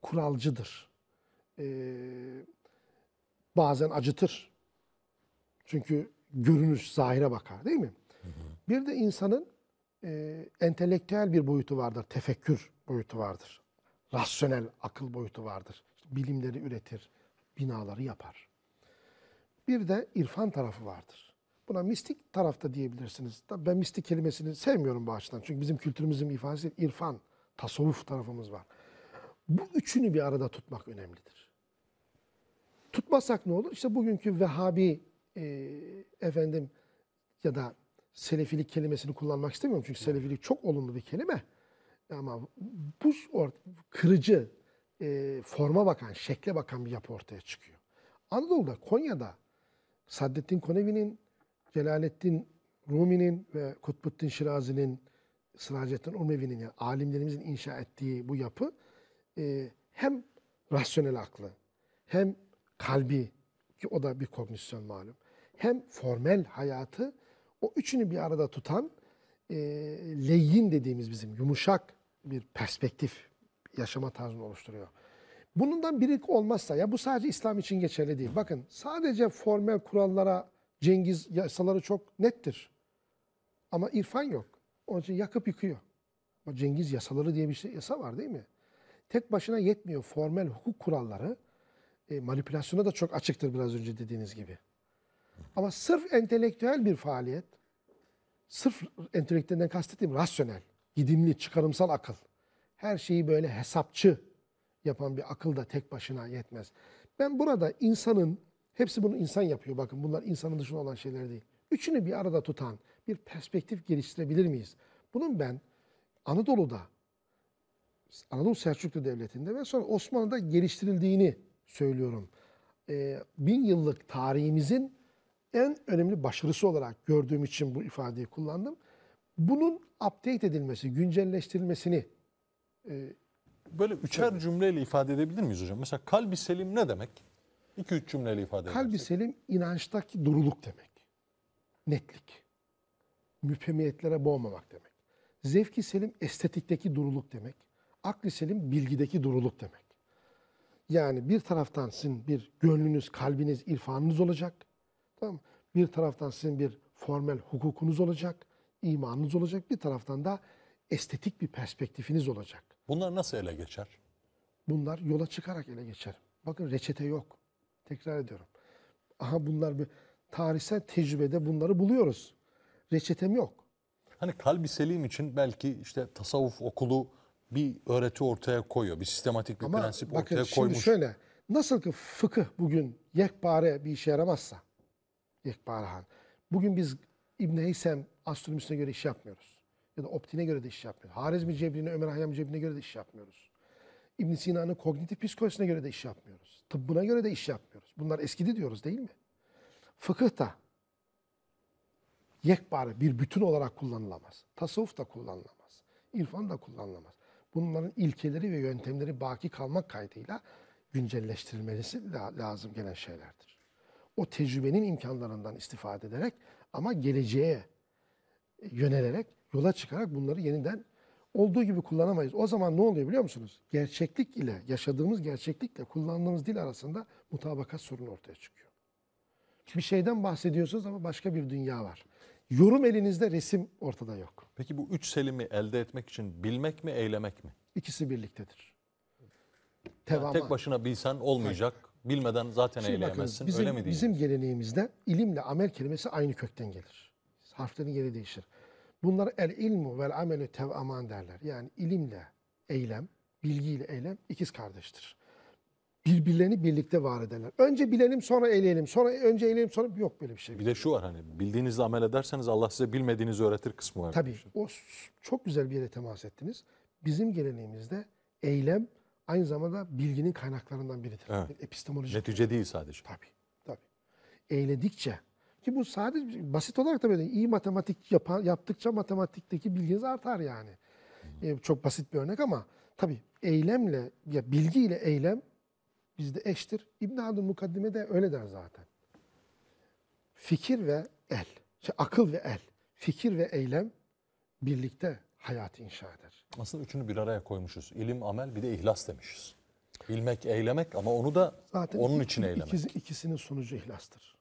Kuralcıdır. Ee, bazen acıtır. Çünkü görünüş zahire bakar değil mi? Bir de insanın e, entelektüel bir boyutu vardır. Tefekkür boyutu vardır. Rasyonel akıl boyutu vardır. İşte bilimleri üretir, binaları yapar. Bir de irfan tarafı vardır. Buna mistik tarafta diyebilirsiniz. Tabii ben mistik kelimesini sevmiyorum bu açıdan. Çünkü bizim kültürümüzün ifadesi irfan, tasavvuf tarafımız var. Bu üçünü bir arada tutmak önemlidir. Tutmazsak ne olur? İşte bugünkü Vehhabi e, efendim ya da Selefilik kelimesini kullanmak istemiyorum. Çünkü Selefilik çok olumlu bir kelime. Ama bu kırıcı, e, forma bakan, şekle bakan bir yapı ortaya çıkıyor. Anadolu'da, Konya'da Saddettin Konevi'nin, Celaleddin Rumi'nin ve Kutbuddin Şirazi'nin, Sıracettin Urmevi'nin yani alimlerimizin inşa ettiği bu yapı e, hem rasyonel aklı, hem kalbi ki o da bir kognisyon malum, hem formel hayatı o üçünü bir arada tutan e, leyyin dediğimiz bizim yumuşak bir perspektif yaşama tarzını oluşturuyor. Bundan biri olmazsa ya bu sadece İslam için geçerli değil. Bakın sadece formel kurallara Cengiz yasaları çok nettir. Ama irfan yok. Onun için yakıp yıkıyor. Ama Cengiz yasaları diye bir şey yasa var değil mi? Tek başına yetmiyor. Formel hukuk kuralları e, manipülasyona da çok açıktır biraz önce dediğiniz gibi. Ama sırf entelektüel bir faaliyet, sırf entelektüelden kastettiğim rasyonel, gidimli, çıkarımsal akıl. Her şeyi böyle hesapçı yapan bir akıl da tek başına yetmez. Ben burada insanın, hepsi bunu insan yapıyor bakın bunlar insanın dışında olan şeyler değil. Üçünü bir arada tutan bir perspektif geliştirebilir miyiz? Bunun ben Anadolu'da, Anadolu Selçuklu Devleti'nde ve sonra Osmanlı'da geliştirildiğini söylüyorum. Ee, bin yıllık tarihimizin en önemli başarısı olarak gördüğüm için bu ifadeyi kullandım. Bunun update edilmesi, güncelleştirilmesini e, Böyle üçer cümleyle ifade edebilir miyiz hocam? Mesela kalbi selim ne demek? İki üç cümleyle ifade Kalbi edersek. selim inançtaki duruluk demek. Netlik. Müphemiyetlere boğmamak demek. Zevki selim estetikteki duruluk demek. Akli selim bilgideki duruluk demek. Yani bir taraftan sizin bir gönlünüz, kalbiniz, irfanınız olacak. Tamam? Bir taraftan sizin bir formel hukukunuz olacak, imanınız olacak. Bir taraftan da estetik bir perspektifiniz olacak. Bunlar nasıl ele geçer? Bunlar yola çıkarak ele geçer. Bakın reçete yok. Tekrar ediyorum. Aha bunlar bir tarihsel tecrübede bunları buluyoruz. Reçetem yok. Hani kalbi selim için belki işte tasavvuf okulu bir öğreti ortaya koyuyor. Bir sistematik bir Ama prensip bakın ortaya şimdi koymuş. şöyle. Nasıl ki fıkıh bugün yekpare bir işe yaramazsa, yekparehan. Bugün biz İbn Heysem astronomisine göre iş yapmıyoruz. Ya da optine göre de iş yapmıyoruz. Harizmi cebrine, Ömer Hayyam cebrine göre de iş yapmıyoruz. İbn Sina'nın kognitif psikolojisine göre de iş yapmıyoruz. Tıbbına göre de iş yapmıyoruz. Bunlar eskidi diyoruz değil mi? Fıkıh da yekpare bir bütün olarak kullanılamaz. Tasavvuf da kullanılamaz. İrfan da kullanılamaz. Bunların ilkeleri ve yöntemleri baki kalmak kaydıyla güncelleştirilmesi la- lazım gelen şeylerdir. O tecrübenin imkanlarından istifade ederek ama geleceğe yönelerek, yola çıkarak bunları yeniden olduğu gibi kullanamayız. O zaman ne oluyor biliyor musunuz? Gerçeklik ile, yaşadığımız gerçeklikle kullandığımız dil arasında mutabakat sorunu ortaya çıkıyor. Bir şeyden bahsediyorsunuz ama başka bir dünya var. Yorum elinizde, resim ortada yok. Peki bu üç selimi elde etmek için bilmek mi, eylemek mi? İkisi birliktedir. Yani tek başına bilsen olmayacak. Bilmeden zaten Şimdi bakın, eyleyemezsin. bizim, Öyle mi diyeyim? Bizim geleneğimizde ilimle amel kelimesi aynı kökten gelir. Harflerin yeri değişir. Bunlar el ilmu vel amelü tevaman derler. Yani ilimle eylem, bilgiyle eylem ikiz kardeştir. Birbirlerini birlikte var ederler. Önce bilelim sonra eyleyelim. Sonra önce eyleyelim sonra yok böyle bir şey. Bir de şu var hani bildiğinizle amel ederseniz Allah size bilmediğinizi öğretir kısmı var. Tabii o çok güzel bir yere temas ettiniz. Bizim geleneğimizde eylem aynı zamanda bilginin kaynaklarından biridir. Evet. Epistemolojik. Netice değil sadece. Tabii, tabii. Eyledikçe ki bu sadece basit olarak da böyle iyi matematik yapan, yaptıkça matematikteki bilginiz artar yani. Ee, çok basit bir örnek ama tabii eylemle ya bilgiyle eylem bizde eştir. İbn Haldun mukaddime de öyle der zaten. Fikir ve el, şey, akıl ve el, fikir ve eylem birlikte hayatı inşa eder. Aslında üçünü bir araya koymuşuz. İlim, amel bir de ihlas demişiz. Bilmek, eylemek ama onu da Zaten onun için eylemek. ikisi- ikisinin sonucu ihlastır.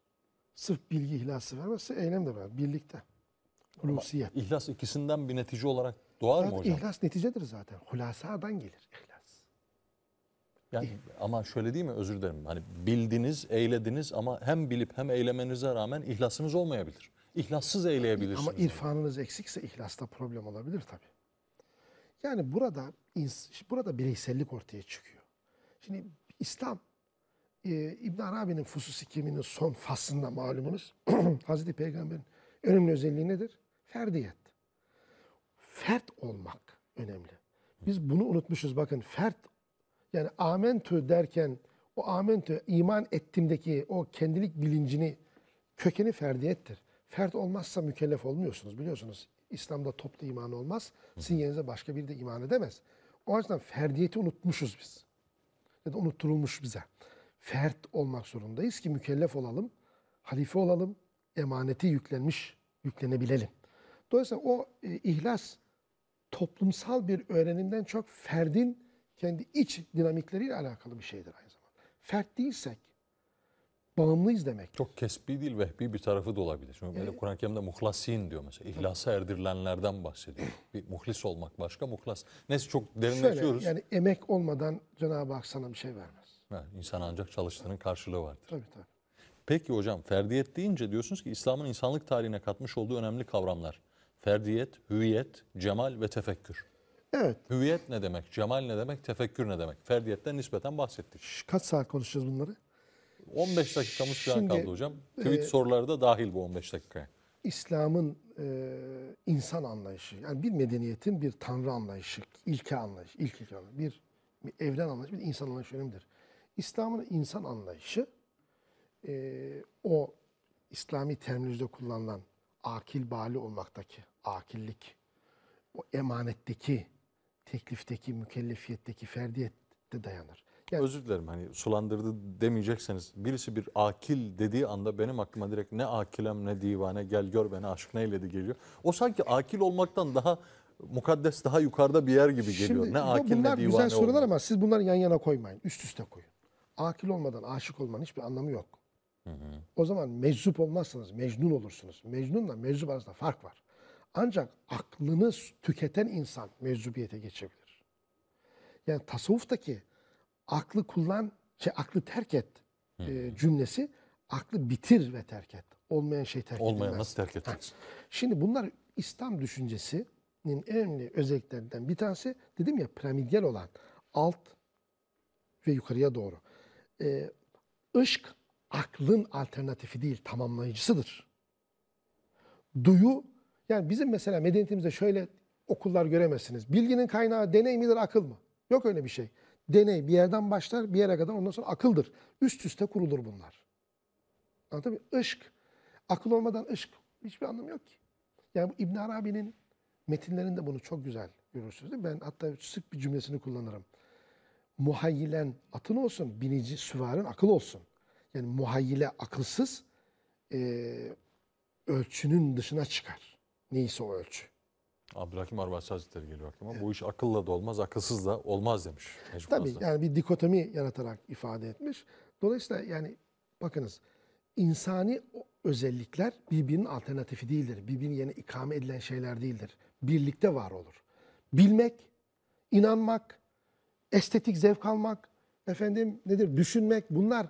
Sırf bilgi ihlası vermezse eylem de ver. Birlikte. Hulusiyet. İhlas ikisinden bir netice olarak doğar mı Zaten hocam? İhlas neticedir zaten. Hulasadan gelir ihlas. Yani ama şöyle değil mi özür dilerim. Hani bildiniz, eylediniz ama hem bilip hem eylemenize rağmen ihlasınız olmayabilir. İhlassız eyleyebilirsiniz. Ama irfanınız eksikse ihlasta problem olabilir tabii. Yani burada burada bireysellik ortaya çıkıyor. Şimdi İslam e, İbn Arabi'nin Fusus-i Kimi'nin son faslında malumunuz [CLEARS THROAT] Hazreti Peygamber'in önemli özelliği nedir? Ferdiyet. Fert olmak önemli. Biz bunu unutmuşuz. Bakın fert yani amentü derken o amentü iman ettimdeki o kendilik bilincini kökeni ferdiyettir. Fert olmazsa mükellef olmuyorsunuz biliyorsunuz. İslam'da toplu iman olmaz. Sizin yerinize başka biri de iman edemez. O açıdan ferdiyeti unutmuşuz biz. Ya da unutturulmuş bize. Fert olmak zorundayız ki mükellef olalım, halife olalım, emaneti yüklenmiş, yüklenebilelim. Dolayısıyla o e, ihlas toplumsal bir öğrenimden çok ferdin kendi iç dinamikleriyle alakalı bir şeydir aynı zamanda. Fert değilsek bağımlıyız demek. Çok kesbi değil vehbi bir tarafı da olabilir. Çünkü böyle Kur'an-ı Kerim'de muhlasin diyor mesela. İhlasa erdirilenlerden bahsediyor. [LAUGHS] Bir muhlis olmak başka, muhlas. Neyse çok Şöyle derinleşiyoruz. yani emek olmadan Cenab-ı Hak sana bir şey vermez. Ha, insan ancak çalıştığının karşılığı vardır. Tabii tabii. Peki hocam ferdiyet deyince diyorsunuz ki İslam'ın insanlık tarihine katmış olduğu önemli kavramlar. Ferdiyet, hüviyet, cemal ve tefekkür. Evet. Hüviyet ne demek, cemal ne demek, tefekkür ne demek? Ferdiyetten nispeten bahsettik. Kaç saat konuşacağız bunları? 15 dakikamız falan Şimdi, kaldı hocam. Tweet soruları da dahil bu 15 dakikaya. İslam'ın e, insan anlayışı, yani bir medeniyetin bir tanrı anlayışı, ilke anlayışı, ilk ilke anlayışı, bir, bir evren anlayışı, bir insan anlayışı önemlidir. İslam'ın insan anlayışı, e, o İslami terminolojide kullanılan akil bali olmaktaki akillik, o emanetteki, teklifteki, mükellefiyetteki ferdiyette dayanır. Yani Özür dilerim hani sulandırdı demeyecekseniz birisi bir akil dediği anda benim aklıma direkt ne akilem ne divane gel gör beni aşk neyledi geliyor. O sanki akil olmaktan daha mukaddes daha yukarıda bir yer gibi geliyor. Şimdi ne akil bunlar ne divane güzel sorular olmak. ama siz bunları yan yana koymayın. Üst üste koyun. Akil olmadan aşık olmanın hiçbir anlamı yok. O zaman meczup olmazsanız mecnun olursunuz. Mecnunla meczup arasında fark var. Ancak aklını tüketen insan meczubiyete geçebilir. Yani tasavvuftaki aklı kullan, şey aklı terk et e, cümlesi aklı bitir ve terk et. Olmayan şey terk Olmayan edilmez. nasıl terk edeceksin? Şimdi bunlar İslam düşüncesinin en önemli özelliklerinden bir tanesi dedim ya piramidyal olan alt ve yukarıya doğru. Ee, ışk aklın alternatifi değil tamamlayıcısıdır. Duyu yani bizim mesela medeniyetimizde şöyle okullar göremezsiniz. Bilginin kaynağı deney midir akıl mı? Yok öyle bir şey. Deney bir yerden başlar bir yere kadar ondan sonra akıldır. Üst üste kurulur bunlar. Anladın mı? Işk. Akıl olmadan ışk hiçbir anlamı yok ki. Yani İbn Arabi'nin metinlerinde bunu çok güzel görürsünüz. Ben hatta sık bir cümlesini kullanırım. Muhayyilen atın olsun, binici süvarın akıl olsun. Yani muhayyile akılsız eee, ölçünün dışına çıkar. Neyse o ölçü. Abdülhakim Arvasi Hazretleri geliyor aklıma. Bu iş akılla da olmaz, akılsız da olmaz demiş. Necip Tabii Fazıl. yani bir dikotomi yaratarak ifade etmiş. Dolayısıyla yani bakınız insani özellikler birbirinin alternatifi değildir. Birbirinin yerine ikame edilen şeyler değildir. Birlikte var olur. Bilmek, inanmak, estetik zevk almak, efendim nedir düşünmek bunlar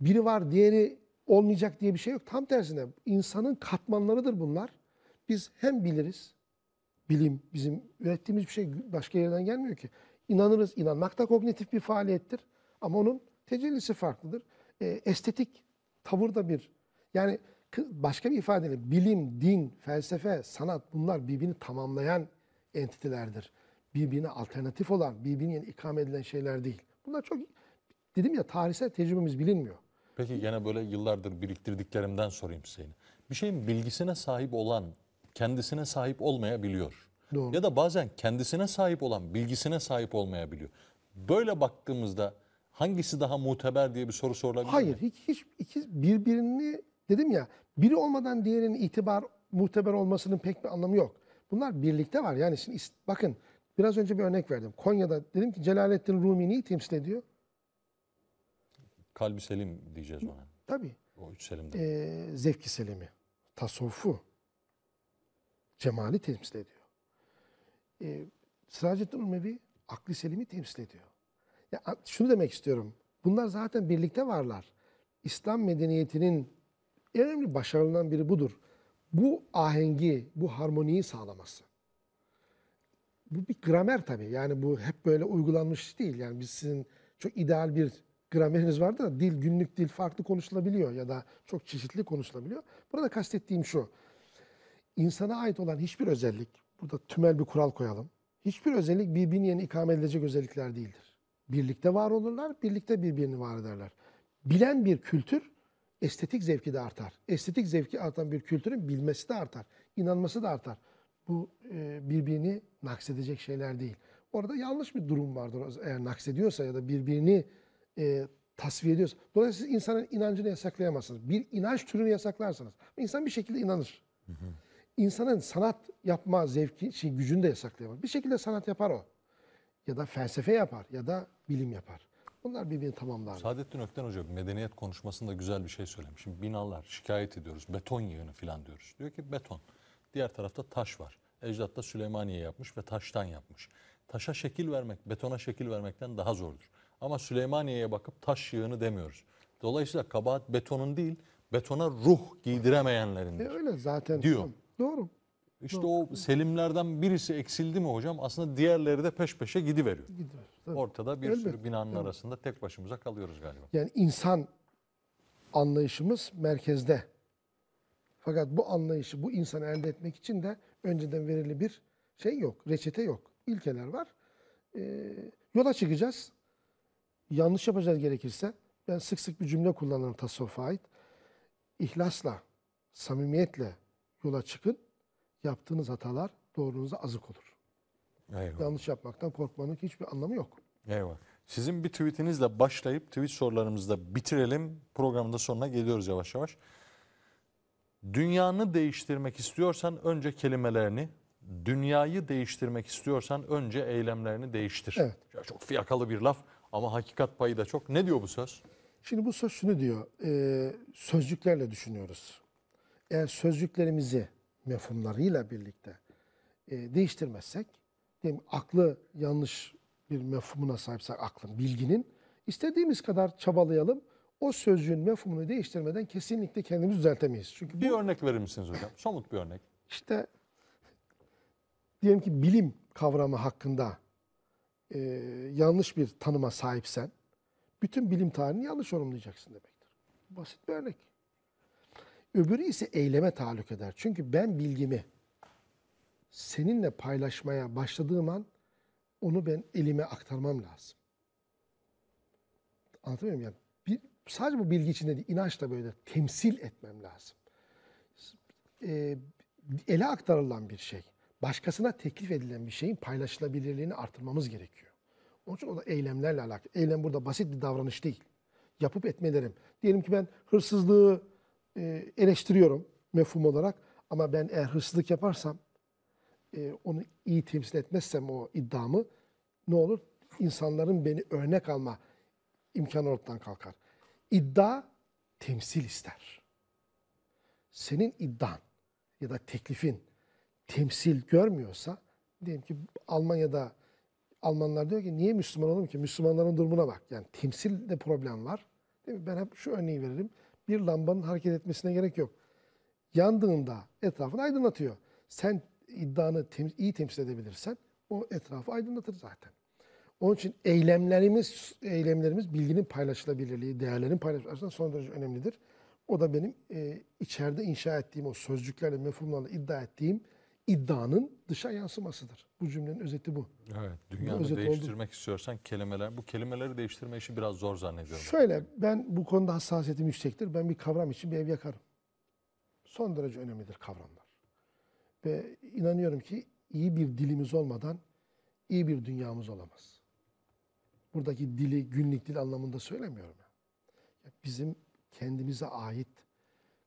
biri var diğeri olmayacak diye bir şey yok. Tam tersine insanın katmanlarıdır bunlar. Biz hem biliriz, bilim bizim ürettiğimiz bir şey başka yerden gelmiyor ki. İnanırız, inanmak da kognitif bir faaliyettir. Ama onun Tecellisi farklıdır. E, estetik tavır da bir. Yani başka bir ifadeyle bilim, din, felsefe, sanat bunlar birbirini tamamlayan entitelerdir. Birbirine alternatif olan, birbirine ikame edilen şeyler değil. Bunlar çok dedim ya tarihsel tecrübemiz bilinmiyor. Peki gene böyle yıllardır biriktirdiklerimden sorayım size. Bir şeyin bilgisine sahip olan kendisine sahip olmayabiliyor. Doğru. Ya da bazen kendisine sahip olan bilgisine sahip olmayabiliyor. Böyle baktığımızda hangisi daha muteber diye bir soru sorulabilir mi? Hayır, hiç, hiç iki birbirini dedim ya, biri olmadan diğerinin itibar muteber olmasının pek bir anlamı yok. Bunlar birlikte var. Yani şimdi bakın biraz önce bir örnek verdim. Konya'da dedim ki Celaleddin Rumi neyi temsil ediyor? Kalbi selim diyeceğiz ona. Tabii. O üç selimden. Ee, zevki selimi, tasavvufu, cemali temsil ediyor. Ee, Sıracettin Ulmevi akli selimi temsil ediyor. Ya, şunu demek istiyorum. Bunlar zaten birlikte varlar. İslam medeniyetinin en önemli başarılarından biri budur. Bu ahengi, bu harmoniyi sağlaması. Bu bir gramer tabii. Yani bu hep böyle uygulanmış değil. Yani biz sizin çok ideal bir grameriniz vardır da dil, günlük dil farklı konuşulabiliyor ya da çok çeşitli konuşulabiliyor. Burada kastettiğim şu. İnsana ait olan hiçbir özellik, burada tümel bir kural koyalım. Hiçbir özellik birbirinin yerine ikame edilecek özellikler değildir. Birlikte var olurlar, birlikte birbirini var ederler. Bilen bir kültür estetik zevki de artar. Estetik zevki artan bir kültürün bilmesi de artar. inanması da artar. Bu e, birbirini naksedecek şeyler değil. Orada yanlış bir durum vardır eğer naksediyorsa ya da birbirini e, tasfiye ediyorsa. Dolayısıyla insanın inancını yasaklayamazsınız. Bir inanç türünü yasaklarsanız. insan bir şekilde inanır. İnsanın sanat yapma zevki, şey, gücünü de yasaklayamaz. Bir şekilde sanat yapar o. Ya da felsefe yapar ya da bilim yapar. Bunlar birbirini tamamlar. Saadettin Ökten Hoca medeniyet konuşmasında güzel bir şey söylemiş. Şimdi binalar şikayet ediyoruz. Beton yığını falan diyoruz. Diyor ki beton. Diğer tarafta taş var. Ecdat da Süleymaniye yapmış ve taştan yapmış. Taşa şekil vermek, betona şekil vermekten daha zordur. Ama Süleymaniye'ye bakıp taş yığını demiyoruz. Dolayısıyla kabahat betonun değil, betona ruh giydiremeyenlerin. E öyle zaten. Diyor. Tamam, Doğru. İşte o selimlerden birisi eksildi mi hocam aslında diğerleri de peş peşe gidiveriyor. Gidiyor. Tabii. Ortada bir Elbette, sürü binanın arasında tek başımıza kalıyoruz galiba. Yani insan anlayışımız merkezde. Fakat bu anlayışı, bu insanı elde etmek için de önceden verili bir şey yok, reçete yok. İlkeler var. Ee, yola çıkacağız. Yanlış yapacağız gerekirse. Ben sık sık bir cümle kullanırım tasavvufa ait. İhlasla, samimiyetle yola çıkın. Yaptığınız hatalar doğrunuza azık olur. Eyvallah. Yanlış yapmaktan korkmanın hiçbir anlamı yok. Eyvallah. Sizin bir tweetinizle başlayıp tweet sorularımızı da bitirelim. Programın da sonuna geliyoruz yavaş yavaş. Dünyanı değiştirmek istiyorsan önce kelimelerini, dünyayı değiştirmek istiyorsan önce eylemlerini değiştir. Evet. Ya çok fiyakalı bir laf ama hakikat payı da çok. Ne diyor bu söz? Şimdi bu söz şunu diyor, e, sözcüklerle düşünüyoruz. Eğer sözcüklerimizi mefhumlarıyla birlikte e, değiştirmezsek, diyelim aklı yanlış bir mefhumuna sahipsek aklın, bilginin, istediğimiz kadar çabalayalım, o sözcüğün mefhumunu değiştirmeden kesinlikle kendimizi düzeltemeyiz. Çünkü Bir bu örnek verir misiniz hocam? Somut bir örnek. işte diyelim ki bilim kavramı hakkında e, yanlış bir tanıma sahipsen, bütün bilim tarihini yanlış yorumlayacaksın demektir. Basit bir örnek. Öbürü ise eyleme tahallük eder. Çünkü ben bilgimi seninle paylaşmaya başladığım an onu ben elime aktarmam lazım. Anlatabiliyor muyum? Yani bir, sadece bu bilgi içinde değil, inanç da böyle temsil etmem lazım. E, ele aktarılan bir şey, başkasına teklif edilen bir şeyin paylaşılabilirliğini artırmamız gerekiyor. Onun için o da eylemlerle alakalı. Eylem burada basit bir davranış değil. Yapıp etmelerim. Diyelim ki ben hırsızlığı e, eleştiriyorum mefhum olarak ama ben eğer hırsızlık yaparsam e, onu iyi temsil etmezsem o iddiamı ne olur? İnsanların beni örnek alma imkanı ortadan kalkar. İddia temsil ister. Senin iddian ya da teklifin temsil görmüyorsa diyelim ki Almanya'da Almanlar diyor ki niye Müslüman olalım ki? Müslümanların durumuna bak. Yani temsilde problem var. Değil mi? Ben hep şu örneği veririm. Bir lambanın hareket etmesine gerek yok. Yandığında etrafını aydınlatıyor. Sen iddianı tem- iyi temsil edebilirsen o etrafı aydınlatır zaten. Onun için eylemlerimiz, eylemlerimiz bilginin paylaşılabilirliği, değerlerin paylaşılması son derece önemlidir. O da benim e, içeride inşa ettiğim o sözcüklerle, mefhumlarla iddia ettiğim iddianın dışa yansımasıdır. Bu cümlenin özeti bu. Evet. Dünyayı özet oldu. değiştirmek istiyorsan kelimeler, bu kelimeleri değiştirme işi biraz zor zannediyorum. Şöyle, ben bu konuda hassasiyetim yüksektir. Ben bir kavram için bir ev yakarım. Son derece önemlidir kavramlar. Ve inanıyorum ki iyi bir dilimiz olmadan iyi bir dünyamız olamaz. Buradaki dili günlük dil anlamında söylemiyorum. ben. Bizim kendimize ait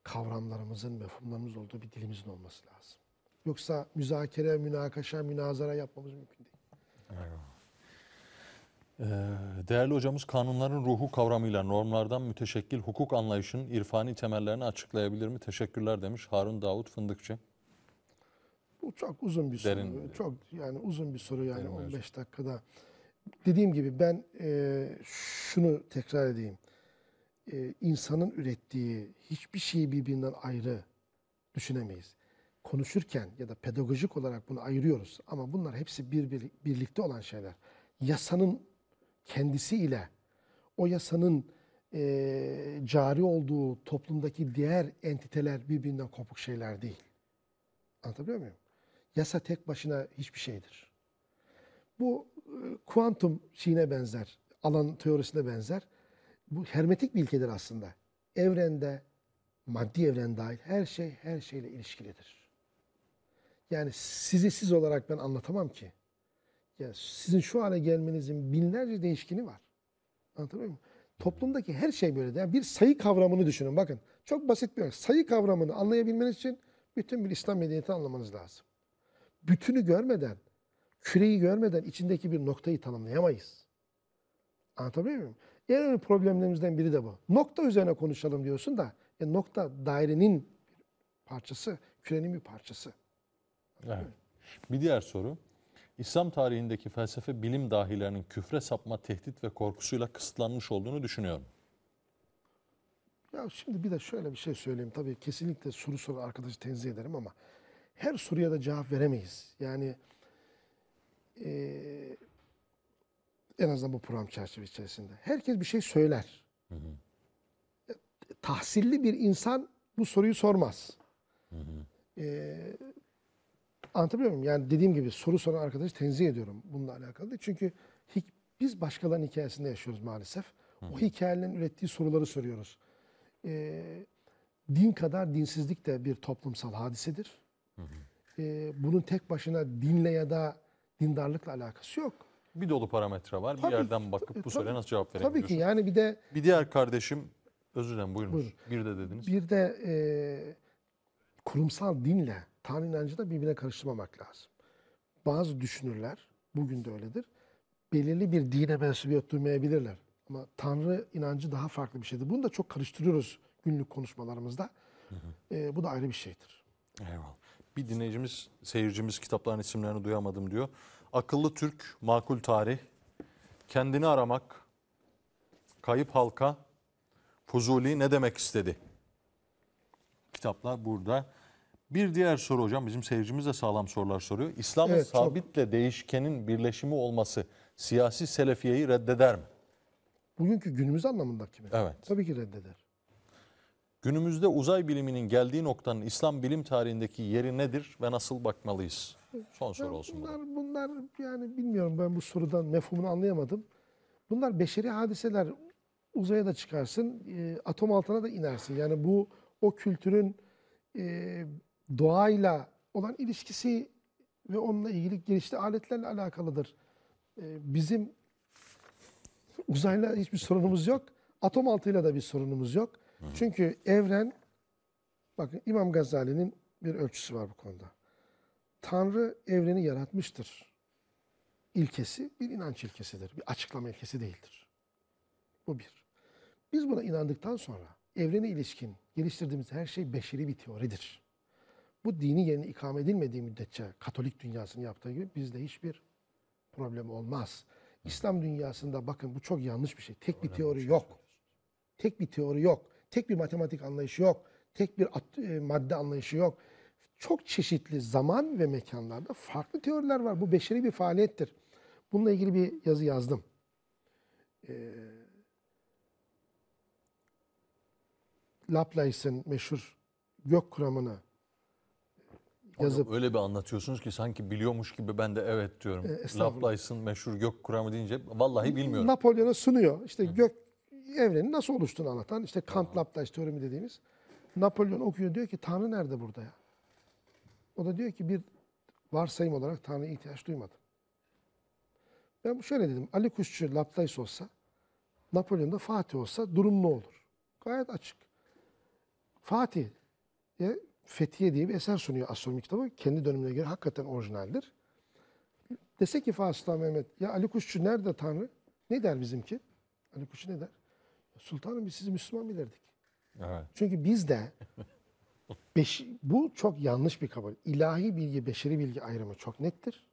kavramlarımızın, mefhumlarımız olduğu bir dilimizin olması lazım. Yoksa müzakere, münakaşa, münazara yapmamız mümkün değil. Ee, Değerli hocamız kanunların ruhu kavramıyla normlardan müteşekkil hukuk anlayışının irfani temellerini açıklayabilir mi? Teşekkürler demiş Harun Davut Fındıkçı. Bu çok uzun bir soru. Derin. Çok yani uzun bir soru yani Derin bir 15 dakikada. Dediğim gibi ben e, şunu tekrar edeyim. E, insanın ürettiği hiçbir şeyi birbirinden ayrı düşünemeyiz. Konuşurken ya da pedagojik olarak bunu ayırıyoruz ama bunlar hepsi bir, bir- birlikte olan şeyler. Yasanın kendisiyle o yasanın e, cari olduğu toplumdaki diğer entiteler birbirinden kopuk şeyler değil. Anlatabiliyor muyum? Yasa tek başına hiçbir şeydir. Bu kuantum şeyine benzer, alan teorisine benzer. Bu hermetik bir ilkedir aslında. Evrende, maddi evren dahil her şey her şeyle ilişkilidir. Yani sizi siz olarak ben anlatamam ki. Ya sizin şu hale gelmenizin binlerce değişkeni var. Anlatabiliyor muyum? Toplumdaki her şey böyle. Yani bir sayı kavramını düşünün. Bakın çok basit bir örnek. Sayı kavramını anlayabilmeniz için bütün bir İslam medeniyeti anlamanız lazım. Bütünü görmeden, küreyi görmeden içindeki bir noktayı tanımlayamayız. Anlatabiliyor muyum? En önemli problemlerimizden biri de bu. Nokta üzerine konuşalım diyorsun da e, nokta dairenin bir parçası, kürenin bir parçası. Evet. Bir diğer soru. İslam tarihindeki felsefe bilim dahilerinin küfre sapma, tehdit ve korkusuyla kısıtlanmış olduğunu düşünüyorum. Ya şimdi bir de şöyle bir şey söyleyeyim. Tabii kesinlikle soru soran arkadaşı tenzih ederim ama her soruya da cevap veremeyiz. Yani eee, en azından bu program çerçevesi içerisinde. Herkes bir şey söyler. E, Tahsilli bir insan bu soruyu sormaz. Eee anlatabiliyor muyum? Yani dediğim gibi soru soran arkadaşı tenzih ediyorum bununla alakalı. Çünkü biz başkalarının hikayesinde yaşıyoruz maalesef. O hikayelerin ürettiği soruları soruyoruz. Ee, din kadar dinsizlik de bir toplumsal hadisedir. Ee, bunun tek başına dinle ya da dindarlıkla alakası yok. Bir dolu parametre var. Tabii, bir yerden bakıp bu tabii. soruya nasıl cevap Tabii verebiliyorsun? ki yani bir de Bir diğer kardeşim, özür dilerim buyurunuz. Buyurun. Bir de dediniz. bir de e, kurumsal dinle Tanrı inancı da birbirine karıştırmamak lazım. Bazı düşünürler, bugün de öyledir, belirli bir dine mensubiyet duymayabilirler. Ama Tanrı inancı daha farklı bir şeydir. Bunu da çok karıştırıyoruz günlük konuşmalarımızda. E, bu da ayrı bir şeydir. Eyvallah. Bir dinleyicimiz, seyircimiz kitapların isimlerini duyamadım diyor. Akıllı Türk, makul tarih, kendini aramak, kayıp halka, Fuzuli ne demek istedi? Kitaplar burada. Bir diğer soru hocam, bizim seyircimiz de sağlam sorular soruyor. İslam'ın Evet, çok. sabitle değişkenin birleşimi olması siyasi selefiyeyi reddeder mi? Bugünkü günümüz anlamındaki mi? Evet. Tabii ki reddeder. Günümüzde uzay biliminin geldiği noktanın İslam bilim tarihindeki yeri nedir ve nasıl bakmalıyız? Son soru olsun bunlar, bunlar yani bilmiyorum ben bu sorudan mefhumunu anlayamadım. Bunlar beşeri hadiseler. Uzaya da çıkarsın, e, atom altına da inersin. Yani bu o kültürün e, doğayla olan ilişkisi ve onunla ilgili gelişti aletlerle alakalıdır. E, bizim uzayla hiçbir sorunumuz yok. Atom altıyla da bir sorunumuz yok. Çünkü evren, bakın İmam Gazali'nin bir ölçüsü var bu konuda. Tanrı evreni yaratmıştır. İlkesi bir inanç ilkesidir. Bir açıklama ilkesi değildir. Bu bir. Biz buna inandıktan sonra evrene ilişkin geliştirdiğimiz her şey beşeri bir teoridir. Bu dini yerine ikame edilmediği müddetçe Katolik dünyasının yaptığı gibi bizde hiçbir problem olmaz. İslam dünyasında bakın bu çok yanlış bir şey. Tek bir teori yok. Tek bir teori yok. Tek bir matematik anlayışı yok. Tek bir at- e, madde anlayışı yok. Çok çeşitli zaman ve mekanlarda farklı teoriler var. Bu beşeri bir faaliyettir. Bununla ilgili bir yazı yazdım. Ee, Laplace'in meşhur gök kuramını yazıp Hocam öyle bir anlatıyorsunuz ki sanki biliyormuş gibi ben de evet diyorum. E. Laplace'ın meşhur gök kuramı deyince vallahi bilmiyorum. Napolyon'a sunuyor. İşte gök evrenin nasıl oluştuğunu anlatan işte Kant Laplace teoremi dediğimiz. Napolyon okuyor diyor ki Tanrı nerede burada ya? O da diyor ki bir varsayım olarak Tanrı'ya ihtiyaç duymadım. Ben şöyle dedim. Ali Kuşçu Laplace olsa, Napolyon da Fatih olsa durum ne olur? Gayet açık. Fatih Fethiye diye bir eser sunuyor astronomi kitabı. Kendi dönemine göre hakikaten orijinaldir. Dese ki Sultan Mehmet, ya Ali Kuşçu nerede Tanrı? Ne der bizimki? Ali Kuşçu ne der? Sultanım biz sizi Müslüman bilirdik. Evet. Çünkü bizde [LAUGHS] beş, bu çok yanlış bir kabul. İlahi bilgi, beşeri bilgi ayrımı çok nettir.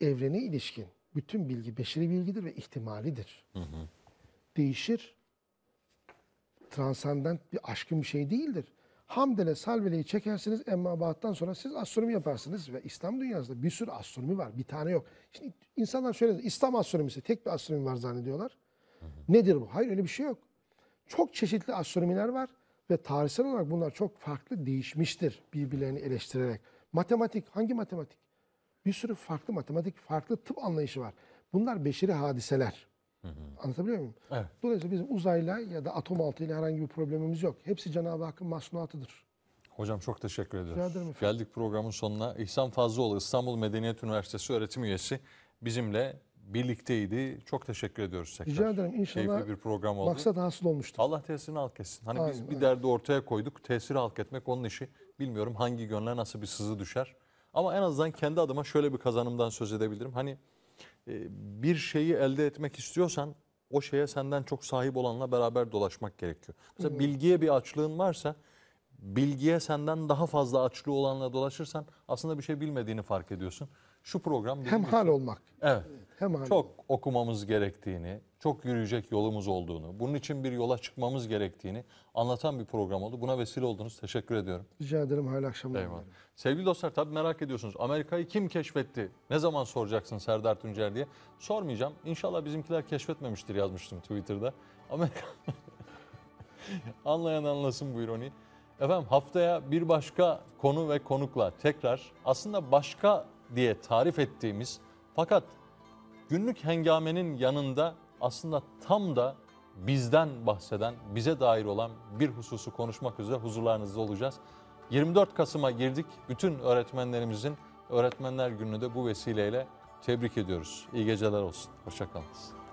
Evrene ilişkin bütün bilgi beşeri bilgidir ve ihtimalidir. Değişir. Transandent bir aşkın bir şey değildir. Hamdele salveleyi çekersiniz emmabattan sonra siz astronomi yaparsınız ve İslam dünyasında bir sürü astronomi var. Bir tane yok. Şimdi insanlar şöyle İslam astronomisi tek bir astronomi var zannediyorlar. Nedir bu? Hayır öyle bir şey yok. Çok çeşitli astronomiler var ve tarihsel olarak bunlar çok farklı değişmiştir birbirlerini eleştirerek. Matematik, hangi matematik? Bir sürü farklı matematik, farklı tıp anlayışı var. Bunlar beşeri hadiseler. Anlatabiliyor muyum? Evet. Dolayısıyla bizim uzayla ya da atom altıyla herhangi bir problemimiz yok. Hepsi Cenab-ı Hakk'ın masnuatıdır. Hocam çok teşekkür ediyoruz. Rica ederim efendim. Geldik programın sonuna. İhsan Fazlıoğlu İstanbul Medeniyet Üniversitesi öğretim üyesi bizimle birlikteydi. Çok teşekkür ediyoruz tekrar. Rica ederim. İnşallah Keyifli bir program oldu. Maksat hasıl olmuştur. Allah tesirini halk etsin. Hani biz Amin, bir derdi ortaya koyduk. Tesiri halk etmek onun işi. Bilmiyorum hangi gönle nasıl bir sızı düşer. Ama en azından kendi adıma şöyle bir kazanımdan söz edebilirim. Hani bir şeyi elde etmek istiyorsan o şeye senden çok sahip olanla beraber dolaşmak gerekiyor. Mesela bilgiye bir açlığın varsa bilgiye senden daha fazla açlığı olanla dolaşırsan aslında bir şey bilmediğini fark ediyorsun. Şu program bizim Hem için- hal olmak. Evet. Hem hal Çok okumamız gerektiğini, çok yürüyecek yolumuz olduğunu, bunun için bir yola çıkmamız gerektiğini anlatan bir program oldu. Buna vesile oldunuz. Teşekkür ediyorum. Rica ederim. Hayırlı akşamlar. Eyvallah. dilerim. Sevgili dostlar tabii merak ediyorsunuz. Amerika'yı kim keşfetti? Ne zaman soracaksın Serdar Tuncer diye? Sormayacağım. İnşallah bizimkiler keşfetmemiştir yazmıştım Twitter'da. Amerika [LAUGHS] Anlayan anlasın bu ironiyi. Efendim haftaya bir başka konu ve konukla tekrar aslında başka diye tarif ettiğimiz fakat günlük hengamenin yanında aslında tam da bizden bahseden, bize dair olan bir hususu konuşmak üzere huzurlarınızda olacağız. 24 Kasım'a girdik. Bütün öğretmenlerimizin Öğretmenler Günü'nü de bu vesileyle tebrik ediyoruz. İyi geceler olsun. Hoşçakalınız.